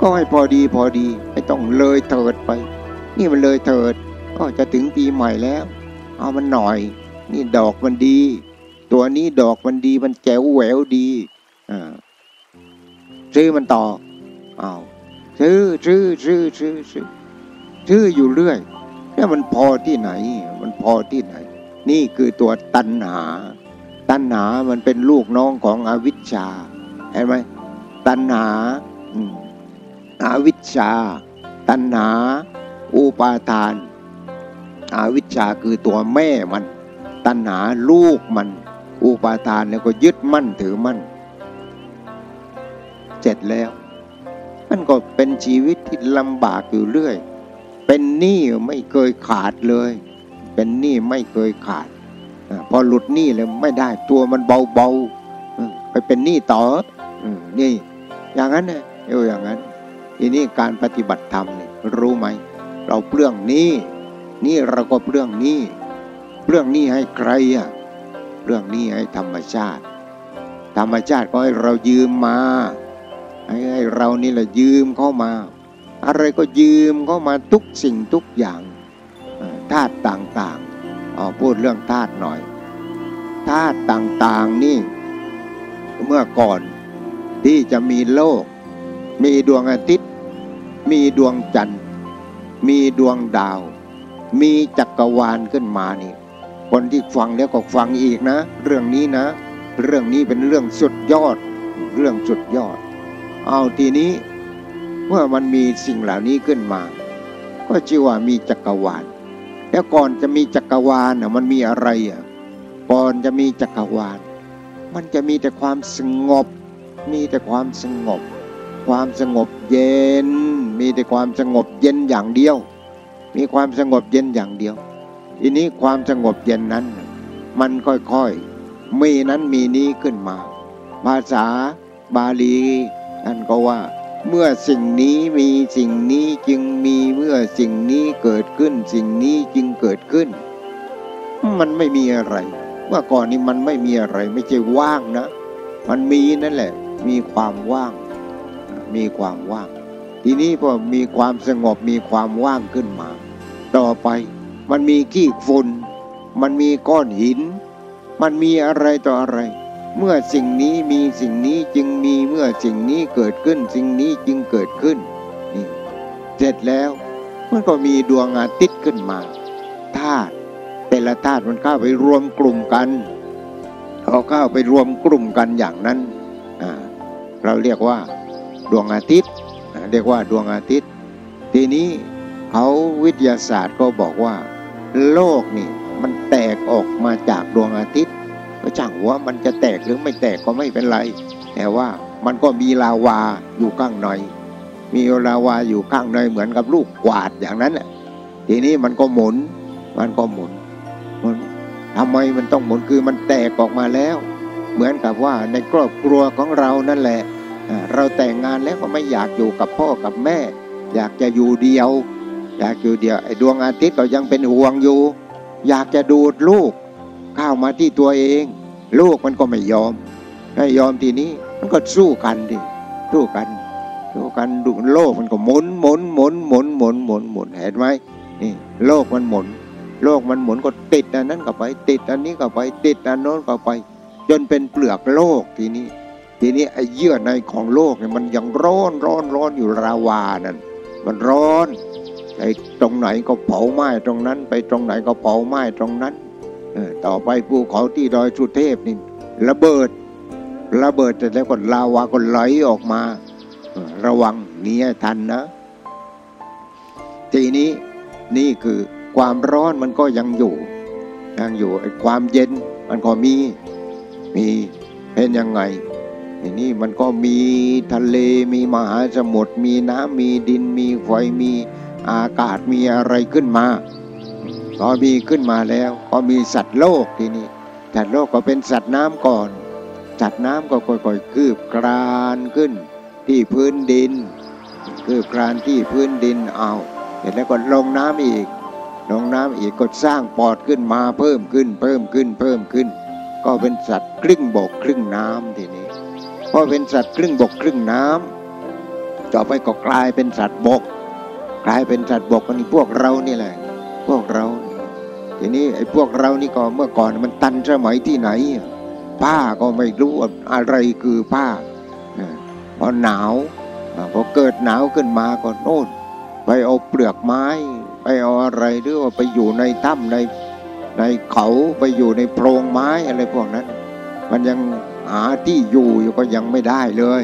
ก็ให้พอดีพอดีไม่ต้องเลยเถิดไป นี่มันเลยเถิด ก็จะถึงปีใหม่แล้ว เอามันหน่อย นี่ดอกมันดี ตัวนี้ดอกมันดีมันแจ๋วแหววดีอ่าซื้อมันต่ออ้าวซื้อซื้อซื้อซื้อซื้อซื้ออยู่เรื่อยแล้วมันพอที่ไหน มันพอที่ไหน นี่คือตัวตัณหา ตัณหามันเป็นลูกน้องของอวิชชา เห็นไหมตัณหาอาวิชชา ตัณหา อุปาทานอาวิชชาคือตัวแม่มัน ตัณหาลูกมัน อุปาทานแล้วก็ยึดมั่นถือมั่น เสร็จแล้ว มันก็เป็นชีวิตที่ลำบากอยู่เรื่อย เป็นหนี้ไม่เคยขาดเลย เป็นหนี้ไม่เคยขาด พอหลุดหนี้แล้วไม่ได้ตัวมันเบาเบาไปเป็นหนี้ต่อนี่ อย่างนั้นเนี่ยเอออย่างนั้นทีนี้การปฏิบัติธรรมนี่รู้ไหม เราเปลื้องหนี้นี่เราก็เปลื้องหนี้เปลื้องหนี้ให้ใครอะ เปลื้องนี้ให้ธรรมชาติ ธรรมชาติก็ให้เรายืมมาให้ให้เรานี่แหละยืมเข้ามา อะไรก็ยืมเข้ามาทุกสิ่งทุกอย่างธาตุต่างๆเอาพูดเรื่องธาตุหน่อยธาตุต่างๆนี่ เมื่อก่อนที่จะมีโลก มีดวงอาทิตย์ มีดวงจันทร์ มีดวงดาว มีจักรวาลขึ้นมานี่ คนที่ฟังแล้วก็ฟังอีกนะ เรื่องนี้นะ เรื่องนี้เป็นเรื่องสุดยอด เรื่องสุดยอด เอาทีนี้ เมื่อมันมีสิ่งเหล่านี้ขึ้นมา ก็ชื่อว่ามีจักรวาล แล้วก่อนจะมีจักรวาลน่ะมันมีอะไรอะก่อนจะมีจักรวาล มันจะมีแต่ความสงบ มีแต่ความสงบ ความสงบเย็น มีแต่ความสงบเย็นอย่างเดียว มีความสงบเย็นอย่างเดียว ทีนี้ความสงบเย็นนั้น มันค่อยๆ มีนั้นมีนี้ขึ้นมา ภาษาบาลีนั่นก็ว่า เมื่อสิ่งนี้มีสิ่งนี้จึงมีเมื่อสิ่งนี้เกิดขึ้น สิ่งนี้จึงเกิดขึ้น มันไม่มีอะไรเมื่อก่อนนี้มันไม่มีอะไรไม่ใช่ว่างนะ มันมีนั่นแหละ มีความว่าง มีความว่าง ทีนี้พอมีความสงบมีความว่างขึ้นมา ต่อไป มันมีขี้ฝุ่น มันมีก้อนหิน มันมีอะไรต่ออะไร เมื่อสิ่งนี้มีสิ่งนี้จึงมีเมื่อสิ่งนี้เกิดขึ้น สิ่งนี้จึงเกิดขึ้นนี่เสร็จแล้วมันก็มีดวงอาทิตย์ขึ้นมาธาตุแต่ละธาตุมันเข้าไปรวมกลุ่มกันเขาเข้าไปรวมกลุ่มกันอย่างนั้นเราเรียกว่าดวงอาทิตย์เรียกว่าดวงอาทิตย์ ทีนี้เขาวิทยาศาสตร์ก็บอกว่า โลกนี่ มันแตกออกมาจากดวงอาทิตย์ก็ช่างหัวมันจะแตกหรือไม่แตกก็ไม่เป็นไร แต่ว่ามันก็มีลาวาอยู่ข้างในมีลาวาอยู่ข้างในเหมือนกับลูกกวาดอย่างนั้นทีนี้มันก็หมุน มันก็หมุนมันทำไมมันต้องหมุนคือมันแตกออกมาแล้ว เหมือนกับว่าในครอบครัวของเรานั่นแหละ เราแต่งงานแล้วก็ไม่อยากอยู่กับพ่อกับแม่ อยากจะอยู่เดียว อยากอยู่เดียวไอ้ดวงอาทิตย์ก็ยังเป็นห่วงอยู่ อยากจะดูดลูกเข้ามาที่ตัวเอง ลูกมันก็ไม่ยอมไม่ยอมทีนี้มันก็สู้กันดิสู้กันสู้กันดูโลกมันก็หมุนหมุนหมุนหมุนหมุนหมุนหมุนเห็นไหมนี่โลกมันหมุน โลกมันหมุนก็ติดอันนั้นก็ไป ติดอันนี้ก็ไปติดอันโน้นก็ไป จนเป็นเปลือกโลกทีนี้ ทีนี้ไอ้เยื่อในของโลกเนี่ยมันยังร้อนร้อนร้อนอยู่ราวานั่นมันร้อน ไอ้ตรงไหนก็เผาไหม้ตรงนั้น ไปตรงไหนก็เผาไหม้ตรงนั้นต่อไปภูเขาที่ดอยสุเทพนี่ระเบิดระเบิดเสร็จแล้วก็ลาวาก็ไหลออกมา ระวังนี้ให้ทันนะ ทีนี้นี่คือความร้อนมันก็ยังอยู่ยังอยู่ไอ้ความเย็นมันก็มีมีเป็นยังไงทีนี้มันก็มีทะเลมีมหาสมุทรมีน้ำมีดินมีไฟมี อากาศมีอะไรขึ้นมาพอมีขึ้นมาแล้วก็มีสัตว์โลกทีนี้สัตว์โลกก็เป็นสัตว์น้ำก่อน สัตว์น้ำก็ค่อยๆคืบคลานขึ้น ที่พื้นดิน คืบคลานที่พื้นดินเอาเสร็จแล้วก็ลงน้ำอีก ลงน้ำอีกก็สร้างปอดขึ้นมาเพิ่มขึ้น เพิ่มขึ้นเพิ่มขึ้น ก็เป็นสัตว์ครึ่งบกครึ่งน้ำทีนี้พอเป็นสัตว์ครึ่งบกครึ่งน้ำต่อไปก็กลายเป็นสัตว์บก กลายเป็นสัตว์บกนี่พวกเรานี่แหละ พวกเรา ทีนี้ไอ้พวกเรานี่ก็เมื่อก่อนมันตันสมัยที่ไหน ผ้าก็ไม่รู้อะไรคือผ้าพอหนาวพอเกิดหนาวขึ้นมาก็โน่นไปเอาเปลือกไม้ ไปเอาอะไรหรือว่าไปอยู่ในถ้ำในในเขาไปอยู่ในโพรงไม้อะไรพวกนั้น มันยังหาที่อยู่อยู่ก็ยังไม่ได้เลย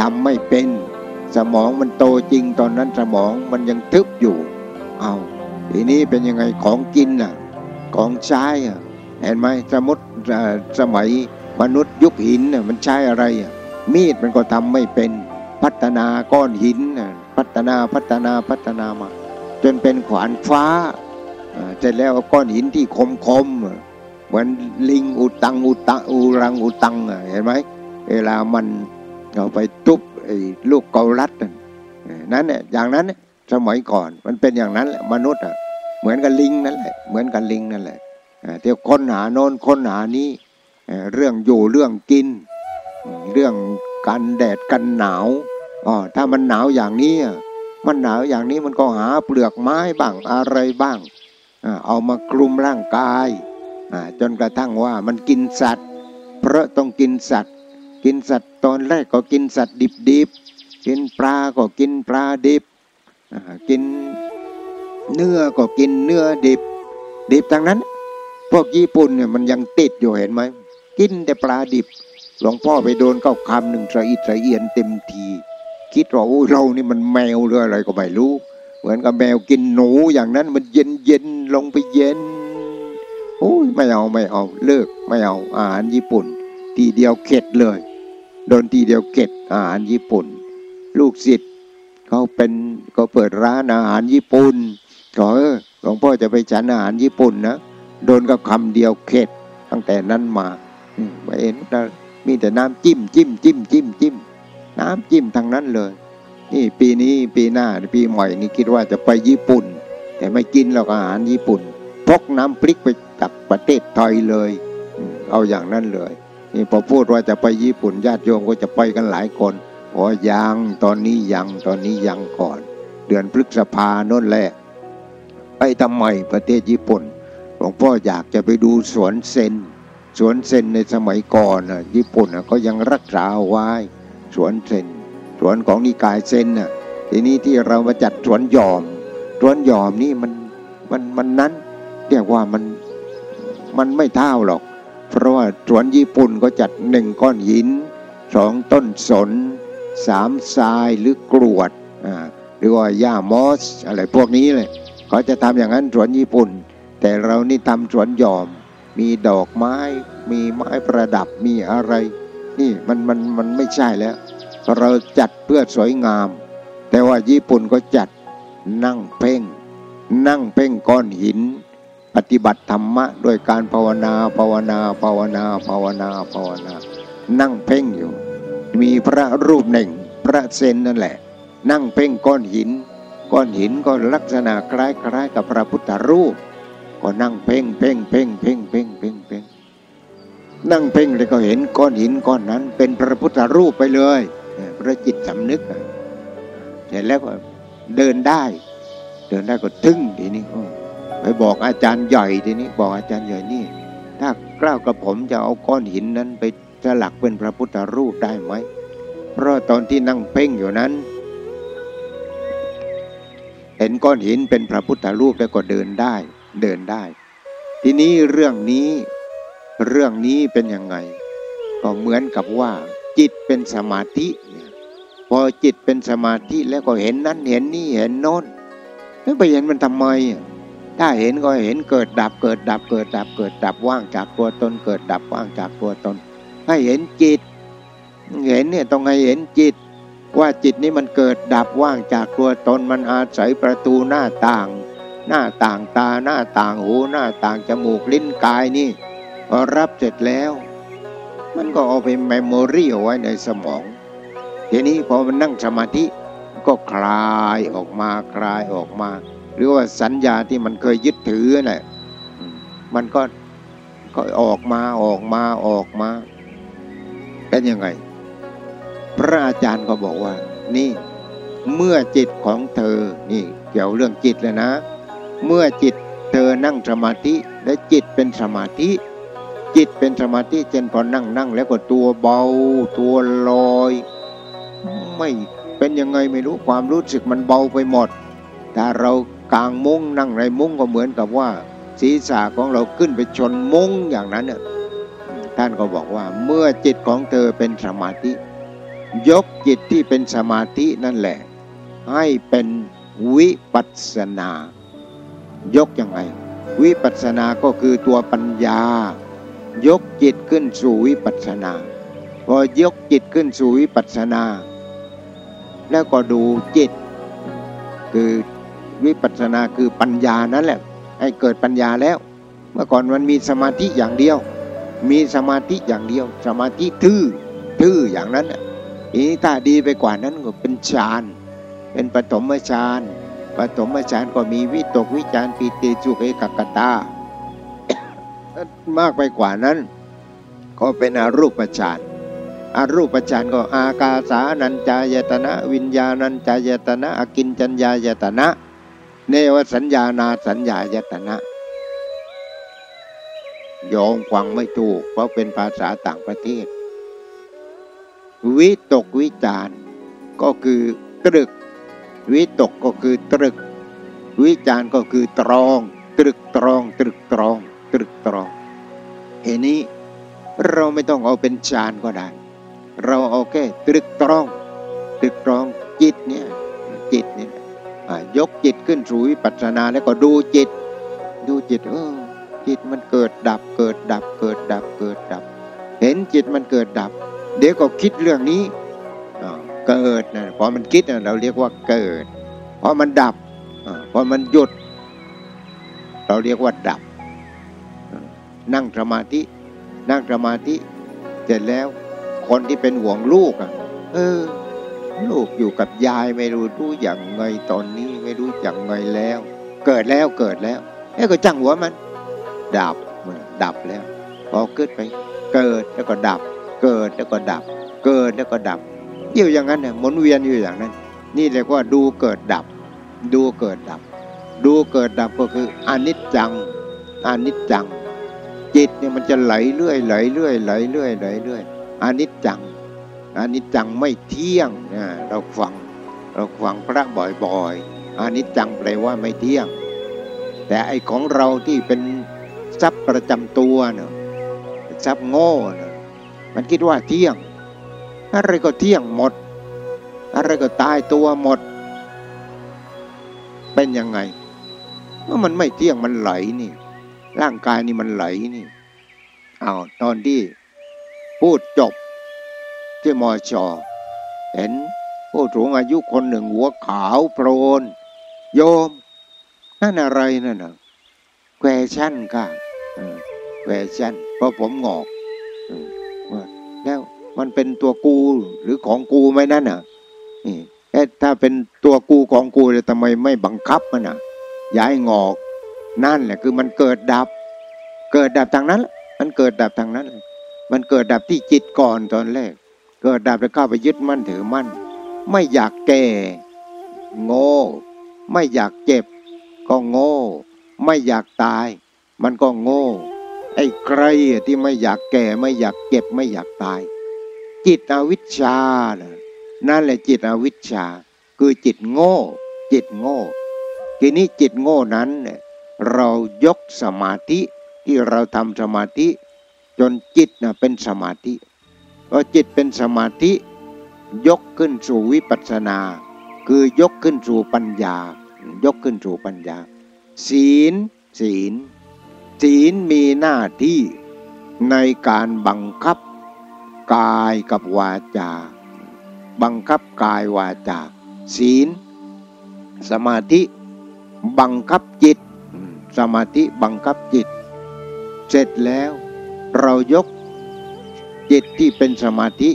ทำไม่เป็น สมองมันโตจริงตอนนั้นสมองมันยังทึบอยู่ เอาทีนี้เป็นยังไงของกินอะของใช้อะเห็นไหมสมมติสมัยมนุษย์ยุคหินน่ะมันใช้อะไรมีดมันก็ทำไม่เป็นพัฒนาก้อนหินพัฒนาพัฒนาพัฒนามา จนเป็นขวานฟ้าเสร็จแล้วก้อนหินที่คมคมเหมือนลิงอุตังอุตะอุรังอุตังเห็นไหมเวลามันเอาไปทุบ ลูกเกาลัดนั้นเนี่ยอย่างนั้นสมัยก่อนมันเป็นอย่างนั้นแหละมนุษย์อะเหมือนกับลิงนั่นแหละเหมือนกับลิงนั่นแหละเที่ยวค้นหาโน้นค้นหานี้เรื่องอยู่เรื่องกิน เรื่องกันแดดกันหนาวอ๋อถ้ามันหนาวอย่างนี้มันหนาวอย่างนี้มันก็หาเปลือกไม้บ้างอะไรบ้างเอามาคลุมร่างกายจนกระทั่งว่ามันกินสัตว์ เพราะต้องกินสัตว์ กินสัตว์ตอนแรกก็กินสัตว์ดิบๆกินปลาก็กินปลาดิบกินเนื้อก็กินเนื้อดิบ ดิบทั้งนั้น พวกญี่ปุ่นเนี่ยมันยังติดอยู่เห็นไหมกินแต่ปลาดิบ หลวงพ่อไปโดนเข้าคำหนึ่งสะอิดสะเอียนเต็มที คิดว่าโอ้เรานี่มันแมวหรืออะไรก็ไม่รู้ เหมือนกับแมวกินหนูอย่างนั้นมันเย็นเย็นลงไปเย็นโอ้ยไม่เอาไม่เอาเลิกไม่เอาอาหารญี่ปุ่น ทีเดียวเข็ดเลย โดนทีเดียวเข็ดอาหารญี่ปุ่น ลูกศิษย์เขาเป็นเขาเปิดร้านอาหารญี่ปุ่นก็เอหลวงพ่อจะไปฉันอาหารญี่ปุ่นนะโดนกับคำเดียวเข็ดตั้งแต่นั้นมาไม่เห็นมีแต่น้ำจิ้มจิ้มจิ้มจิ้มจิ้มน้ำจิ้มทั้งนั้นเลย นี่ปีนี้ปีหน้าปีใหม่นี่คิดว่าจะไปญี่ปุ่น แต่ไม่กินหรอกอาหารญี่ปุ่นพกน้ำพริกไปจากประเทศไทยเลย เอาอย่างนั้นเลยี่พอพูดว่าจะไปญี่ปุ่นญาติโยมก็จะไปกันหลายคนพอยังตอนนี้ยังตอนนี้ยังก่อน เดือนพฤษภาโน่นแหละ ไปทำไมประเทศญี่ปุ่นหลวงพ่ออยากจะไปดูสวนเซนสวนเซนในสมัยก่อนน่ะญี่ปุ่นก็ยังรักษาไว้สวนเซนสวนของนิกายเซนน่ะทีนี้ที่เรามาจัดสวนยอมสวนยอมนี่มันมันมันนั้นเรียกว่ามันมันไม่เท่าหรอก เพราะว่าสวนญี่ปุ่นก็จัดหนึ่งก้อนหินสองต้นสนสามทรายหรือกรวดหรือว่าหญ้ามอสอะไรพวกนี้เลยเขาจะทำอย่างนั้นสวนญี่ปุ่น แต่เรานี่ทำสวนยอม มีดอกไม้ มีไม้ประดับมีอะไร นี่มันมันมันไม่ใช่แล้ว เราจัดเพื่อสวยงาม แต่ว่าญี่ปุ่นก็จัดนั่งเพ่ง นั่งเพ่งก้อนหิน ปฏิบัติธรรมะโดยการภาวนาภาวนาภาวนาภาวนาภาวนา นั่งเพ่งอยู่ มีพระรูปหนึ่ง พระเซนนั่นแหละ นั่งเพ่งก้อนหิน ก้อนหินก็ลักษณะคล้ายคล้ายกับพระพุทธรูป ก็นั่งเพ่งเพ่งเพ่งเพ่งเพ่งเพ่งเพ่งนั่งเพ่งเลยก็เห็นก้อนหินก้อนนั้น เป็นพระพุทธรูปไปเลยพระจิตสำนึกเห็นแล้วก็เดินได้ เดินได้ก็ทึ่งทีนี้ ไปบอกอาจารย์ใหญ่ทีนี้บอกอาจารย์ใหญ่นี่ ถ้ากล้าวกับผมจะเอาก้อนหินนั้นไปสลักเป็นพระพุทธรูปได้ไหม เพราะตอนที่นั่งเพ่งอยู่นั้น เห็นก้อนหินเป็นพระพุทธรูปแล้วก็เดินได้ เดินได้ ทีนี้เรื่องนี้เรื่องนี้เป็นยังไง ก็เหมือนกับว่า จิตเป็นสมาธิเนี่ยพอจิตเป็นสมาธิแล้วก็เห็นนั้นเห็นนี่เห็นโน้นไม่ไปเห็นมันทำไม ถ้าเห็นก็เห็นเกิดดับเกิดดับเกิดดับเกิดดับว่างจากตัวตน เกิดดับว่างจากตัวตน ให้เห็นจิต เห็นเนี่ยต้องให้เห็นจิต ว่าจิตนี้มันเกิดดับว่างจากตัวตนมันอาศัยประตูหน้าต่าง หน้าต่างตาหน้าต่างหูหน้าต่างจมูกลิ้นกายนี่พอรับเสร็จแล้ว มันก็เอาไปเมมโมรี่เอาไว้ในสมองทีนี้พอมันนั่งสมาธิก็คลายออกมาคลายออกมา หรือว่าสัญญาที่มันเคยยึดถือน่ะมันก็ก็ออกมาออกมาออกมา เป็นยังไง พระอาจารย์ก็บอกว่า นี่เมื่อจิตของเธอนี่เกี่ยวเรื่องจิตเลยนะ เมื่อจิตเธอนั่งสมาธิและจิตเป็นสมาธิ จิตเป็นสมาธิเช่นพอนั่งนั่งแล้วก็ตัวเบา ตัวลอย ไม่เป็นยังไงไม่รู้ความรู้สึกมันเบาไปหมด ถ้าเรา กางมุ้งนั่งในมุ้งก็เหมือนกับว่า ศีรษะของเราขึ้นไปชนมุ้งอย่างนั้นเนี่ยท่านก็บอกว่าเมื่อจิตของเธอเป็นสมาธิ ยกจิตที่เป็นสมาธินั่นแหละ ให้เป็นวิปัสสนา ยกยังไง วิปัสสนาก็คือตัวปัญญา ยกจิตขึ้นสู่วิปัสสนา พอยกจิตขึ้นสู่วิปัสสนา แล้วก็ดูจิต คือ วิปัสสนาคือปัญญานั่นแหละ ให้เกิดปัญญาแล้ว เมื่อก่อนมันมีสมาธิอย่างเดียว มีสมาธิอย่างเดียว สมาธิทื่อทื่ออย่างนั้นอีนี้ถ้าดีไปกว่านั้นก็เป็นฌาน เป็นปฐมฌานปฐมฌานก็มีวิตกวิจารปีติสุขเอกกตามากไปกว่านั้น ก็เป็นอรูปฌานอารูปฌานก็อากาสานัญจายตนะ วิญญาณัญจายตนะ อกินจัญญายตนะ เนวสัญญานาสัญญายตนะยองฟังไม่ถูก เพราะเป็นภาษาต่างประเทศ วิตกวิจารก็คือตรึก วิตกก็คือตรึก วิจารก็คือตรอง ตรึกตรอง ตรึกตรอง ตรึกตรองเห็นนี้เราไม่ต้องเอาเป็นฌานก็ได้ เราเอาแค่ตรึกตรอง ตรึกตรองจิตเนี่ยจิตเนี่ย ยกจิตขึ้นสู่วิปัสสนาแล้วก็ดูจิต ดูจิตเออจิตมันเกิดดับเกิดดับเกิดดับเกิดดับ เห็นจิตมันเกิดดับ เดี๋ยวก็คิดเรื่องนี้เกิดนะพอมันคิดเราเรียกว่าเกิดพอมันดับพอมันหยุด เราเรียกว่าดับ นั่งสมาธินั่งสมาธิเสร็จแล้วคนที่เป็นห่วงลูกอะ เออ ลูกอยู่กับยายไม่รู้รู้อย่างไงตอนนี้ ไม่รู้อย่างไงแล้ว เกิดแล้วเกิดแล้วไอ้ก็จังหัวมัน ดับดับแล้ว พอเกิดไป เกิดแล้วก็ดับ เกิดแล้วก็ดับ เกิดแล้วก็ดับอยู่อย่างนั้นเนี่ยหมุนเวียนอยู่อย่างนั้น นี่เรียกว่าดูเกิดดับ ดูเกิดดับ ดูเกิดดับก็คืออนิจจังอนิจจัง จิตเนี่ยมันจะไหลเรื่อยไหลเรื่อยไหลเรื่อยไหลเรื่อยอนิจจังอนิจจังไม่เที่ยงนะเราฟังเราฟังพระบ่อยๆ อนิจจังแปลว่าไม่เที่ยง แต่ไอของเราที่เป็นทรัพย์ประจำตัวเนาะทรัพย์โง่เนะมันคิดว่าเที่ยง อะไรก็เที่ยงหมด อะไรก็ตายตัวหมด เป็นยังไงเมื่อมันไม่เที่ยงมันไหลนี่ ร่างกายนี่มันไหลนี่เอาตอนที่พูดจบที่มอชอเห็นผู้สูงอายุคนหนึ่งหัวขาวโพลน โยม นั่นอะไรนั่นนะแควชั่นค่ะแควชั่นเพราะผมงอกแล้วมันเป็นตัวกูหรือของกูไหมนั่นน่ะนี่ถ้าเป็นตัวกูของกูเลยทำไมไม่บังคับมันอะย้ายงอก นั่นแหละคือมันเกิดดับ เกิดดับทางนั้น มันเกิดดับทางนั้น มันเกิดดับที่จิตก่อนตอนแรก เกิดดับแล้วเข้าไปยึดมั่นถือมั่น ไม่อยากแก่ โง่ ไม่อยากเจ็บ ก็โง่ ไม่อยากตาย มันก็โง่ ไอ้ใครที่ไม่อยากแก่ไม่อยากเจ็บไม่อยากตาย จิตอวิชชานะนั่นแหละจิตอวิชชา คือจิตโง่ จิตโง่ทีนี้จิตโง่นั้นเนี่ยเรายกสมาธิที่เราทำสมาธิ จนจิตนะเป็นสมาธิพอจิตเป็นสมาธิ ยกขึ้นสู่วิปัสสนา คือยกขึ้นสู่ปัญญา ยกขึ้นสู่ปัญญา ศีล ศีล ศีลมีหน้าที่ในการบังคับกายกับวาจา บังคับกายวาจา ศีล สมาธิบังคับจิต สมาธิบังคับจิต เสร็จแล้วเรายกจิตที่เป็นสมาธิ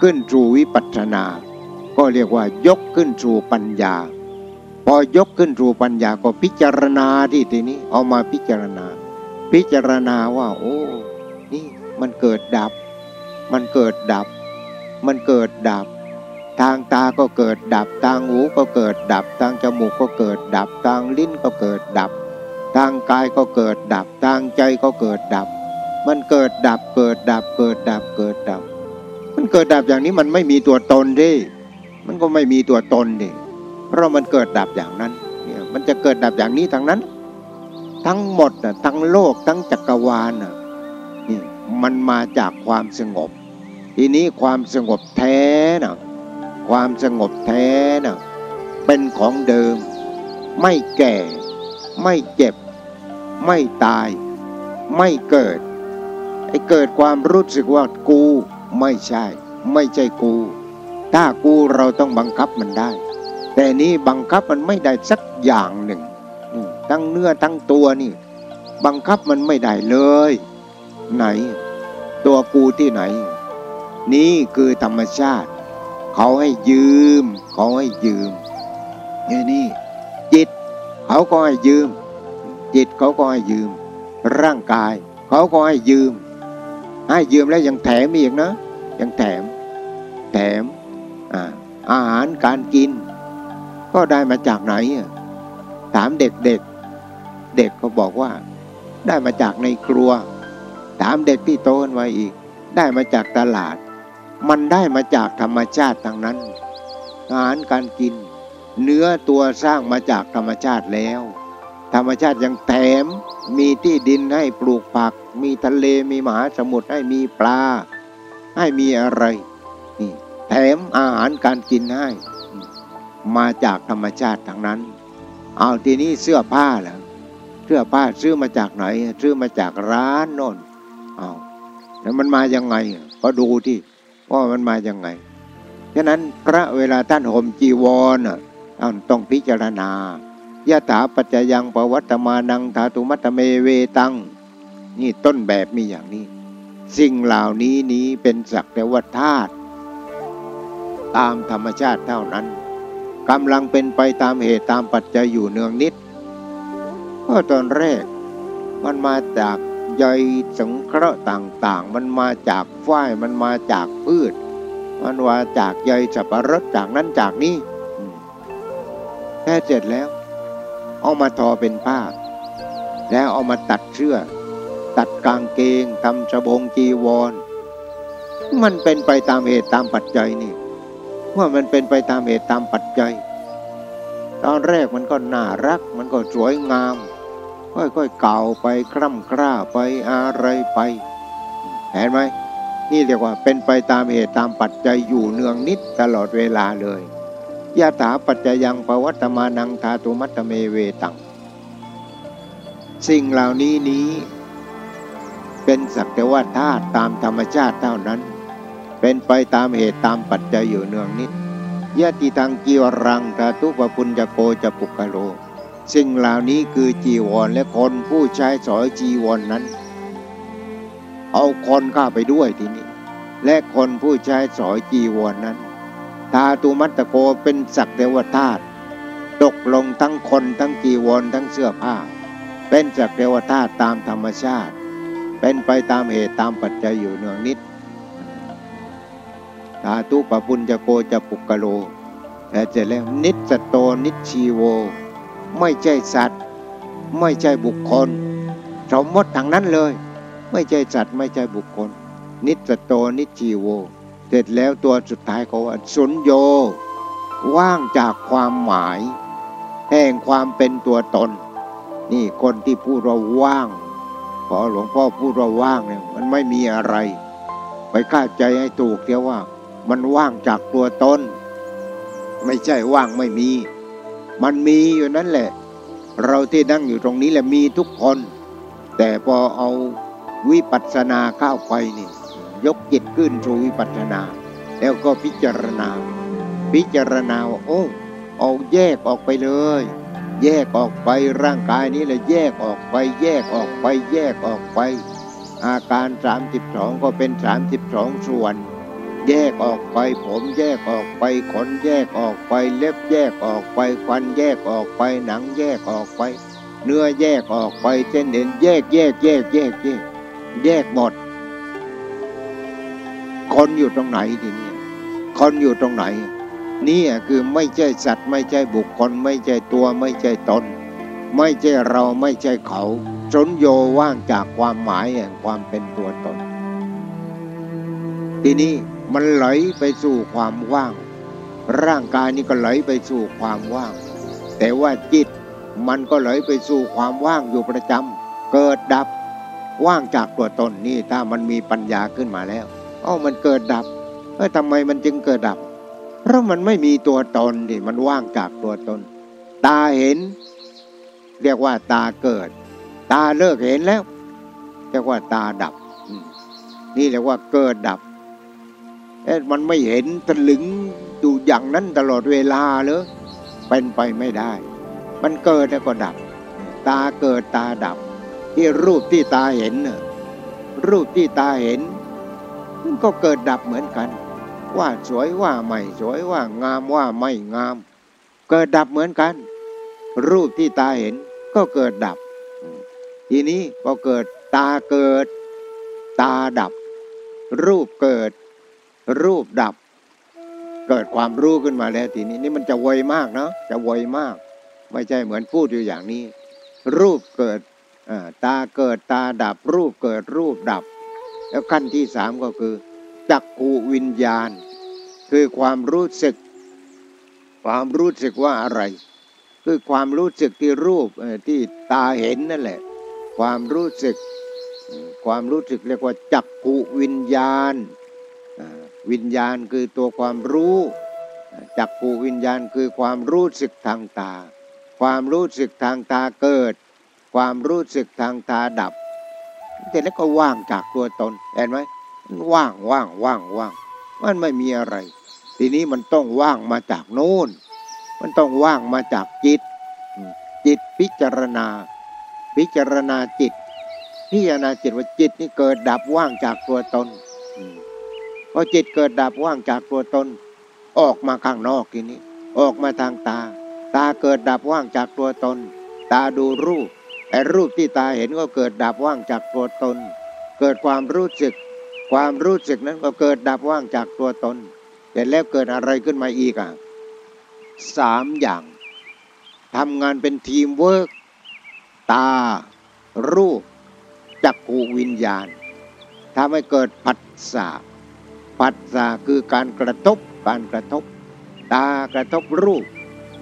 ขึ้นสู่วิปัสสนา ก็เรียกว่ายกขึ้นสู่ปัญญา พอยกขึ้นสู่ปัญญาก็พิจารณาที่ทีนี้เอามาพิจารณา พิจารณาว่าโอ้นี่มันเกิดดับ มันเกิดดับ มันเกิดดับ ทางตาก็เกิดดับ ทางหูก็เกิดดับ ทางจมูกก็เกิดดับ ทางลิ้นก็เกิดดับ ทางกายก็เกิดดับ ทางใจก็เกิดดับ มันเกิดดับเกิดดับเกิดดับเกิดดับ มันเกิดดับอย่างนี้มันไม่มีตัวตนดิมันก็ไม่มีตัวตนดิ ราะมันเกิดดับอย่างนั้นเนี่ยมันจะเกิดดับอย่างนี้ทั้งนั้น ทั้งหมดนะทั้งโลกทั้งจักรวาลนะนี่มันมาจากความสงบ ทีนี้ความสงบแท้นะความสงบแท้นะเป็นของเดิม ไม่แก่ ไม่เจ็บ ไม่ตาย ไม่เกิดไอ้เกิดความรู้สึกว่ากูไม่ใช่ ไม่ใช่กู ถ้ากูเราต้องบังคับมันได้ แต่นี้บังคับมันไม่ได้สักอย่างหนึ่งทั้งเนื้อทั้งตัวนี่ บังคับมันไม่ได้เลย ไหน ตัวกูที่ไหน นี่คือธรรมชาติ เขาให้ยืม เขาให้ยืมนี่นี่จิต เขาก็ให้ยืม จิตเขาก็ให้ยืม ร่างกาย เขาก็ให้ยืม ให้ยืมแล้วยังแถมอีกนะ ยังแถม แถมอาอาหารการกิน ก็ได้มาจากไหนถามเด็กเด็กเด็กเขาบอกว่า ได้มาจากในครัว ถามเด็กที่โตขึ้นมาอีก ได้มาจากตลาด มันได้มาจากธรรมชาติทางนั้น อาหารการกิน เนื้อตัวสร้างมาจากธรรมชาติแล้ว ธรรมชาติยังแถมมีที่ดินให้ปลูกผัก มีทะเลมีมหาสมุทรให้มีปลา ให้มีอะไรนี่แถมอาหารการกินให้ มาจากธรรมชาติทั้งนั้น เอาทีนี้เสื้อผ้าล่ะเสื้อผ้าซื้อมาจากไหน ซื้อมาจากร้านโน่นเอาแล้วมันมายังไง ก็ดูที่ว่ามันมายังไงฉะนั้นพระเวลาท่านห่มจีวรต้องพิจารณายะถาปัจจยังปวัตมานังธาตุมัตเมเวตัง นี่ต้นแบบมีอย่างนี้ สิ่งเหล่านี้นี้เป็นสักแต่ว่าธาตุตามธรรมชาติเท่านั้น กำลังเป็นไปตามเหตุตามปัจจัยอยู่เนืองนิดเพราะตอนแรกมันมาจากใยสังเคราะห์ต่างๆ มันมาจากฝ้ายมันมาจากพืช มันมาจากใยสับปะรดจากนั้นจากนี้แค่เสร็จแล้ว เอามาทอเป็นผ้า แล้วเอามาตัดเสื้อตัดกางเกงทำสบงจีวร มันเป็นไปตามเหตุตามปัจจัยนี่ ว่ามันเป็นไปตามเหตุตามปัจจัย ตอนแรกมันก็น่ารัก มันก็สวยงาม ค่อยๆเก่าไปคร่ำคร่าไปอะไรไป เห็นไหมนี่เรียกว่าเป็นไปตามเหตุตามปัจจัยอยู่เนืองนิดตลอดเวลาเลยยะถาปัจจยังปวัตมานังธาตุมัตเมเวตัง สิ่งเหล่านี้นี้ เป็นสักแต่ว่าธาตุตามธรรมชาติเท่านั้น เป็นไปตามเหตุตามปัจจัยอยู่เนืองนิดยะติทางกิวรังธาตุปปุญจโกจะปุกโลสิ่งเหล่านี้คือจีวรและคนผู้ใช้สอยจีวรนนั้น เอาคนข้าไปด้วยทีนี้ และคนผู้ใช้สอยจีวรนนั้นทาตุมัตตโกเป็นสักเทวธาตุตกลงทั้งคนทั้งจีวรทั้งเสื้อผ้า เป็นสักเทวธาตุตามธรรมชาติ เป็นไปตามเหตุตามปัจจัยอยู่เนืองนิดาตุปปุญจโกจะปุกกะโลแต่เสร็จแล้วนิสโตนิชีโว ไม่ใช่สัตว์ ไม่ใช่บุคคลสมมติทางนั้นเลย ไม่ใช่สัตว์ไม่ใช่บุคคล นิสโตนิชีโว เสร็จแล้วตัวสุดท้ายเขาว่าสุญโย ว่างจากความหมาย แห่งความเป็นตัวตน นี่คนที่พูดว่าว่างพอหลวงพ่อพูดว่าว่างเนี่ยมันไม่มีอะไร ไปเข้าใจให้ถูกเทียวว่า มันว่างจากตัวตนไม่ใช่ว่างไม่มี มันมีอยู่นั่นแหละ เราที่นั่งอยู่ตรงนี้แหละมีทุกคน แต่พอเอาวิปัสสนาเข้าไปนี่ ยกจิตขึ้นสู่วิปัสสนา แล้วก็พิจารณา พิจารณาว่าโอ้เอาแยกออกไปเลย แยกออกไปร่างกายนี้เลยแยกออกไป แยกออกไป แยกออกไป อาการ 32 ก็เป็น 32 ส่วน แยกออกไป ผมแยกออกไป ขนแยกออกไป เล็บแยกออกไปฟันแยกออกไป หนังแยกออกไป เนื้อแยกออกไปเส้นเอ็นแยกแยกแยกแยกแยกแยกหมด คนอยู่ตรงไหนทีนี้คนอยู่ตรงไหน นี่คือไม่ใช่สัตว์ไม่ใช่บุคคล ไม่ใช่ตัวไม่ใช่ตน ไม่ใช่เราไม่ใช่เขาสนโยว่างจากความหมายแห่งความเป็นตัวตน ทีนี้ มันไหลไปสู่ความว่าง ร่างกายนี้ก็ไหลไปสู่ความว่าง แต่ว่าจิตมันก็ไหลไปสู่ความว่างอยู่ประจำเกิดดับว่างจากตัวตนนี่ถ้ามันมีปัญญาขึ้นมาแล้วอ้ามันเกิดดับเออทำไมมันจึงเกิดดับ เพราะมันไม่มีตัวตนที่มันว่างจากตัวตน ตาเห็น เรียกว่าตาเกิด ตาเลิกเห็นแล้ว เรียกว่าตาดับ นี่เรียกว่าเกิดดับ เอ๊ะมันไม่เห็นตะลึงอยู่อย่างนั้นตลอดเวลาเลยเป็นไปไม่ได้ มันเกิดแล้วก็ดับ ตาเกิดตาดับ ที่รูปที่ตาเห็นรูปที่ตาเห็นมันก็เกิดดับเหมือนกัน ว่าสวยว่าไม่สวยว่างามว่าไม่งาม เกิดดับเหมือนกัน รูปที่ตาเห็นก็เกิดดับ ทีนี้พอเกิดตาเกิด ตาดับ รูปเกิด รูปดับ เกิดความรู้ขึ้นมาแล้วทีนี้นี่มันจะไวมากเนาะจะไวมาก ไม่ใช่เหมือนพูดอยู่อย่างนี้ รูปเกิดตาเกิดตาดับ รูปเกิดรูปดับ แล้วขั้นที่สามก็คือ จักขูวิญญาณ คือความรู้สึก ความรู้สึกว่าอะไร คือความรู้สึกที่รูปที่ตาเห็นนั่นแหละ ความรู้สึก ความรู้สึกเรียกว่าจักขูวิญญาณ วิญญาณคือตัวความรู้จักขูวิญญาณคือความรู้สึกทางตา ความรู้สึกทางตาเกิด ความรู้สึกทางตาดับแต่แล้วก็ว่างจากตัวตนเห็นไหมว่างว่างว่างว่างมันไม่มีอะไร ทีนี้มันต้องว่างมาจากโน้น มันต้องว่างมาจากจิต จิตพิจารณา พิจารณาจิต พิจารณาจิตว่าจิตนี่เกิดดับว่างจากตัวตน อจิตเกิดดับว่างจากตัวตน ออกมาข้างนอกทีนี้ ออกมาทางตา ตาเกิดดับว่างจากตัวตน ตาดูรูปไอ้รูปที่ตาเห็นก็เกิดดับว่างจากตัวตน เกิดความรู้สึก ความรู้สึกนั้นก็เกิดดับว่างจากตัวตนแต่แล้วเกิดอะไรขึ้นมาอีกอะสามอย่างทำงานเป็นทีมเวิร์กตา รูปจักขูวิญญาณทำให้เกิดผัสสะ ผัสสะคือการกระทบการกระทบ ตากระทบรูป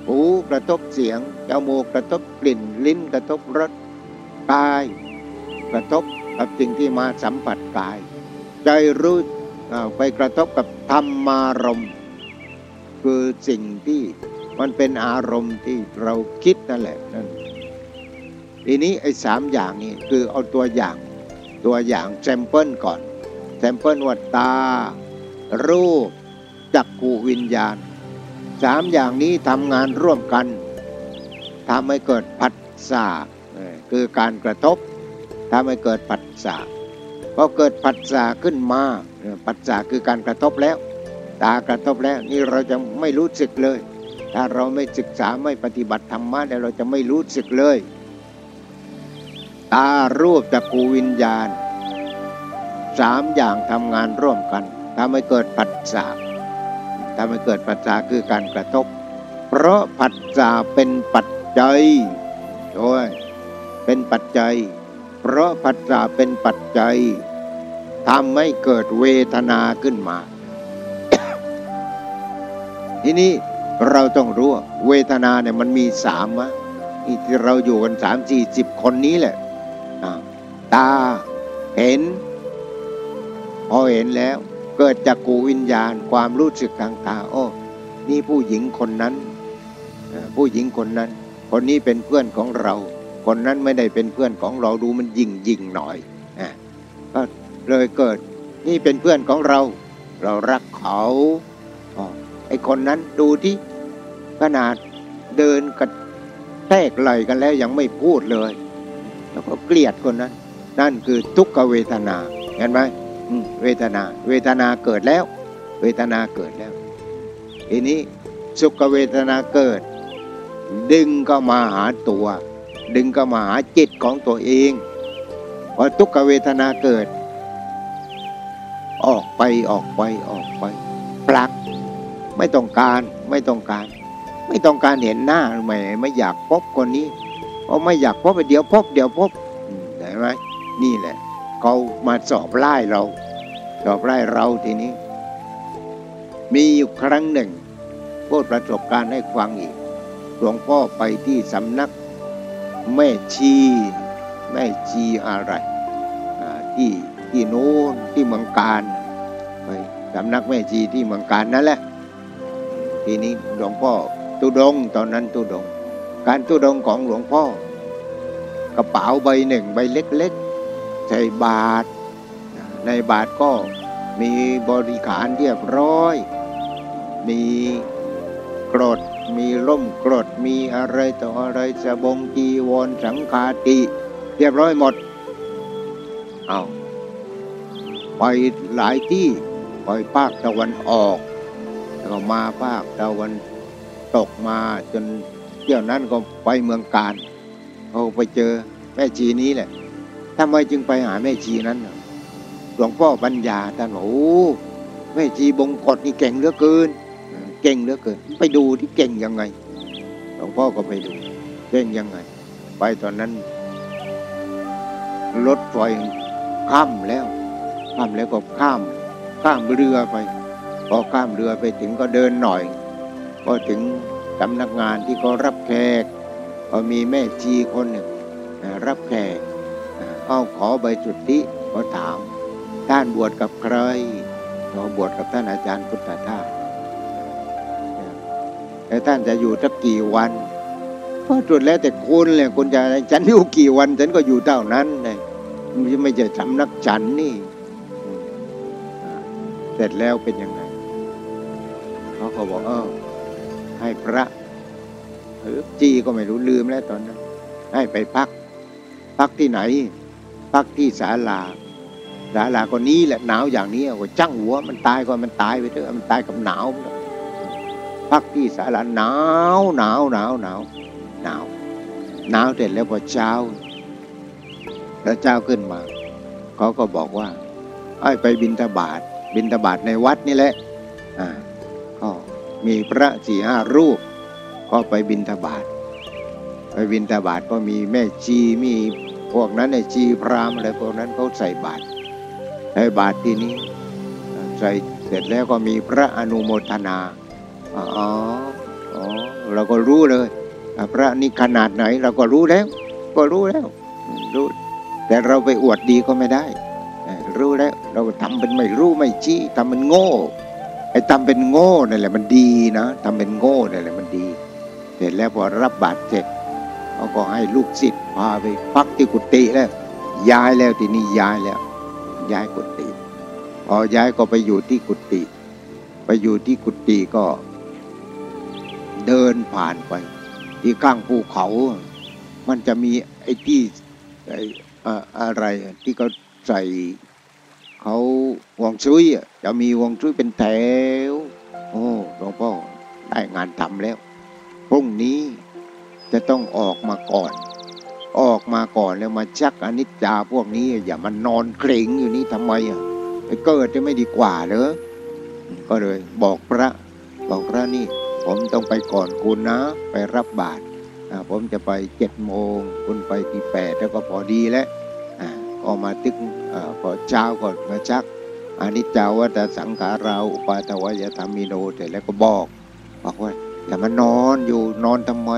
หูกระทบเสียงจมูกกระทบกลิ่นลิ้นกระทบรสกาย กระทบกับสิ่งที่มาสัมผัสกาย ใจรู้ไปกระทบกับธรรมารมณ์ คือสิ่งที่มันเป็นอารมณ์ที่เราคิดนั่นแหละนั่นทีนี้ไอ้สามอย่างนี้คือเอาตัวอย่างตัวอย่าง sample ก่อน sample ว่าตา รูปจักขูวิญญาณสามอย่างนี้ทำงานร่วมกันทำให้เกิดผัสสะคือการกระทบทำให้เกิดผัสสะพอเกิดผัสสะขึ้นมาผัสสะคือการกระทบแล้ว ตากระทบแล้วนี่เราจะไม่รู้สึกเลย ถ้าเราไม่ศึกษาไม่ปฏิบัติธรรมะเนี่ยเราจะไม่รู้สึกเลย ตารูปจักรูวิญญาณสามอย่างทำงานร่วมกัน ทำให้เกิดผัสสะทำให้เกิดผัสสะคือการกระทบ เพราะผัสสะเป็นปัจจัยโอ้ยเป็นปัจจัย เพราะผัสสะเป็นปัจจัยทำให้เกิดเวทนาขึ้นมา ทีนี้เราต้องรู้เวทนาเนี่ยมันมีสามะนี่ที่เราอยู่กันสามสี่สิบคนนี้แหละตาเห็น พอเห็นแล้ว เกิดจากกูวิญญาณความรู้สึกทางตาโอ้นี่ผู้หญิงคนนั้นผู้หญิงคนนั้น คนนี้เป็นเพื่อนของเรา คนนั้นไม่ได้เป็นเพื่อนของเราดูมันยิงยิงหน่อยก็เลยเกิดนี่เป็นเพื่อนของเรา เรารักเขาไอคนนั้นดูที่ขนาดเดินกระแทกไหลกันแล้วยังไม่พูดเลย แล้วก็เกลียดคนนั้น นั่นคือทุกขเวทนาเห็นไหม เวทนา เวทนาเกิดแล้ว เวทนาเกิดแล้ว ทีนี้สุขเวทนาเกิด ดึงก็มาหาตัว ดึงก็มาหาจิตของตัวเองพอทุกขเวทนาเกิด ออกไปออกไปออกไปปลักไม่ต้องการไม่ต้องการ ไม่ต้องการเห็นหน้าไม่ไม่อยากพบคนนี้เพราะไม่อยากพบไปเดี๋ยวพบเดี๋ยวพบเห็นไหมนี่แหละ เขามาสอบไล่เรา สอบไล่เราทีนี้ มีอยู่ครั้งหนึ่งพูดประสบการณ์ให้ฟังอีกหลวงพ่อไปที่สำนัก แม่ชีแม่ชีอะไรที่ที่โน้นที่เมืองการไปสำนักแม่ชีที่เมืองการนั่นแหละ ทีนี้หลวงพ่อตุดงตอนนั้นตุดง การตุดงของหลวงพ่อกระเป๋าใบหนึ่งใบเล็ก ใส่บาทในบาทก็มีบริขารเรียบร้อย มีกรด มีล่มกรด มีอะไรต่ออะไรสบงจีวรสังฆาติ เรียบร้อยหมด เอาไปหลายที่ไปภาคตะวันออก แล้วก็มาภาคตะวันตกมาจนเที่ยวนั้นก็ไปเมืองการเขาไปเจอแม่ชีนี้แหละ ทำไมจึงไปหาแม่ชีนั้นหลวงพ่อปัญญาท่านบอกโอ้แม่ชีบงกฎนี่เก่งเหลือเกิน เก่งเหลือเกิน ไปดูที่เก่งยังไง หลวงพ่อก็ไปดู เก่งยังไง ไปตอนนั้นรถไฟข้ามแล้วข้ามแล้วก็ข้าม ข้ามเรือไป พอข้ามเรือไปถึงก็เดินหน่อย ก็ถึงสำนักงานที่เขารับแขกก็มีแม่ชีคนหนึ่งรับแขก เอาขอใบสุทธิก็ถามท่านบวชกับใครเราบวชกับท่านอาจารย์พุทธทาสแต่ท่านจะอยู่สักกี่วันก็จุดแล้วแต่คุณเลยคุณจะฉันอยู่กี่วัน ฉันก็อยู่เท่านั้นเลยไม่ใช่สำนักฉันนี่ เสร็จแล้วเป็นยังไงเขาก็บอกเออให้พระหรือจีก็ไม่รู้ลืมแล้วตอนนั้น ให้ไปพัก พักที่ไหน พักที่ศาลาศาลาก็นี้แหละหนาวอย่างนี้ก็จังหัวมันตายก็มันตายไปเถอะมันตายกับหนาวพักที่ศาลาหนาวหนาวหนาวหนาวหนาวหนาวเสร็จแล้วพอเช้า พระเจ้าขึ้นมาเขาก็บอกว่าไอ้ไปบินทบาทบินทบาทในวัดนี่แหละอ่าก็มีพระสี่ห้ารูป ก็ไปบินทบาทไปบินทบาทก็มีแม่ชีมี พวกนั้นในชีพรามอะไรพวกนั้นเขาใส่บาตรใส่บาตรที่นี้ใส่เสร็จแล้วก็มีพระอนุโมทนาอ๋ออ๋อเราก็รู้เลย พระนี่ขนาดไหนเราก็รู้แล้ว ก็รู้แล้วรู้แต่เราไปอวดดีก็ไม่ได้ รู้แล้วเราทำเป็นไม่รู้ไม่ชี้ทำเป็นโง่ไอ้ทำเป็นโง่นั่นแหละมันดีนะทำเป็นโง่นั่นแหละมันดี เสร็จแล้วพอรับบาดเจ็บ เขาก็ให้ลูกศิษย์พาไปพักที่กุฏิแล้ว ย้ายแล้วที่นี่ย้ายแล้ว ย้ายกุฏิพอย้ายก็ไปอยู่ที่กุฏิไปอยู่ที่กุฏิก็ เดินผ่านไป ที่ข้างภูเขา มันจะมีไอ้ที่ไอ้อะไรที่เขาใส่เขาวงชุยจะมีวงชุยเป็นแถว โอ้หลวงพ่อได้งานทำแล้วพรุ่งนี้ จะต้องออกมาก่อน ออกมาก่อนแล้วมาชักอนิจจาพวกนี้ อย่ามันนอนเกรงอยู่นี่ทำไมอะไปเกิดจะไม่ดีกว่าเหรอก็เลยบอกพระบอกพระนี่ ผมต้องไปก่อนคุณนะ ไปรับบาตรผมจะไปเจ็ดโมงคุณไปที่แปดแล้วก็พอดีแล้วอ่าก็มาตึกอ่าพอเช้าก่อนมาชักอนิจจาวัฏสังขาราอุปาทวยธรรมิโนเสร็จแล้วก็บอกบอกว่าอย่ามานอนอยู่นอนทำไม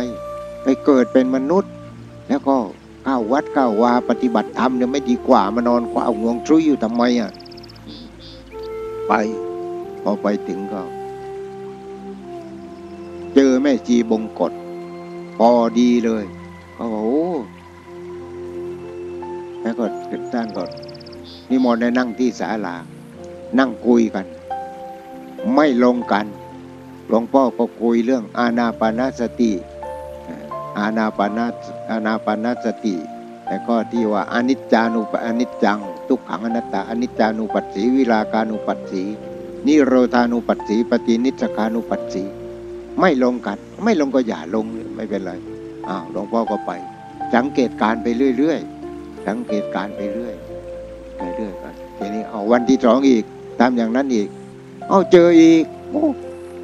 ไปเกิดเป็นมนุษย์ แล้วก็เข้าวัดเข้าวาปฏิบัติธรรมเนี่ยไม่ดีกว่ามานอนคว้าห่วงชุยอยู่ทำไมอะไป พอไปถึงก็ เจอแม่จีบงกฎพอดีเลยเขาบอกโอ้แล้วก็ท่านก็นิมนต์ให้นั่งที่ศาลา นั่งคุยกัน ไม่ลงกัน หลวงพ่อก็คุยเรื่องอาณาปานสติ อาณาปานาอาณาปานาสติ แต่ก็ที่ว่าอนิจจานุปอนิจจัง ทุกขังอนัตตาอนิจจานุปัสสีวิราคานุปัสสีนิโรธานุปัสสีปฏินิจคานุปัสสีไม่ลงกันไม่ลงก็อย่าลงไม่เป็นไรอ้าวหลวงพ่อก็ไป สังเกตการไปเรื่อยๆสังเกตการไปเรื่อยไปเรื่อยกันทีนี้เอาวันที่สองอีกทำอย่างนั้นอีก เอาเจออีกโอ้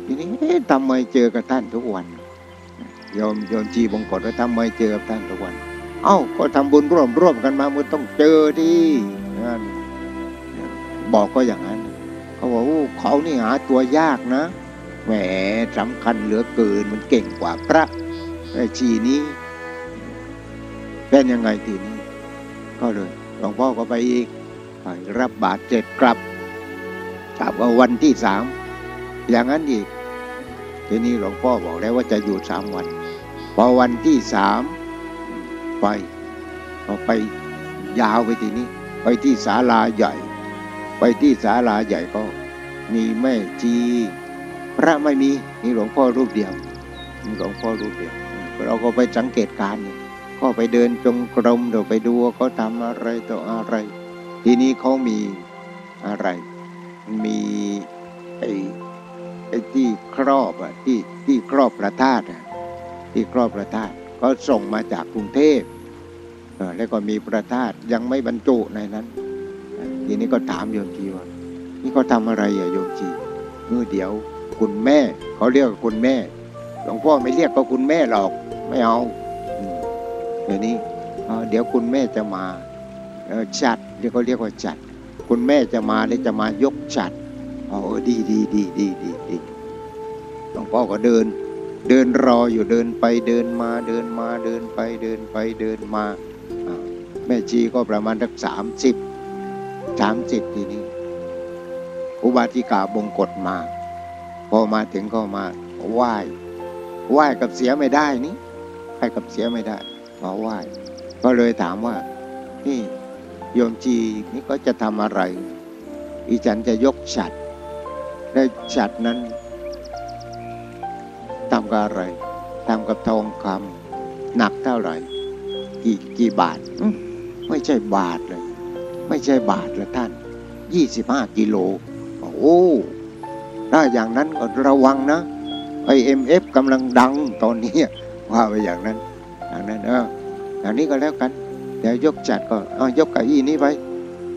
ทีนี้ทำไมเจอกับท่านทุกวัน โยมโยมจีบงกฎว่าทำไมเจอกับท่านทุกวัน เอ้าก็ทำบุญร่วมร่วมกันมามันต้องเจอที่นั่นบอกก็อย่างนั้น เขาบอกโอ้เขานี่หาตัวยากนะแหมสำคัญเหลือเกินมันเก่งกว่าพระไอ้ชีนี้เป็นยังไงทีนี้ ก็เลยหลวงพ่อก็ไปอีกไปรับบาตรเสร็จกลับกลับว่าวันที่สามอย่างนั้นอีกทีนี้หลวงพ่อบอกแล้วว่าจะอยู่สามวัน พอวันที่สามไปพอไปยาวไปทีนี้ ไปที่ศาลาใหญ่ ไปที่ศาลาใหญ่ก็มีแม่จีพระไม่มีมีหลวงพ่อรูปเดียวมีหลวงพ่อรูปเดียว เราก็ไปสังเกตการณ์ก็ไปเดินจงกรมเดี๋ยวไปดูว่าเขาทำอะไรต่ออะไร ทีนี้เขามีอะไร มีไอ้ไอ้ที่ครอบอะที่ที่ครอบพระธาตุอะ ที่ครอบพระธาตุก็ส่งมาจากกรุงเทพแล้วก็มีพระธาตุยังไม่บรรจุในนั้น ทีนี้ก็ถามโยมจีว่านี่เขาทำอะไรอะโยมจีมือเดียวคุณแม่เขาเรียกว่าคุณแม่หลวงพ่อไม่เรียกก็คุณแม่หรอกไม่เอาเดี๋ยวนี้เดี๋ยวคุณแม่จะมาจัดเรียกเขาเรียกว่าจัด คุณแม่จะมาแล้จะมายกจัดอ๋อเออดีดีดีดีดีดีหลวงพ่อก็เดิน เดินรออยู่เดินไปเดินมาเดินมาเดินไปเดินไปเดินมา แม่ชีก็ประมาณสักสามสิบสามสิบทีนี้ อุบาติกาบงกฎมา พอมาถึงก็มาไหว้ไหว้กับเสียไม่ได้นี่ไหว้กับเสียไม่ได้มาไหว้ก็เลยถามว่า นี่โยมจีนี่ก็จะทำอะไร อีฉันจะยกฉัตรได้ฉัตรนั้น กับอะไรทำกับทองคำหนักเท่าไหร่กี่กี่บาทอื้อไม่ใช่บาทเลย ไม่ใช่บาทละท่านยี่สิบห้ากิโลโอ้ถ้าอย่างนั้นก็ระวังนะ IMF กำลังดังตอนนี้ว่าไปอย่างนั้นอย่างนั้นเอออย่างนี้ก็แล้วกันเดี๋ยวยกจัดก็เอายกเก้าอี้นี้ไป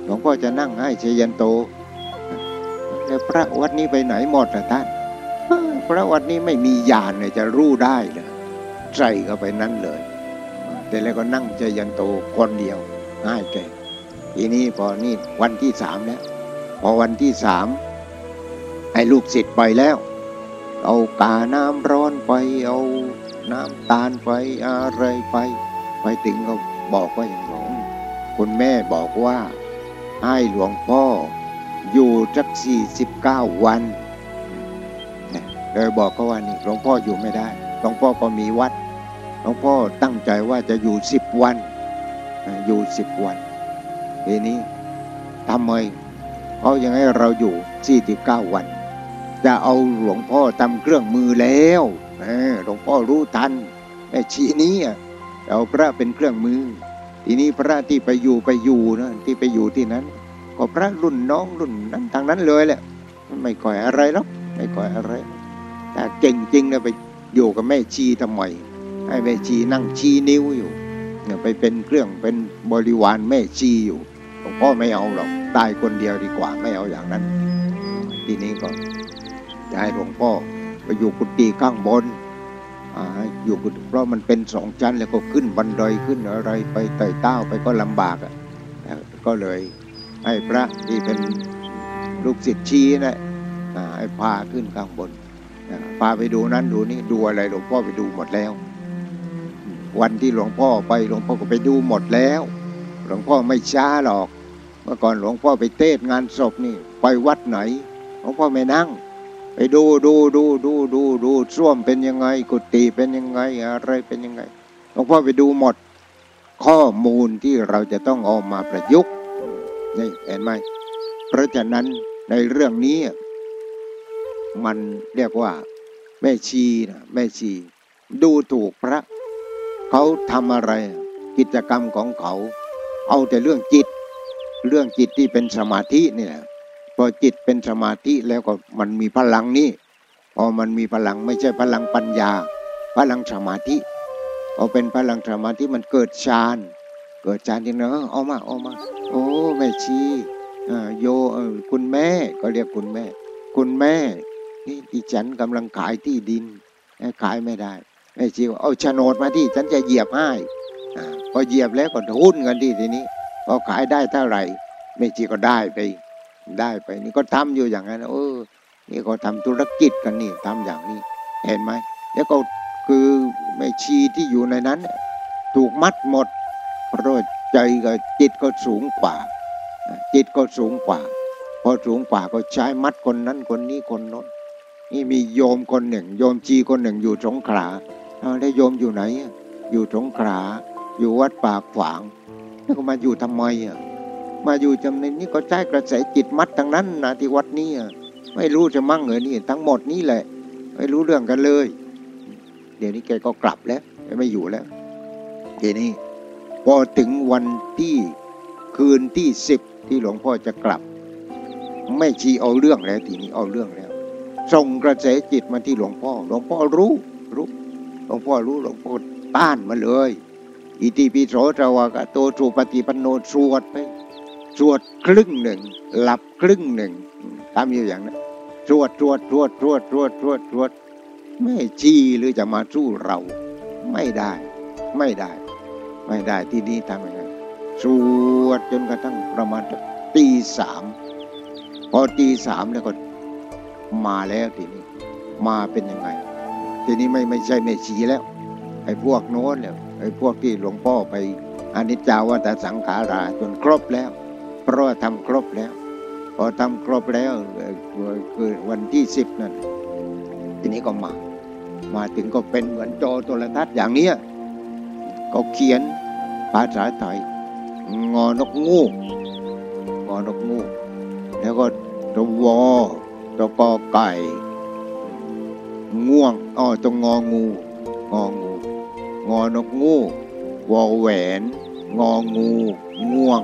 หลวงพ่อจะนั่งให้เชยันโตแล้วพระวัดนี้ไปไหนหมดล่ะท่านเอ้ย พระวัดนี้ไม่มียานเลยจะรู้ได้เลยใส่เข้าไปนั้นเลย แต่แล้วก็นั่งเชยันโตคนเดียวง่ายแกทีนี้พอนี่วันที่สามแล้ว พอวันที่สามให้ลูกศิษย์ไปแล้ว เอากาน้ำร้อนไป เอาน้ำตาลไปอะไรไป ไปถึงก็บอกว่าอย่างน้องคุณแม่บอกว่าให้หลวงพ่ออยู่สักสี่สิบเก้าวัน เนี่ยเลยบอกเขาว่านี่หลวงพ่ออยู่ไม่ได้หลวงพ่อก็มีวัดหลวงพ่อตั้งใจว่าจะอยู่สิบวันอยู่สิบวันทีนี้ทำไมเขายังให้เราอยู่ 49 วัน จะเอาหลวงพ่อทำเครื่องมือแล้วหลวงพ่อรู้ทันเม่ชีนี้เอาพระเป็นเครื่องมือ ทีนี้พระที่ไปอยู่ไปอยู่นะที่ไปอยู่ที่นั้น ก็พระรุ่นน้องรุ่นนั้นทางนั้นเลยแหละไม่ก่อยอะไรหรอกไม่ก่อยอะไร แต่เก่งจริงนะไปอยู่กับแม่ชีทำไมให้แม่ชีนั่งชี้นิ้วอยู่เนี่ยไปเป็นเครื่องเป็นบริวารแม่ชีอยู่หลวงพ่อไม่เอาหรอกตายคนเดียวดีกว่าไม่เอาอย่างนั้น ทีนี้ก็จะให้หลวงพ่อไปอยู่กุฏิข้างบนอยู่กุฏิเพราะมันเป็นสองชั้นแล้วก็ขึ้นบันไดขึ้นอะไรไปไต่เต้าไปก็ลำบากอะก็เลยให้พระที่เป็นลูกศิษย์ชี้นะให้พาขึ้นข้างบน พาไปดูนั้นดูนี่ดูอะไรหลวงพ่อไปดูหมดแล้ว วันที่หลวงพ่อไปหลวงพ่อก็ไปดูหมดแล้ว หลวงพ่อไม่ช้าหรอก เมื่อก่อนหลวงพ่อไปเทศงานศพนี่ ไปวัดไหนหลวงพ่อไม่นั่ง ไปดูดูดูดูดูดูส้วมเป็นยังไง กุฏิเป็นยังไงอะไรเป็นยังไงหลวงพ่อไปดูหมด ข้อมูลที่เราจะต้องเอามาประยุกต์นี่เห็นไหมเพราะฉะนั้นในเรื่องนี้ มันเรียกว่า แม่ชีนะแม่ชี ดูถูกพระ เขาทำอะไรกิจกรรมของเขา เอาแต่เรื่องจิต เรื่องจิตที่เป็นสมาธินี่แหละพอจิตเป็นสมาธิแล้วก็มันมีพลังนี่พอมันมีพลังไม่ใช่พลังปัญญา พลังสมาธิพอเป็นพลังสมาธิมันเกิดฌานเกิดฌานจริงเนอะเอามาเอามา โอ้แม่ชีโยคุณแม่ก็เรียกคุณแม่ คุณแม่ นี่ดิฉันกำลังขายที่ดินขายไม่ได้แม่ชีวเอาโฉนดมาที่ฉันจะเหยียบให้พอเหยียบแล้วก็หุ้นกันที่ทีนี้พอขายได้เท่าไหร่แม่ชีก็ได้ไปได้ไป นี่ก็ทำอยู่อย่างนั้นเออ นี่ก็ทำธุรกิจกันนี่ทำอย่างนี้ เห็นไหมแล้วก็คือแม่ชีที่อยู่ในนั้น ถูกมัดหมดเพราะใจกับจิตก็สูงกว่า จิตก็สูงกว่า พอสูงกว่าก็ใช้มัดคนนั้นคนนี้คนโน้น นี่มีโยมคนหนึ่ง โยมจีคนหนึ่งอยู่สงขลาแล้วโยมอยู่ไหน อยู่สงขลาอยู่วัดปากฝาง แล้วก็มาอยู่ทำไมอะมาอยู่จำในนี้ก็ใช้กระแสจิตมัดทั้งนั้นนะที่วัดนี้ไม่รู้จะมั่งเหรอนี่ทั้งหมดนี้แหละ ไม่รู้เรื่องกันเลย เดี๋ยวนี้แกก็กลับแล้วไม่อยู่แล้วทีนี้พอถึงวันที่คืนที่สิบที่หลวงพ่อจะกลับ ไม่ชีเอาเรื่องแล้วทีนี้เอาเรื่องแล้ว ส่งกระแสจิตมาที่หลวงพ่อ หลวงพ่อรู้รู้หลวงพ่อรู้หลวงพ่อต้านมาเลย อิติปิโสตวากโตสุปฏิปันโนสวดไปสวดครึ่งหนึ่ง หลับครึ่งหนึ่งทำอยู่อย่างนั้นสวดสวดสวดสวดสวดสวดสวดไม่ชีหรือจะมาสู้เรา ไม่ได้ ไม่ได้ ไม่ได้ที่นี่ทำยังไงสวดจนกระทั่งประมาณตีสามพอตีสามแล้วก็ มาแล้วทีนี้ มาเป็นยังไง ทีนี้ไม่ไม่ใช่แม่ชีแล้ว ไอ้พวกโน้นเนี่ยไอ้พวกที่หลวงพ่อไปอนิจจาวัตสังขาราจนครบแล้ว เพราะทำครบแล้ว พอทำครบแล้วคือวันที่สิบนั่นทีนี้ก็มา มาถึงก็เป็นเหมือนโจโทรทัศน์อย่างเนี้ยก็เขียนภาษาไทยงอนกงูงอนกงู แล้วก็ตัววอ ตัวกอไก่ ง่วงอ๋อตัวงองู งองู งอนกงูวอแหวน งองู ง่วง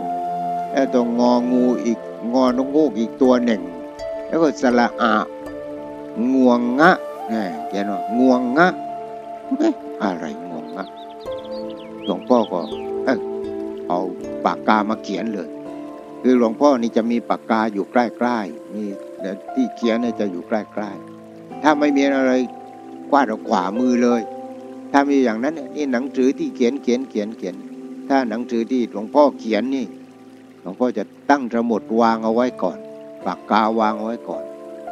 แล้วตัวงองูอีก งอนกงูอีกตัวหนึ่ง แล้วก็สระอะง่วงงะแง่แกนว่าง่วงงะอะไรง่วงงะหลวงพ่อก็เอาปากกามาเขียนเลย คือหลวงพ่อนี่จะมีปากกาอยู่ใกล้ๆมี ที่เขียนเนี่ยจะอยู่ใกล้ๆถ้าไม่มีอะไรกวาดออกขวามือเลย ถ้ามีอย่างนั้นนี่หนังสือที่เขียนเขียนเขียนเขียน ถ้าหนังสือที่หลวงพ่อเขียนนี่หลวงพ่อจะตั้งสมุดวางเอาไว้ก่อน ปากกาวางเอาไว้ก่อน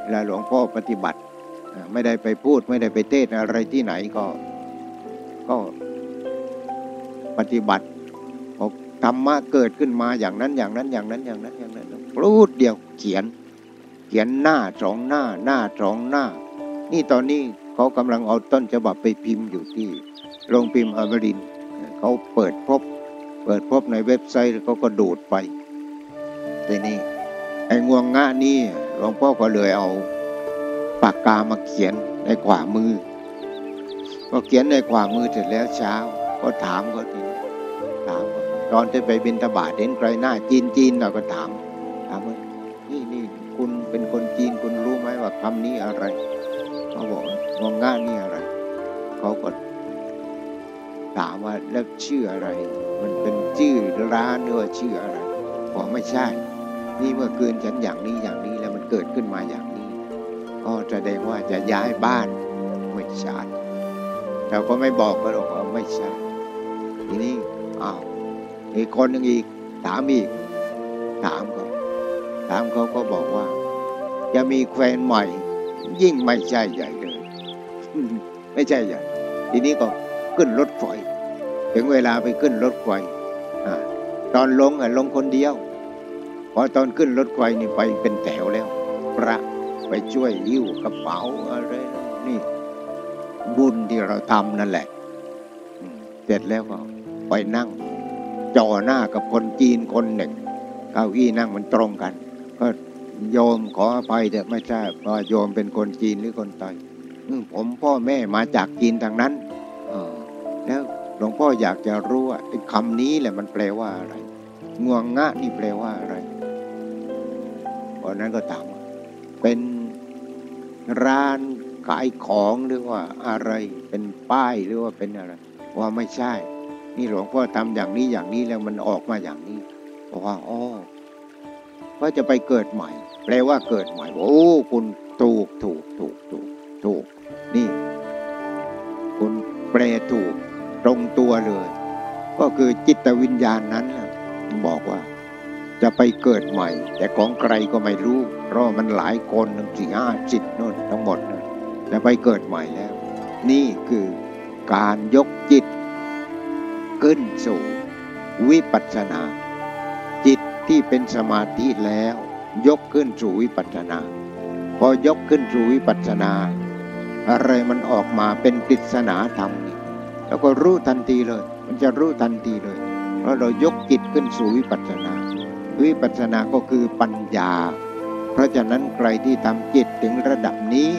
แล้วหลวงพ่อปฏิบัติ ไม่ได้ไปพูดไม่ได้ไปเทศอะไรที่ไหนก็ ก็ปฏิบัติธรรมะเกิดขึ้นมาอย่างนั้นอย่างนั้นอย่างนั้นอย่างนั้นอย่างนั้นพูดเดียวเขียน เขียนหน้าสองหน้าหน้าสองหน้า นี่ตอนนี้เขากำลังเอาต้นฉบับไปพิมพ์อยู่ที่โรงพิมพ์อมรินเขาเปิดพบ เปิดพบในเว็บไซต์เขาก็ดูดไปทีนี้ไอ้งวงงะนี่หลวงพ่อก็เลยเอาปากกามาเขียนในขวามือก็เขียนในความือเสร็จแล้วเช้า ก็ถามเขาทีถามตอนจะไปบินตบาทเห็นใครหน้าจีนจีนเราก็ถาม ว่าคำนี้อะไรเขาบอกงงง่านี่อะไรเขาก็ถามว่าแล้วชื่ออะไร มันเป็นชื่อร้านหรือว่าชื่ออะไรบอกไม่ใช่ นี่เมื่อคืนฉันอย่างนี้อย่างนี้แล้วมันเกิดขึ้นมาอย่างนี้ ก็แสดงว่าจะย้ายบ้านไม่ใช่เราก็ไม่บอกก็หรอกว่าไม่ใช่ทีนี้อ้าวอีกคนหนึ่งอีกถามอีก ถามเขาถามเขาก็บอกว่า จะมีแควนใหม่ ยิ่งไม่ใช่ใหญ่เลยไม่ใช่ใหญ่ทีนี้ก็ขึ้นรถไฟถึงเวลาไปขึ้นรถไฟตอนลงอะลงคนเดียวพอตอนขึ้นรถไฟนี่ไปเป็นแถวแล้ว พระไปช่วยยิ้วกระเป๋าอะไรนี่ บุญที่เราทำนั่นแหละเสร็จแล้วก็ไปนั่งจ่อหน้ากับคนจีนคนหนึ่งเก้าอี้นั่งมันตรงกัน ก็ โยมขออภัยแต่ไม่ใช่ว่าโยมเป็นคนจีนหรือคนไทยผมพ่อแม่มาจากจีนทางนั้นแล้วหลวงพ่ออยากจะรู้ว่าคำนี้แหละมันแปลว่าอะไรงวงงะนี่แปลว่าอะไรตอนนั้นก็ถามเป็นร้านขายของหรือว่าอะไร เป็นป้ายหรือว่าเป็นอะไร ว่าไม่ใช่ นี่หลวงพ่อทำอย่างนี้อย่างนี้แล้วมันออกมาอย่างนี้บอกว่าอ๋อว่าจะไปเกิดใหม่ แปลว่าเกิดใหม่โอ้คุณถูกถูกถูกถูกถูกนี่ คุณแปลถูกตรงตัวเลย ก็คือจิตวิญญาณนั้นบอกว่า จะไปเกิดใหม่ แต่ของใครก็ไม่รู้เพราะมันหลายคนหนึ่งสี่ห้าจิตนู่นทั้งหมดจะไปเกิดใหม่แล้ว นี่คือการยกจิต ขึ้นสู่วิปัสสนา จิตที่เป็นสมาธิแล้ว ยกขึ้นสู่วิปัสสนา พอยกขึ้นสู่วิปัสสนา อะไรมันออกมาเป็นปริศนาธรรมนี่แล้วก็รู้ทันทีเลย มันจะรู้ทันทีเลยเพราะเรายกจิตขึ้นสู่วิปัสสนา วิปัสสนาก็คือปัญญา เพราะฉะนั้นใครที่ทำจิตถึงระดับนี้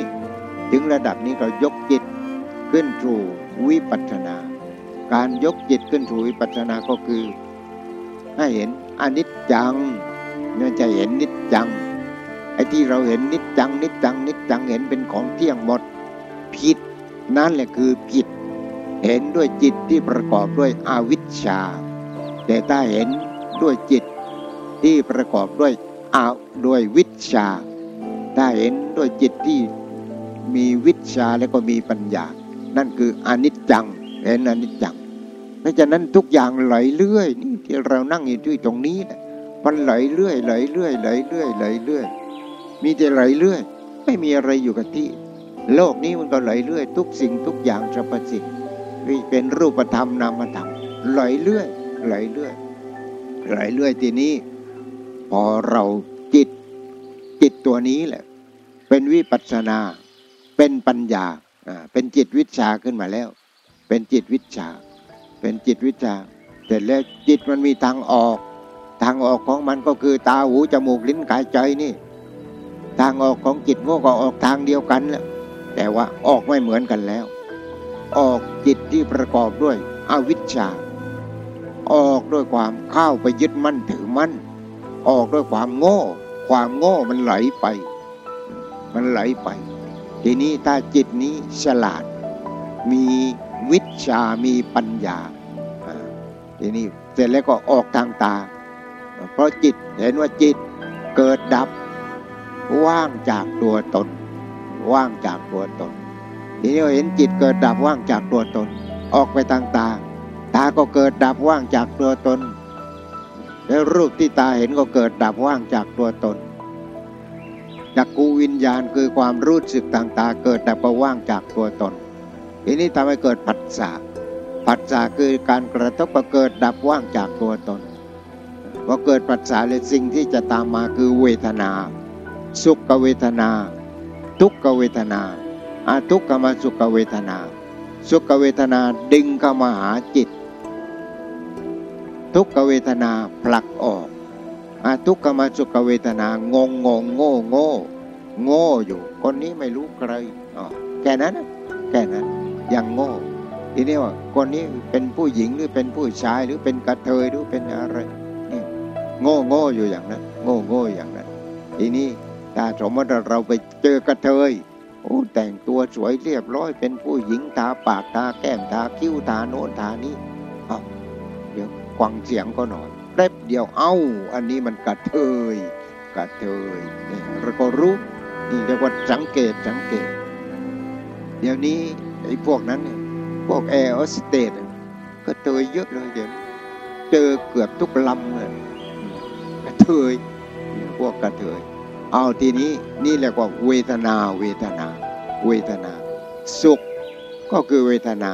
ถึงระดับนี้เรายกจิตขึ้นสู่วิปัสสนา การยกจิตขึ้นสู่วิปัสสนาก็คือ ให้เห็นอนิจจัง เนี่ยจะเห็นนิจจัง ไอ้ที่เราเห็นนิจจัง นิจจัง นิจจังเห็นเป็นของเที่ยงหมดผิด นั่นแหละคือผิด เห็นด้วยจิตที่ประกอบด้วยอวิชชา แต่ถ้าเห็นด้วยจิตที่ประกอบด้วยอาด้วยวิชา ถ้าเห็นด้วยจิตที่มีวิชาแล้วก็มีปัญญา นั่นคืออนิจจังเห็นอนิจจังเพราะฉะนั้นทุกอย่างไหลเรื่อยนี่ที่เรานั่งอยู่ที่ตรงนี้นะ มันไหลเรื่อยไหลเรื่อยไหลเรื่อยไหลเรื่อยมีแต่ไหลเรื่อย ไม่มีอะไรอยู่กับที่ โลกนี้มันก็ไหลเรื่อย ทุกสิ่งทุกอย่างสรรพสิ่งเป็นรูปธรรมนามธรรมไหลเรื่อย ไหลเรื่อยไหลเรื่อยทีนี้ พอเราจิต จิตตัวนี้แหละ เป็นวิปัสนา เป็นปัญญาอ่าเป็นจิตวิชาขึ้นมาแล้ว เป็นจิตวิชา เป็นจิตวิชาแต่แล้วจิตมันมีทางออก ทางออกของมันก็คือตาหูจมูกลิ้นกายใจนี่ ทางออกของจิตมันก็ออกทางเดียวกันแหละแต่ว่าออกไม่เหมือนกันแล้ว ออกจิตที่ประกอบด้วยอวิชชา ออกด้วยความเข้าไปยึดมั่นถือมั่น ออกด้วยความโง่ ความโง่มันไหลไป มันไหลไป ทีนี้ถ้าจิตนี้ฉลาด มีวิชามีปัญญาทีนี้เสร็จแล้วก็ออกทางตา เพราะจิตเห็นว่าจิตเกิดดับ ว่างจากตัวตน ว่างจากตัวตน ทีนี้เห็นจิตเกิดดับว่างจากตัวตน ออกไปทางตา ตาก็เกิดดับว่างจากตัวตน แล้วรูปที่ตาเห็นก็เกิดดับว่างจากตัวตนจักกูวิญญาณคือความรู้สึกต่างๆ เกิดดับก็ว่างจากตัวตน ทีนี้ทำให้เกิดผัสสะผัสสะคือการกระทบก็เกิดดับว่างจากตัวตน อเกิดผัสสะเลยสิ่งที่จะตามมาคือเวทนา สุขเวทนา ทุกขเวทนาอาทุกขมาสุขเวทนา สุขเวทนาดึงเข้ามาหาจิต ทุกขเวทนาผลักออกอาทุกขมาสุขเวทนางงงงโง่โง่โง่อยู่ คนนี้ไม่รู้ใครอ๋อแค่นั้นแค่นั้นยังโง่ทีนี้ว่าคนนี้เป็นผู้หญิงหรือเป็นผู้ชายหรือเป็นกระเทยหรือเป็นอะไร โง่โง่อยู่อย่างนั้น โง่โง่อย่างนั้น ทีนี้ถ้าสมมติเราไปเจอกระเทยโอ้แต่งตัวสวยเรียบร้อยเป็นผู้หญิงทาปากทาแก้มทาคิ้วทาโน้นทานี้เอาเดี๋ยวฟังเสียงก็หน่อยแป๊บเดียวเอ้า อันนี้มันกระเทยกระเทยเนี่ยเราก็รู้นี่เรียกว่าสังเกตสังเกต เดี๋ยวนี้ไอ้พวกนั้นเนี่ยพวกแอร์ออสเตดก็เทยเยอะเลยเดี๋ยวเจอเกือบทุกลำเลย เทยพวกกระเทยเอาทีนี้นี่เรียกว่าเวทนาเวทนา เวทนา สุขก็คือเวทนา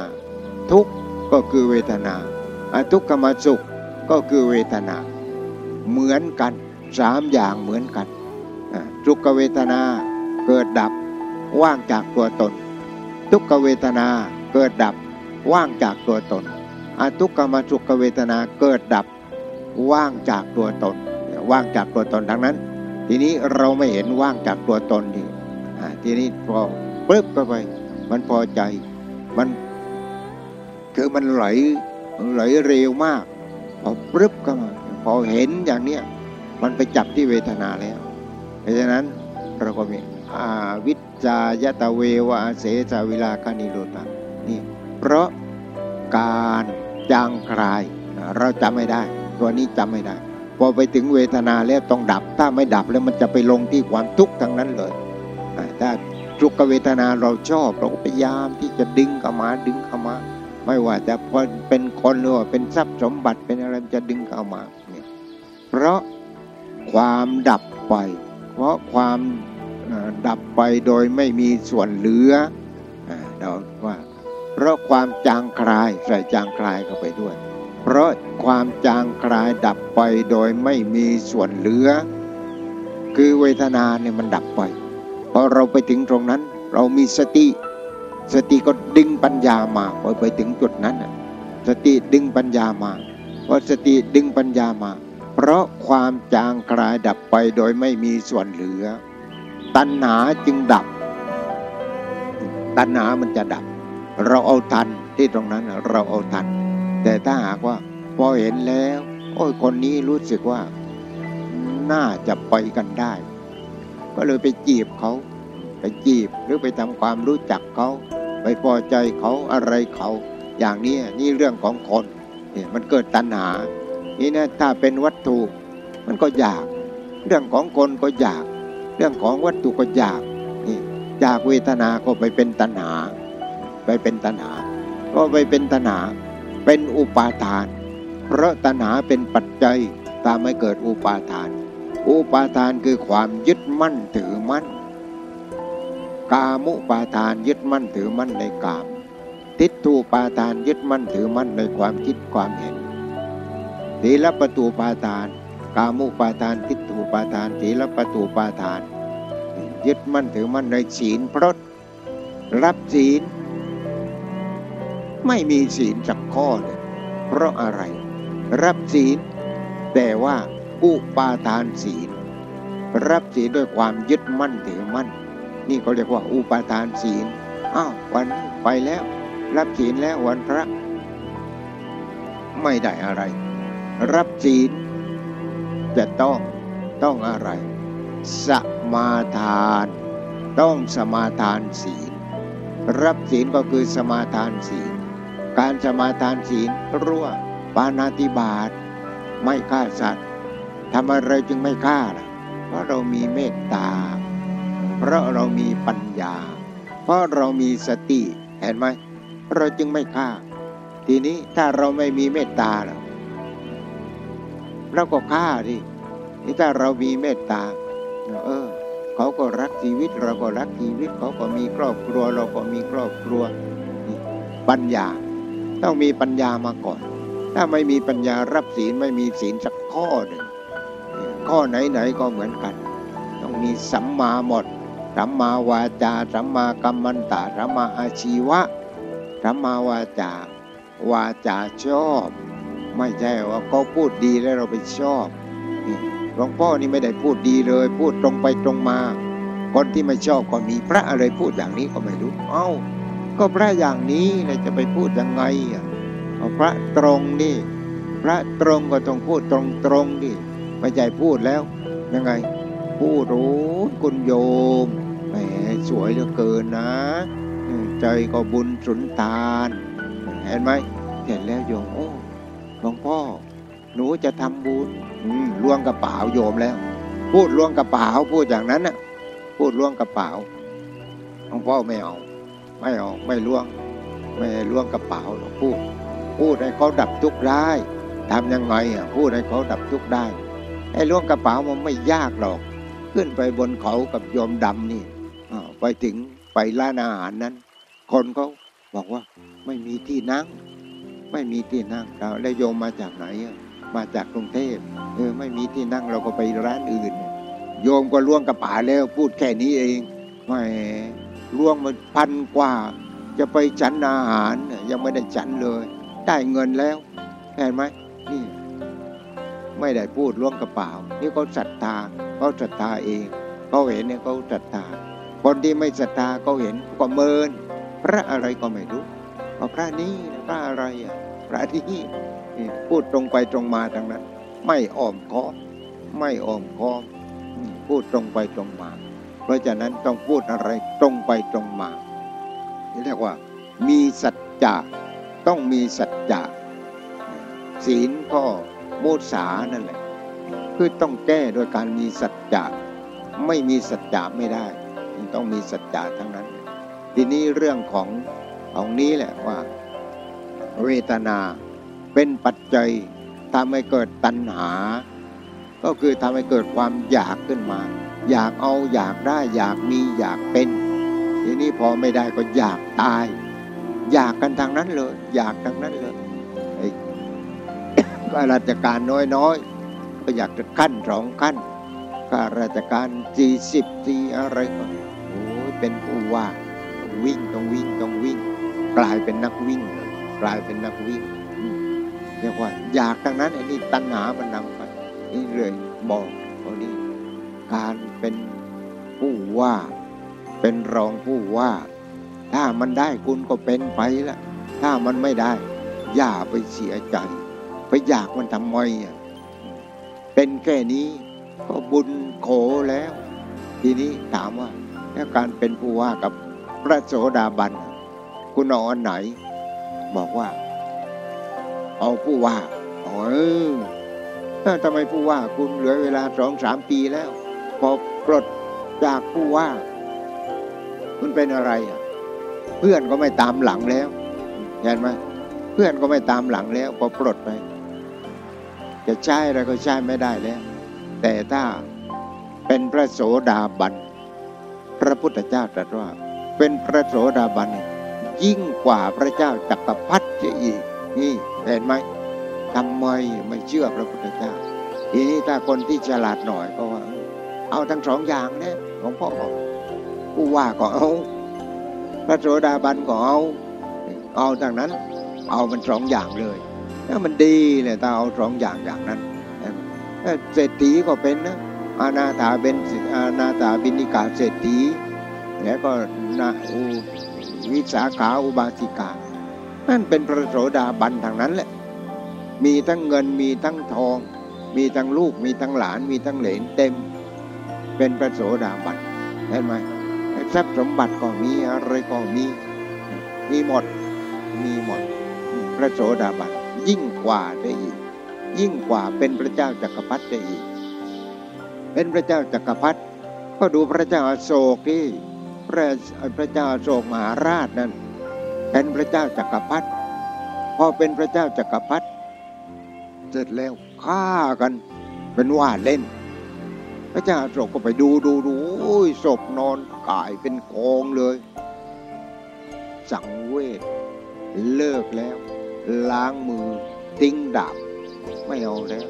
ทุกข์ก็คือเวทนาทุกขมสุขก็คือเวทนา เหมือนกันสามอย่างเหมือนกันทุกขเวทนาเกิดดับว่างจากตัวตน ทุกขเวทนาเกิดดับว่างจากตัวตนอทุกขมสุขเวทนาเกิดดับว่างจากตัวตน ว่างจากตัวตนดังนั้น ทีนี้เราไม่เห็นว่างจากตัวตนนี่ทีนี้พอปึ๊บเข้าไป มันพอใจ มันคือมันไหลไหลเร็วมากพอปึ๊บเข้ามาพอเห็นอย่างเนี้ยมันไปจับที่เวทนาแล้ว เพราะฉะนั้นเราก็มีอาวิจจายตะเววะเสสาวิลาคานิโรตานี่เพราะการจางคลายเราจำไม่ได้ ตัวนี้จำไม่ได้ พอไปถึงเวทนาแล้วต้องดับ ถ้าไม่ดับแล้วมันจะไปลงที่ความทุกข์ทั้งนั้นเลยถ้าทุกขเวทนาเราชอบเราก็พยายามที่จะดึงเข้ามาดึงเข้ามา ไม่ว่าจะเป็นคนหรือว่าเป็นทรัพย์สมบัติเป็นอะไรจะดึงเข้ามาเนี่ยเพราะความดับไป เพราะความดับไปโดยไม่มีส่วนเหลือเราว่า เพราะความจางคลายใส่จางคลายเข้าไปด้วย เพราะความจางคลายดับไปโดยไม่มีส่วนเหลือ คือเวทนาเนี่ยมันดับไปพอเราไปถึงตรงนั้น เรามีสติ สติก็ดึงปัญญามาพอไปถึงจุดนั้นสติดึงปัญญามาพอสติดึงปัญญามา เพราะความจางคลายดับไปโดยไม่มีส่วนเหลือ ตัณหาจึงดับ ตัณหามันจะดับ เราเอาทันที่ตรงนั้นเราเอาทัน แต่ถ้าหากว่าพอเห็นแล้ว โอ้ยคนนี้รู้สึกว่า น่าจะไปกันได้ ก็เลยไปจีบเขาไปจีบหรือไปทำความรู้จักเขาไปพอใจเขาอะไรเขา อย่างนี้นี่เรื่องของคนเนี่ยมันเกิดตัณหา นี่นะถ้าเป็นวัตถุมันก็อยาก เรื่องของคนก็อยาก เรื่องของวัตถุก็อยากนี่อยากเวทนาก็ไปเป็นตัณหา ไปเป็นตัณหา ก็ไปเป็นตัณหา เป็นอุปาทาน เพราะตัณหาเป็นปัจจัยตามให้เกิดอุปาทาน อุปาทานคือความยึดมั่นถือมั่น กามุปาทานยึดมั่นถือมั่นในกาม ทิฏฐุปาทานยึดมั่นถือมั่นในความคิดความเห็นทีลประตูปาทาน กามุปาทาน ทิฏฐุปาทานศีลปตูปาทาน ยึดมั่นถือมั่นในศีลพราะรับศีล ไม่มีศีลสักข้อเลยเพราะอะไร รับศีล แต่ว่าอุปาทานศีล รับศีลด้วยความยึดมั่นถือมั่น นี่เขาเรียกว่าอุปาทานศีลอ้าววันไปแล้ว รับศีลแล้ววันพระ ไม่ได้อะไร รับศีลจะต้องต้องอะไร สมาทาน ต้องสมาทานศีล รับศีลก็คือสมาทานศีล การสมาทานศีลรั่วปานาติบาตไม่ฆ่าสัตว์ทำอะไรจึงไม่ฆ่าล่ะ เพราะเรามีเมตตา เพราะเรามีปัญญา เพราะเรามีสติเห็นไหมเราจึงไม่ฆ่า ทีนี้ถ้าเราไม่มีเมตตาล่ะเราก็ฆ่าดินี่ถ้าเรามีเมตตา เออ เขาก็รักชีวิต เราก็รักชีวิต เขาก็มีครอบครัว เราก็มีครอบครัวปัญญา ต้องมีปัญญามาก่อน ถ้าไม่มีปัญญารับศีลไม่มีศีลสักข้อหนึ่ง ข้อไหนๆก็เหมือนกัน ต้องมีสัมมาหมด สัมมาวาจา สัมมากัมมันตะสัมมาอาชีวะ สัมมาวาจา วาจาชอบ ไม่ใช่ว่าเขาพูดดีแล้วเราไปชอบหลวงพ่อนี่ไม่ได้พูดดีเลย พูดตรงไปตรงมา คนที่ไม่ชอบก็มีพระอะไรพูดอย่างนี้ก็ไม่รู้ เอ้า ก็พระอย่างนี้เลยจะไปพูดยังไงอะพระตรงนี่พระตรงก็ต้องพูดตรงตรงดิไม่ใช่พูดแล้วยังไงพูดรู้คุณโยมแหมสวยเหลือเกินนะ ใจก็บุญสุนทานเห็นไหมเห็นแล้วโยมโอ้หลวงพ่อ หนูจะทำบุญล่วงกระเป๋าโยมแล้ว พูดล่วงกระเป๋าพูดอย่างนั้นน่ะ พูดล่วงกระเป๋าหลวงพ่อไม่เอา ไม่เอาไม่ล่วง ไม่ล่วงกระเป๋าหรอกพูด พูดให้เขาดับทุกข์ได้ทำยังไงอะพูดให้เขาดับทุกข์ได้ไอ้ล่วงกระเป๋ามันไม่ยากหรอก ขึ้นไปบนเขากับโยมดำนี่ไปถึงไปร้านอาหารนั้น คนเขาบอกว่าไม่มีที่นั่ง ไม่มีที่นั่งเราแล้วโยมมาจากไหนมาจากกรุงเทพเออไม่มีที่นั่งเราก็ไปร้านอื่น โยมก็ล่วงกระเป๋าแล้วพูดแค่นี้เองไม่ ล่วงมาพันกว่า จะไปฉันอาหารยังไม่ได้ฉันเลย ได้เงินแล้วเห็นไหมนี่ไม่ได้พูดล่วงกระเป๋า นี่เขาศรัทธาเขาศรัทธาเองเขาเห็นเนี่ยเขาศรัทธา คนที่ไม่ศรัทธาเขาเห็นก็เมิน พระอะไรก็ไม่รู้พระนี้พระอะไรอะพระที่พูดตรงไปตรงมาทางนั้น ไม่อ้อมค้อมไม่อ้อมค้อมพูดตรงไปตรงมา เพราะฉะนั้นต้องพูดอะไรตรงไปตรงมาเรียกว่า มีสัจจะต้องมีสัจจะศีลก็มุสานั่นแหละคือต้องแก้โดยการมีสัจจะไม่มีสัจจะไม่ได้ต้องมีสัจจะทั้งนั้น ทีนี้เรื่องของของนี้แหละว่า เวทนาเป็นปัจจัยทำให้เกิดตัณหา ก็คือทำให้เกิดความอยากขึ้นมา อยากเอาอยากได้อยากมีอยากเป็น ทีนี้พอไม่ได้ก็อยากตาย อยากกันทางนั้นเลย อยากทางนั้นเลยข้าราชการน้อยๆ ก็อยากจะขั้นสองขั้นข้าราชการสี่สิบสี่อะไรก็โอ้เป็นผู้ว่าวิ่งต้องวิ่งต้องวิ่ง กลายเป็นนักวิ่งเลยกลายเป็นนักวิ่งเรียกว่า อยากทางนั้นไอ้นี่ตัณหามันนำไปนี่เลยบอก การเป็นผู้ว่า เป็นรองผู้ว่า ถ้ามันได้คุณก็เป็นไปละถ้ามันไม่ได้ อย่าไปเสียใจ ไปอยากมันทำไมอะเป็นแค่นี้ก็บุญโขแล้ว ทีนี้ถามว่าแล้วการเป็นผู้ว่ากับพระโสดาบัน คุณเอาอันไหน บอกว่า เอาผู้ว่าเออทำไมผู้ว่าคุณเหลือเวลาสองสามปีแล้ว พอปลดจากผู้ว่าคุณเป็นอะไรอะ เพื่อนก็ไม่ตามหลังแล้วเห็นไหมเพื่อนก็ไม่ตามหลังแล้ว พอปลดไป จะใช้อะไรก็ใช้ไม่ได้แล้ว แต่ถ้าเป็นพระโสดาบันพระพุทธเจ้าตรัสว่า เป็นพระโสดาบันยิ่งกว่าพระเจ้าจักรพรรดิอีก นี่เห็นไหมทำไมไม่เชื่อพระพุทธเจ้าทีนี้ถ้าคนที่ฉลาดหน่อยก็ว่า เอาทั้งสองอย่างนี่ยหลวงพ่อกผู้ว่าก็เอา พระโสดาบันก็เอา เอาจากนั้น เอามันสองอย่างเลยแล้วมันดีเลยถ้าเอาสองอย่างอย่างนั้นเศรษฐีก็เป็นนะอาณาถาเป็นอาณาถาบินิกาเศรษฐีแล้วก็นาอุวิสาขาอุบาสิกานั่นเป็นพระโสดาบันทางนั้นแหละ มีทั้งเงินมีทั้งทอง มีทั้งลูกมีทั้งหลานมีทั้งเหลนเต็ม เป็นพระโสดาบันเห็นไหมทรัพย์สมบัติก็มีอะไรก็มี มีหมดมีหมดพระโสดาบันยิ่งกว่าได้อีก ยิ่งกว่าเป็นพระเจ้าจักรพรรดิได้อีก เป็นพระเจ้าจักรพรรดิก็ดูพระเจ้าอโศกที่พระพระเจ้าอโศกมหาราชนั้น เป็นพระเจ้าจักรพรรดิพอเป็นพระเจ้าจักรพรรดิเสร็จแล้วฆ่ากันเป็นว่าเล่น ระเจ้าโศกก็ไปดูดูดูศพนอนกายเป็นกองเลย สังเวชเลิกแล้ว ล้างมือ ติ้งดาบ ไม่เอาแล้ว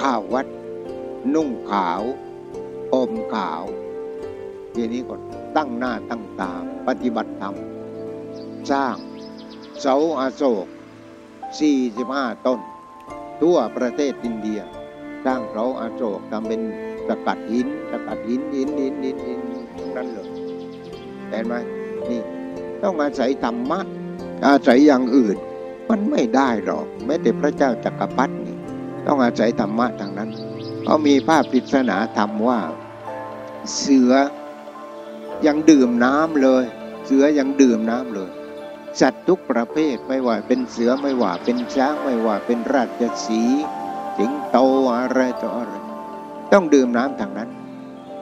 ข้าววัด นุ่งขาวอมขาวทีนี้ก็ตั้งหน้าตั้งตา ปฏิบัติธรรม สร้างเสาอาโศก 45 ต้น ทั่วประเทศอินเดีย สร้างเสาอาโศกทำเป็นสกัดหินสกัดหินหินหินหินหินนั่นเลยเห็นไหมนี่ ต้องอาศัยธรรมะอาศัยอย่างอื่น มันไม่ได้หรอกแม้แต่พระเจ้าจักรพรรดินี่ต้องอาศัยธรรมะทางนั้นเขามีภาพปริศนาธรรมว่า เสือยังดื่มน้ำเลย เสือยังดื่มน้ำเลยสัตว์ทุกประเภทไม่ว่าเป็นเสือไม่ว่าเป็นช้างไม่ว่าเป็นราชสี สิงโตอะไรต่ออะไร ต้องดื่มน้ำทางนั้น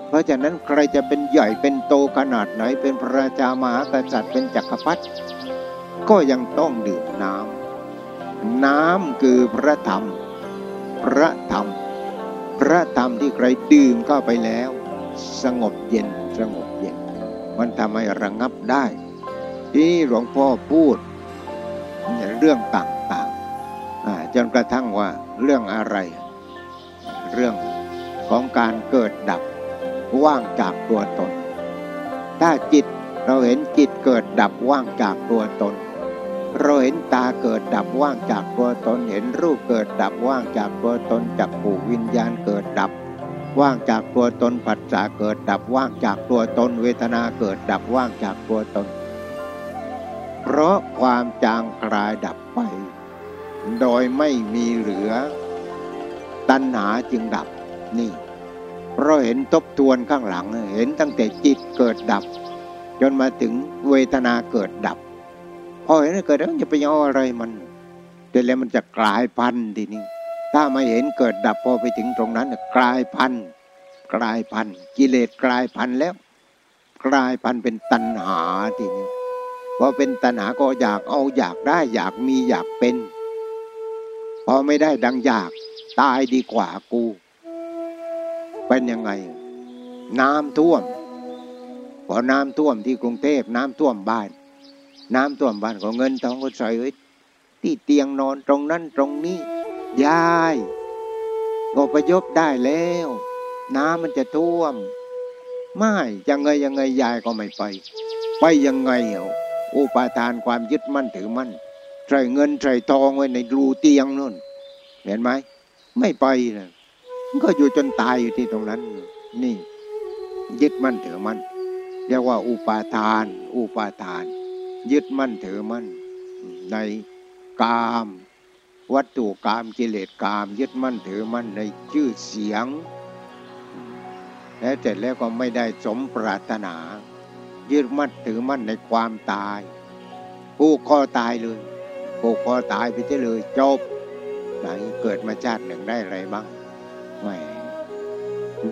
เพราะฉะนั้นใครจะเป็นใหญ่เป็นโตขนาดไหนเป็นพระจามหากษัตริย์เป็นจักรพรรดิก็ยังต้องดื่มน้ำน้ำคือพระธรรม พระธรรม พระธรรมที่ใครดื่มเข้าไปแล้ว สงบเย็นสงบเย็น มันทำให้ระงับได้ ที่หลวงพ่อพูดเรื่องต่างๆจนกระทั่งว่า เรื่องอะไร เรื่องของการเกิดดับ ว่างจากตัวตน ถ้าจิตเราเห็นจิตเกิดดับว่างจากตัวตน เราเห็นตาเกิดดับว่างจากตัวตน เห็นรูปเกิดดับว่างจากตัวตนจักผูวิญญาณเกิดดับ ว่างจากตัวตนปัจจาเกิดดับว่างจากตัวตน เวทนาเกิดดับว่างจากตัวตน เพราะความจางคลายดับไป โดยไม่มีเหลือ ตัณหาจึงดับนี่เราเห็นทบทวนข้างหลัง เห็นตั้งแต่จิตเกิดดับ จนมาถึงเวทนาเกิดดับ พอเห็นเกิดแล้วจะไปเออะไรมันแต่แล้วมันจะกลายพันธุ์ทีนี้ถ้าไม่เห็นเกิดดับพอไปถึงตรงนั้นกลายพันธุ์กลายพันธุ์กิเลสกลายพันธุ์แล้ว กลายพันธุ์เป็นตัณหาทีนี้พอเป็นตัณหาก็อยากเอาอยากได้อยากมีอยากเป็น พอไม่ได้ดังอยาก ตายดีกว่ากู เป็นยังไง น้ำท่วม พอน้ำท่วมที่กรุงเทพน้ำท่วมบ้าน น้ำท่วมบ้านก็เงินทองก็ใส่ไว้ที่เตียงนอนตรงนั้นตรงนี้ยายก็ประยบได้แล้ว น้ำมันจะท่วม ไม่ยังไงยังไงยายก็ไม่ไป ไปยังไงเหรออุปาทานความยึดมั่นถือมั่น ใส่เงินใส่ทองไว้ในรูเตียงนู่น เห็นไหมไม่ไปนะก็อยู่จนตายอยู่ที่ตรงนั้น นี่ ยึดมั่นถือมั่นเรียกว่า อุปาทาน อุปาทาน ยึดมั่นถือมั่นในกาม วัตถุกามกิเลสกาม ยึดมั่นถือมั่นในชื่อเสียง และเสร็จแล้วก็ไม่ได้สมปรารถนา ยึดมั่นถือมั่นในความตาย ผูกคอตายเลย ผูกคอตายไปเลยจบไหนเกิดมาชาติหนึ่งได้อะไรบ้างแหม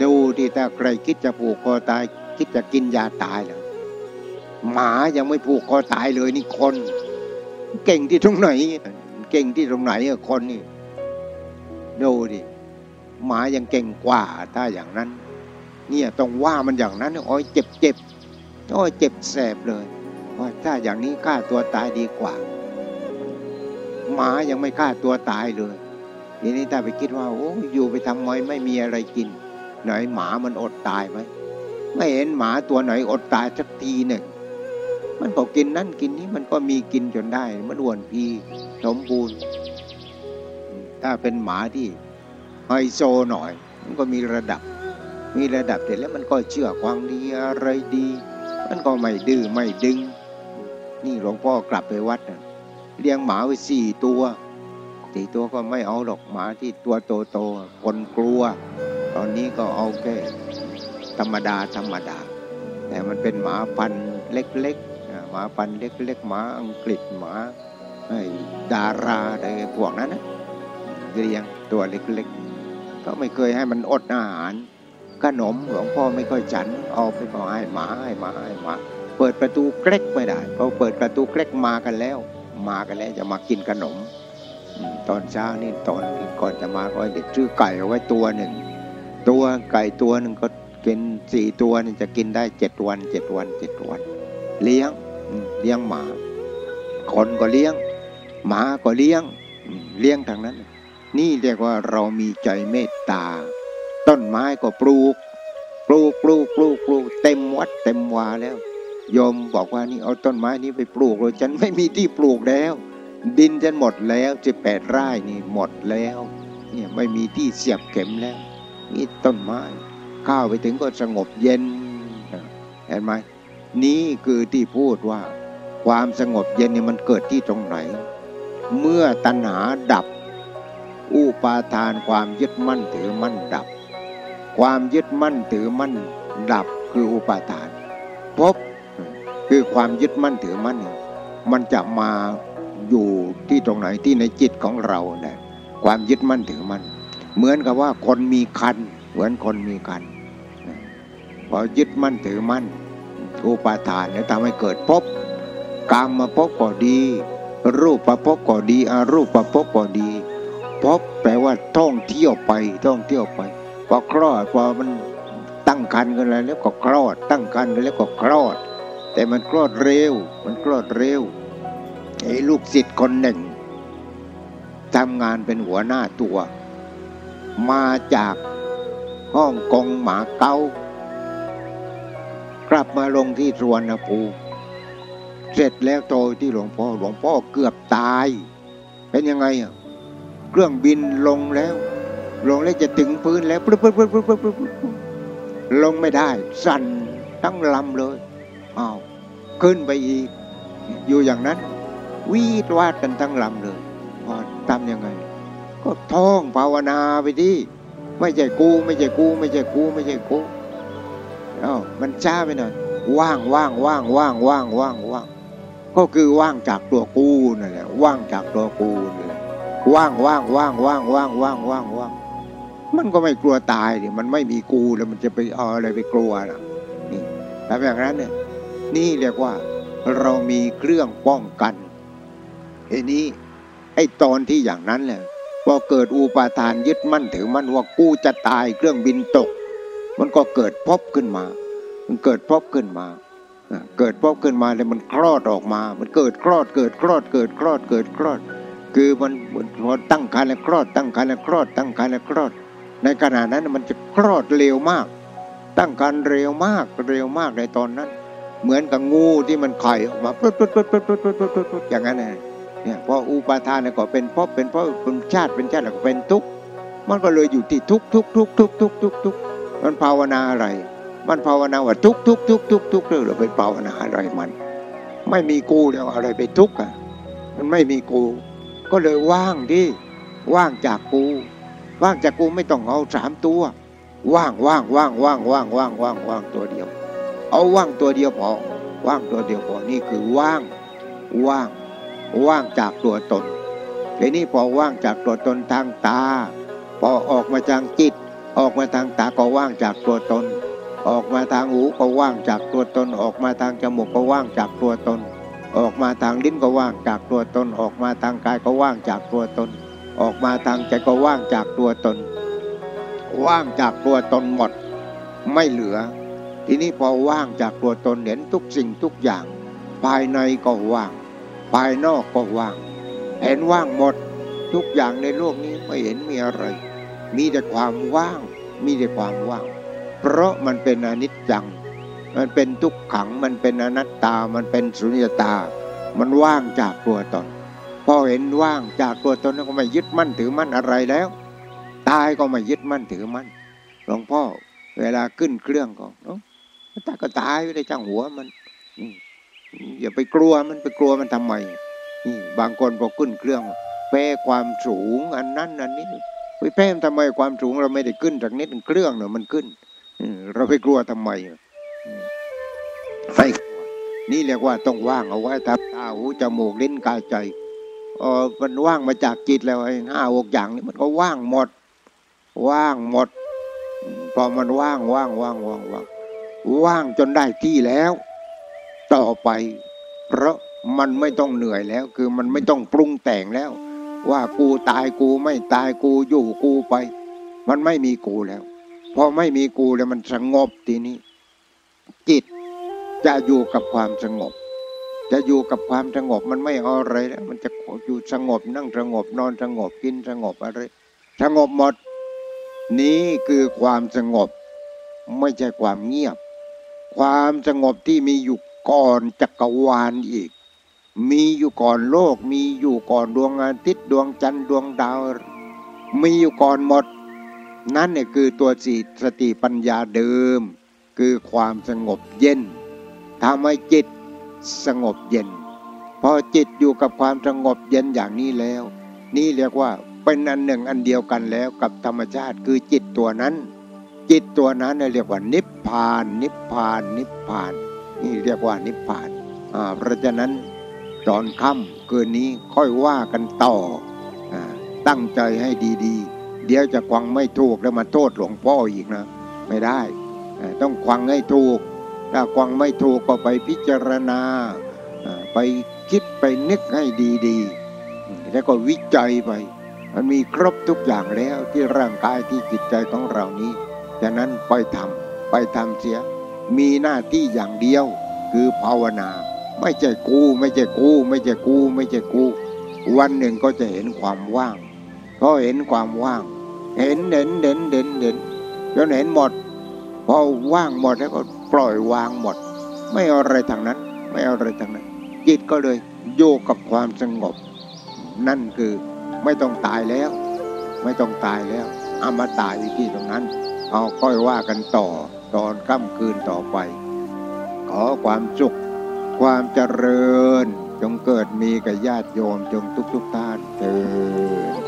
ดูที่ถ้าใครคิดจะผูกคอตาย คิดจะกินยาตายแล้วหมายังไม่ผูกคอตายเลยนี่คน เก่งที่ตรงไหน เก่งที่ตรงไหนอะคนนี่ดูดิหมายังเก่งกว่าถ้าอย่างนั้น เนี่ยต้องว่ามันอย่างนั้นโอ้ยเจ็บเจ็บโอ้ยเจ็บแสบเลยว่าถ้าอย่างนี้ฆ่าตัวตายดีกว่า หมายังไม่ฆ่าตัวตายเลยทีนี้ถ้าไปคิดว่าโอ้อยู่ไปทำไมไม่มีอะไรกิน หน่อยหมามันอดตายไหมไม่เห็นหมาตัวไหนอดตายสักทีหนึ่งมันบอกกินนั่นกินนี้มันก็มีกินจนได้ มันอ้วนพีสมบูรณ์ ถ้าเป็นหมาที่ไฮโซหน่อย มันก็มีระดับ มีระดับเสร็จแล้วมันก็เชื่อความดีอะไรดี มันก็ไม่ดื้อไม่ดึง นี่หลวงพ่อกลับไปวัด เลี้ยงหมาไว้สี่ตัวสี่ตัวก็ไม่เอาหรอกหมาที่ตัวโตๆคนกลัว ตอนนี้ก็เอาแค่ธรรมดาธรรมดา แต่มันเป็นหมาพันเล็กๆหมาพันเล็กๆหมาอังกฤษหมาไอ้ดาราอะไรพวกนั้นนะเลี้ยงตัวเล็กๆ ก็ไม่เคยให้มันอดอาหารขนมหลวงพ่อไม่ค่อยฉัน เอาไปก็ให้หมาให้หมาให้หมา เปิดประตูเกล็กไม่ได้พอเปิดประตูเกล็กมากันแล้ว มากันแล้วจะมากินขนม ตอนเช้านี่ตอนก่อนจะมาก็เด็กซื้อไก่เอาไว้ตัวหนึ่ง ตัวไก่ตัวหนึ่งก็กินสี่ตัวนี่จะกินได้เจ็ดวันเจ็ดวันเจ็ดวัน เลี้ยงเลี้ยงหมา คนก็เลี้ยง หมาก็เลี้ยงเลี้ยงทางนั้น นี่เรียกว่าเรามีใจเมตตา ต้นไม้ก็ปลูก ปลูกปลูกปลูกปลูกเต็มวัดเต็มวาแล้ว โยมบอกว่านี่เอาต้นไม้นี้ไปปลูกเลยฉันไม่มีที่ปลูกแล้ว ดินจะหมดแล้วจะแปดไร่นี่หมดแล้ว เนี่ยไม่มีที่เสียบเข็มแล้วนี่ต้นไม้ ข้าวไปถึงก็สงบเย็นเห็นไหมนี่คือที่พูดว่า ความสงบเย็นนี่มันเกิดที่ตรงไหน เมื่อตัณหาดับ อุปาทานความยึดมั่นถือมั่นดับ ความยึดมั่นถือมั่นดับคืออุปาทานพบ คือความยึดมั่นถือมั่น มันจะมาอยู่ที่ตรงไหนที่ในจิตของเราเนี่ยความยึดมั่นถือมั่น เหมือนกับว่าคนมีคัน เหมือนคนมีคันพอยึดมั่นถือมั่นอุปาทานเนี่ยทำให้เกิดพบกรรมมาพบก็ดี รูปประพบก็ดีอารูปประพบก็ดีพบแปลว่าท่องเที่ยวไปท่องเที่ยวไปพอคลอดพอมันตั้งคันกันแล้วก็คลอด ตั้งคันกันแล้วก็คลอด แต่มันคลอดเร็ว มันคลอดเร็วไอ้ลูกศิษย์คนหนึ่งทำงานเป็นหัวหน้าตัว มาจากฮ่องกงหมาเกากลับมาลงที่สวนภูเสร็จแล้วโตที่หลวงพ่อหลวงพ่อเกือบตาย เป็นยังไงอะเครื่องบินลงแล้ว ลงแล้วจะถึงพื้นแล้วปุ๊บปุ๊บปุ๊บปุ๊บปุ๊บลงไม่ได้ สั่นทั้งลำเลย อ้าวขึ้นไปอีก อยู่อย่างนั้นวีดวาดกันทั้งลำเลยพอทำยังไง ก็ท่องภาวนาไปที่ไม่ใช่กู ไม่ใช่กู ไม่ใช่กู ไม่ใช่กูอ้าวมันช้าไปหน่อยว่างว่างว่างว่างว่างว่างว่างก็คือว่างจากตัวกูนั่นแหละว่างจากตัวกูนั่นแหละว่างว่างว่างว่างว่างว่างว่างว่างมันก็ไม่กลัวตายดิมันไม่มีกูแล้วมันจะไปเอาอะไรไปกลัวล่ะนี่แต่แบบนั้นเนี่ย นี่เรียกว่าเรามีเครื่องป้องกันทีนี้ไอ้ตอนที่อย่างนั้นแหละพอเกิดอุปาทานยึดมั่นถือมั่นว่ากู้จะตายเครื่องบินตก มันก็เกิดพบขึ้นมา มันเกิดพบขึ้นมาเกิดพบขึ้นมาเลยมันคลอดออกมา มันเกิดคลอดเกิดคลอดเกิดคลอดเกิดคลอด คือมันพอตั้งครรภ์แล้วคลอด ตั้งครรภ์แล้วคลอด ตั้งครรภ์แล้วคลอด ในขณะนั้นมันจะคลอดเร็วมาก ตั้งครรภ์เร็วมากเร็วมากในตอนนั้น เหมือนกับงูที่มันไข่ออกมาปุ๊บปุ๊บปุ๊บปุ๊บปุ๊บปุ๊บปุ๊บอย่างนั้นเองเนี่ยพออุปาทานเนี่ยก็เป็นพบเป็นพบเป็นชาติเป็นชาติแล้วก็เป็นทุกข์มันก็เลยอยู่ที่ทุกทุกทุกทุกทุกทุกทุกมันภาวนาอะไร มันภาวนาว่าทุกทุกทุกทุกทุกเรื่องเราไปภาวนาอะไรมัน ไม่มีกูแล้วอะไรไปทุกข์อะมันไม่มีกู ก็เลยว่างดิว่างจากกู ว่างจากกูไม่ต้องเอาสามตัว ว่างว่างว่างว่างว่างว่างว่างว่างตัวเดียว เอาว่างตัวเดียวพอ ว่างตัวเดียวพอ นี่คือว่าง ว่าง ว่างจากตัวตนทีนี้พอว่างจากตัวตนทางตา พอออกมาทางจิต ออกมาทางตาก็ว่างจากตัวตน ออกมาทางหูก็ว่างจากตัวตน ออกมาทางจมูกก็ว่างจากตัวตน ออกมาทางลิ้นก็ว่างจากตัวตน ออกมาทางกายก็ว่างจากตัวตน ออกมาทางใจก็ว่างจากตัวตน ว่างจากตัวตนหมด ไม่เหลือ ทีนี้พอว่างจากตัวตนเห็นทุกสิ่งทุกอย่าง ภายในก็ว่าง ภายนอกก็ว่าง เห็นว่างหมดทุกอย่างในโลกนี้ไม่เห็นมีอะไร มีแต่ความว่าง มีแต่ความว่าง เพราะมันเป็นอนิจจัง มันเป็นทุกขัง มันเป็นอนัตตา มันเป็นสุญญตา มันว่างจากตัวตน พอเห็นว่างจากตัวตนก็ไม่ยึดมั่นถือมั่นอะไรแล้ว ตายก็ไม่ยึดมั่นถือมั่น หลวงพ่อเวลาขึ้นเครื่องก็เนาะ มันตายก็ตายไม่ได้จ้างหัวมันอย่าไปกลัวมันไปกลัวมันทำไมนี่บางคนพอขึ้นเครื่องแพ้ความสูงอันนั้นอันนี้ไปแพ้ทำไมความสูงเราไม่ได้ขึ้นจากนิดเครื่องเนาะมันขึ้นเราไปกลัวทำไมไฟนี่เรียกว่าต้องว่างเอาไว้ทับตาหูจมูกลิ้นกายใจเออมันว่างมาจากจิตแล้วไอ้ห้าหกอย่างนี้มันก็ว่างหมด ว่างหมด พอมันว่างว่างว่างว่างว่าง ว่างจนได้ที่แล้ว ต่อไป เพราะมันไม่ต้องเหนื่อยแล้ว คือมันไม่ต้องปรุงแต่งแล้ว ว่ากูตายกูไม่ตายกูอยู่กูไป มันไม่มีกูแล้วพอไม่มีกูแล้วมันสงบทีนี้ จิตจะอยู่กับความสงบ จะอยู่กับความสงบมันไม่เอาอะไรแล้วมันจะอยู่สงบนั่งสงบนอนสงบกินสงบอะไรสงบหมด นี้คือความสงบ ไม่ใช่ความเงียบ ความสงบที่มีอยู่ก่อนจักรวาลอีก มีอยู่ก่อนโลก มีอยู่ก่อนดวงอาทิตย์ดวงจันทร์ดวงดาว มีอยู่ก่อนหมด นั่นเนี่ยคือตัวสีสติปัญญาเดิม คือความสงบเย็นทำให้จิตสงบเย็น พอจิตอยู่กับความสงบเย็นอย่างนี้แล้ว นี่เรียกว่าเป็นอันหนึ่งอันเดียวกันแล้วกับธรรมชาติคือจิตตัวนั้น จิตตัวนั้นเรียกว่านิพพาน นิพพาน นิพพาน นี่เรียกว่านิพพานเพราะฉะนั้นตอนค่ำคืนนี้ค่อยว่ากันต่ออตั้งใจให้ดีๆ เดี๋ยวจะควังไม่ถูกแล้วมาโทษหลวงพ่ออีกนะ ไม่ได้ ต้องควังให้ถูก ถ้าควังไม่ถูกก็ไปพิจารณา ไปคิดไปนึกให้ดีๆ แล้วก็วิจัยไป มันมีครบทุกอย่างแล้วที่ร่างกายที่จิตใจของเรานี้ ฉะนั้นไปทำไปทำเสีย มีหน้าที่อย่างเดียว คือภาวนา ไม่ใช่กูไม่ใช่กู ไม่ใช่กู ไม่ใช่กู วันหนึ่งก็จะเห็นความว่างก็เห็นความว่าง เห็นเห็นเห็นเห็นเห็นจนเห็นหมดพอว่างหมดแล้วก็ปล่อยวางหมด ไม่เอาอะไรทางนั้น ไม่เอาอะไรทางนั้น จิตก็เลยโยกกับความสงบ นั่นคือไม่ต้องตายแล้ว ไม่ต้องตายแล้วเอามาตายอยู่ที่ตรงนั้น เอาค่อยว่ากันต่อตอนค่ำคืนต่อไป ขอความสุข ความเจริญ จงเกิดมีกับญาติโยมจงทุกทุกท่านเถิด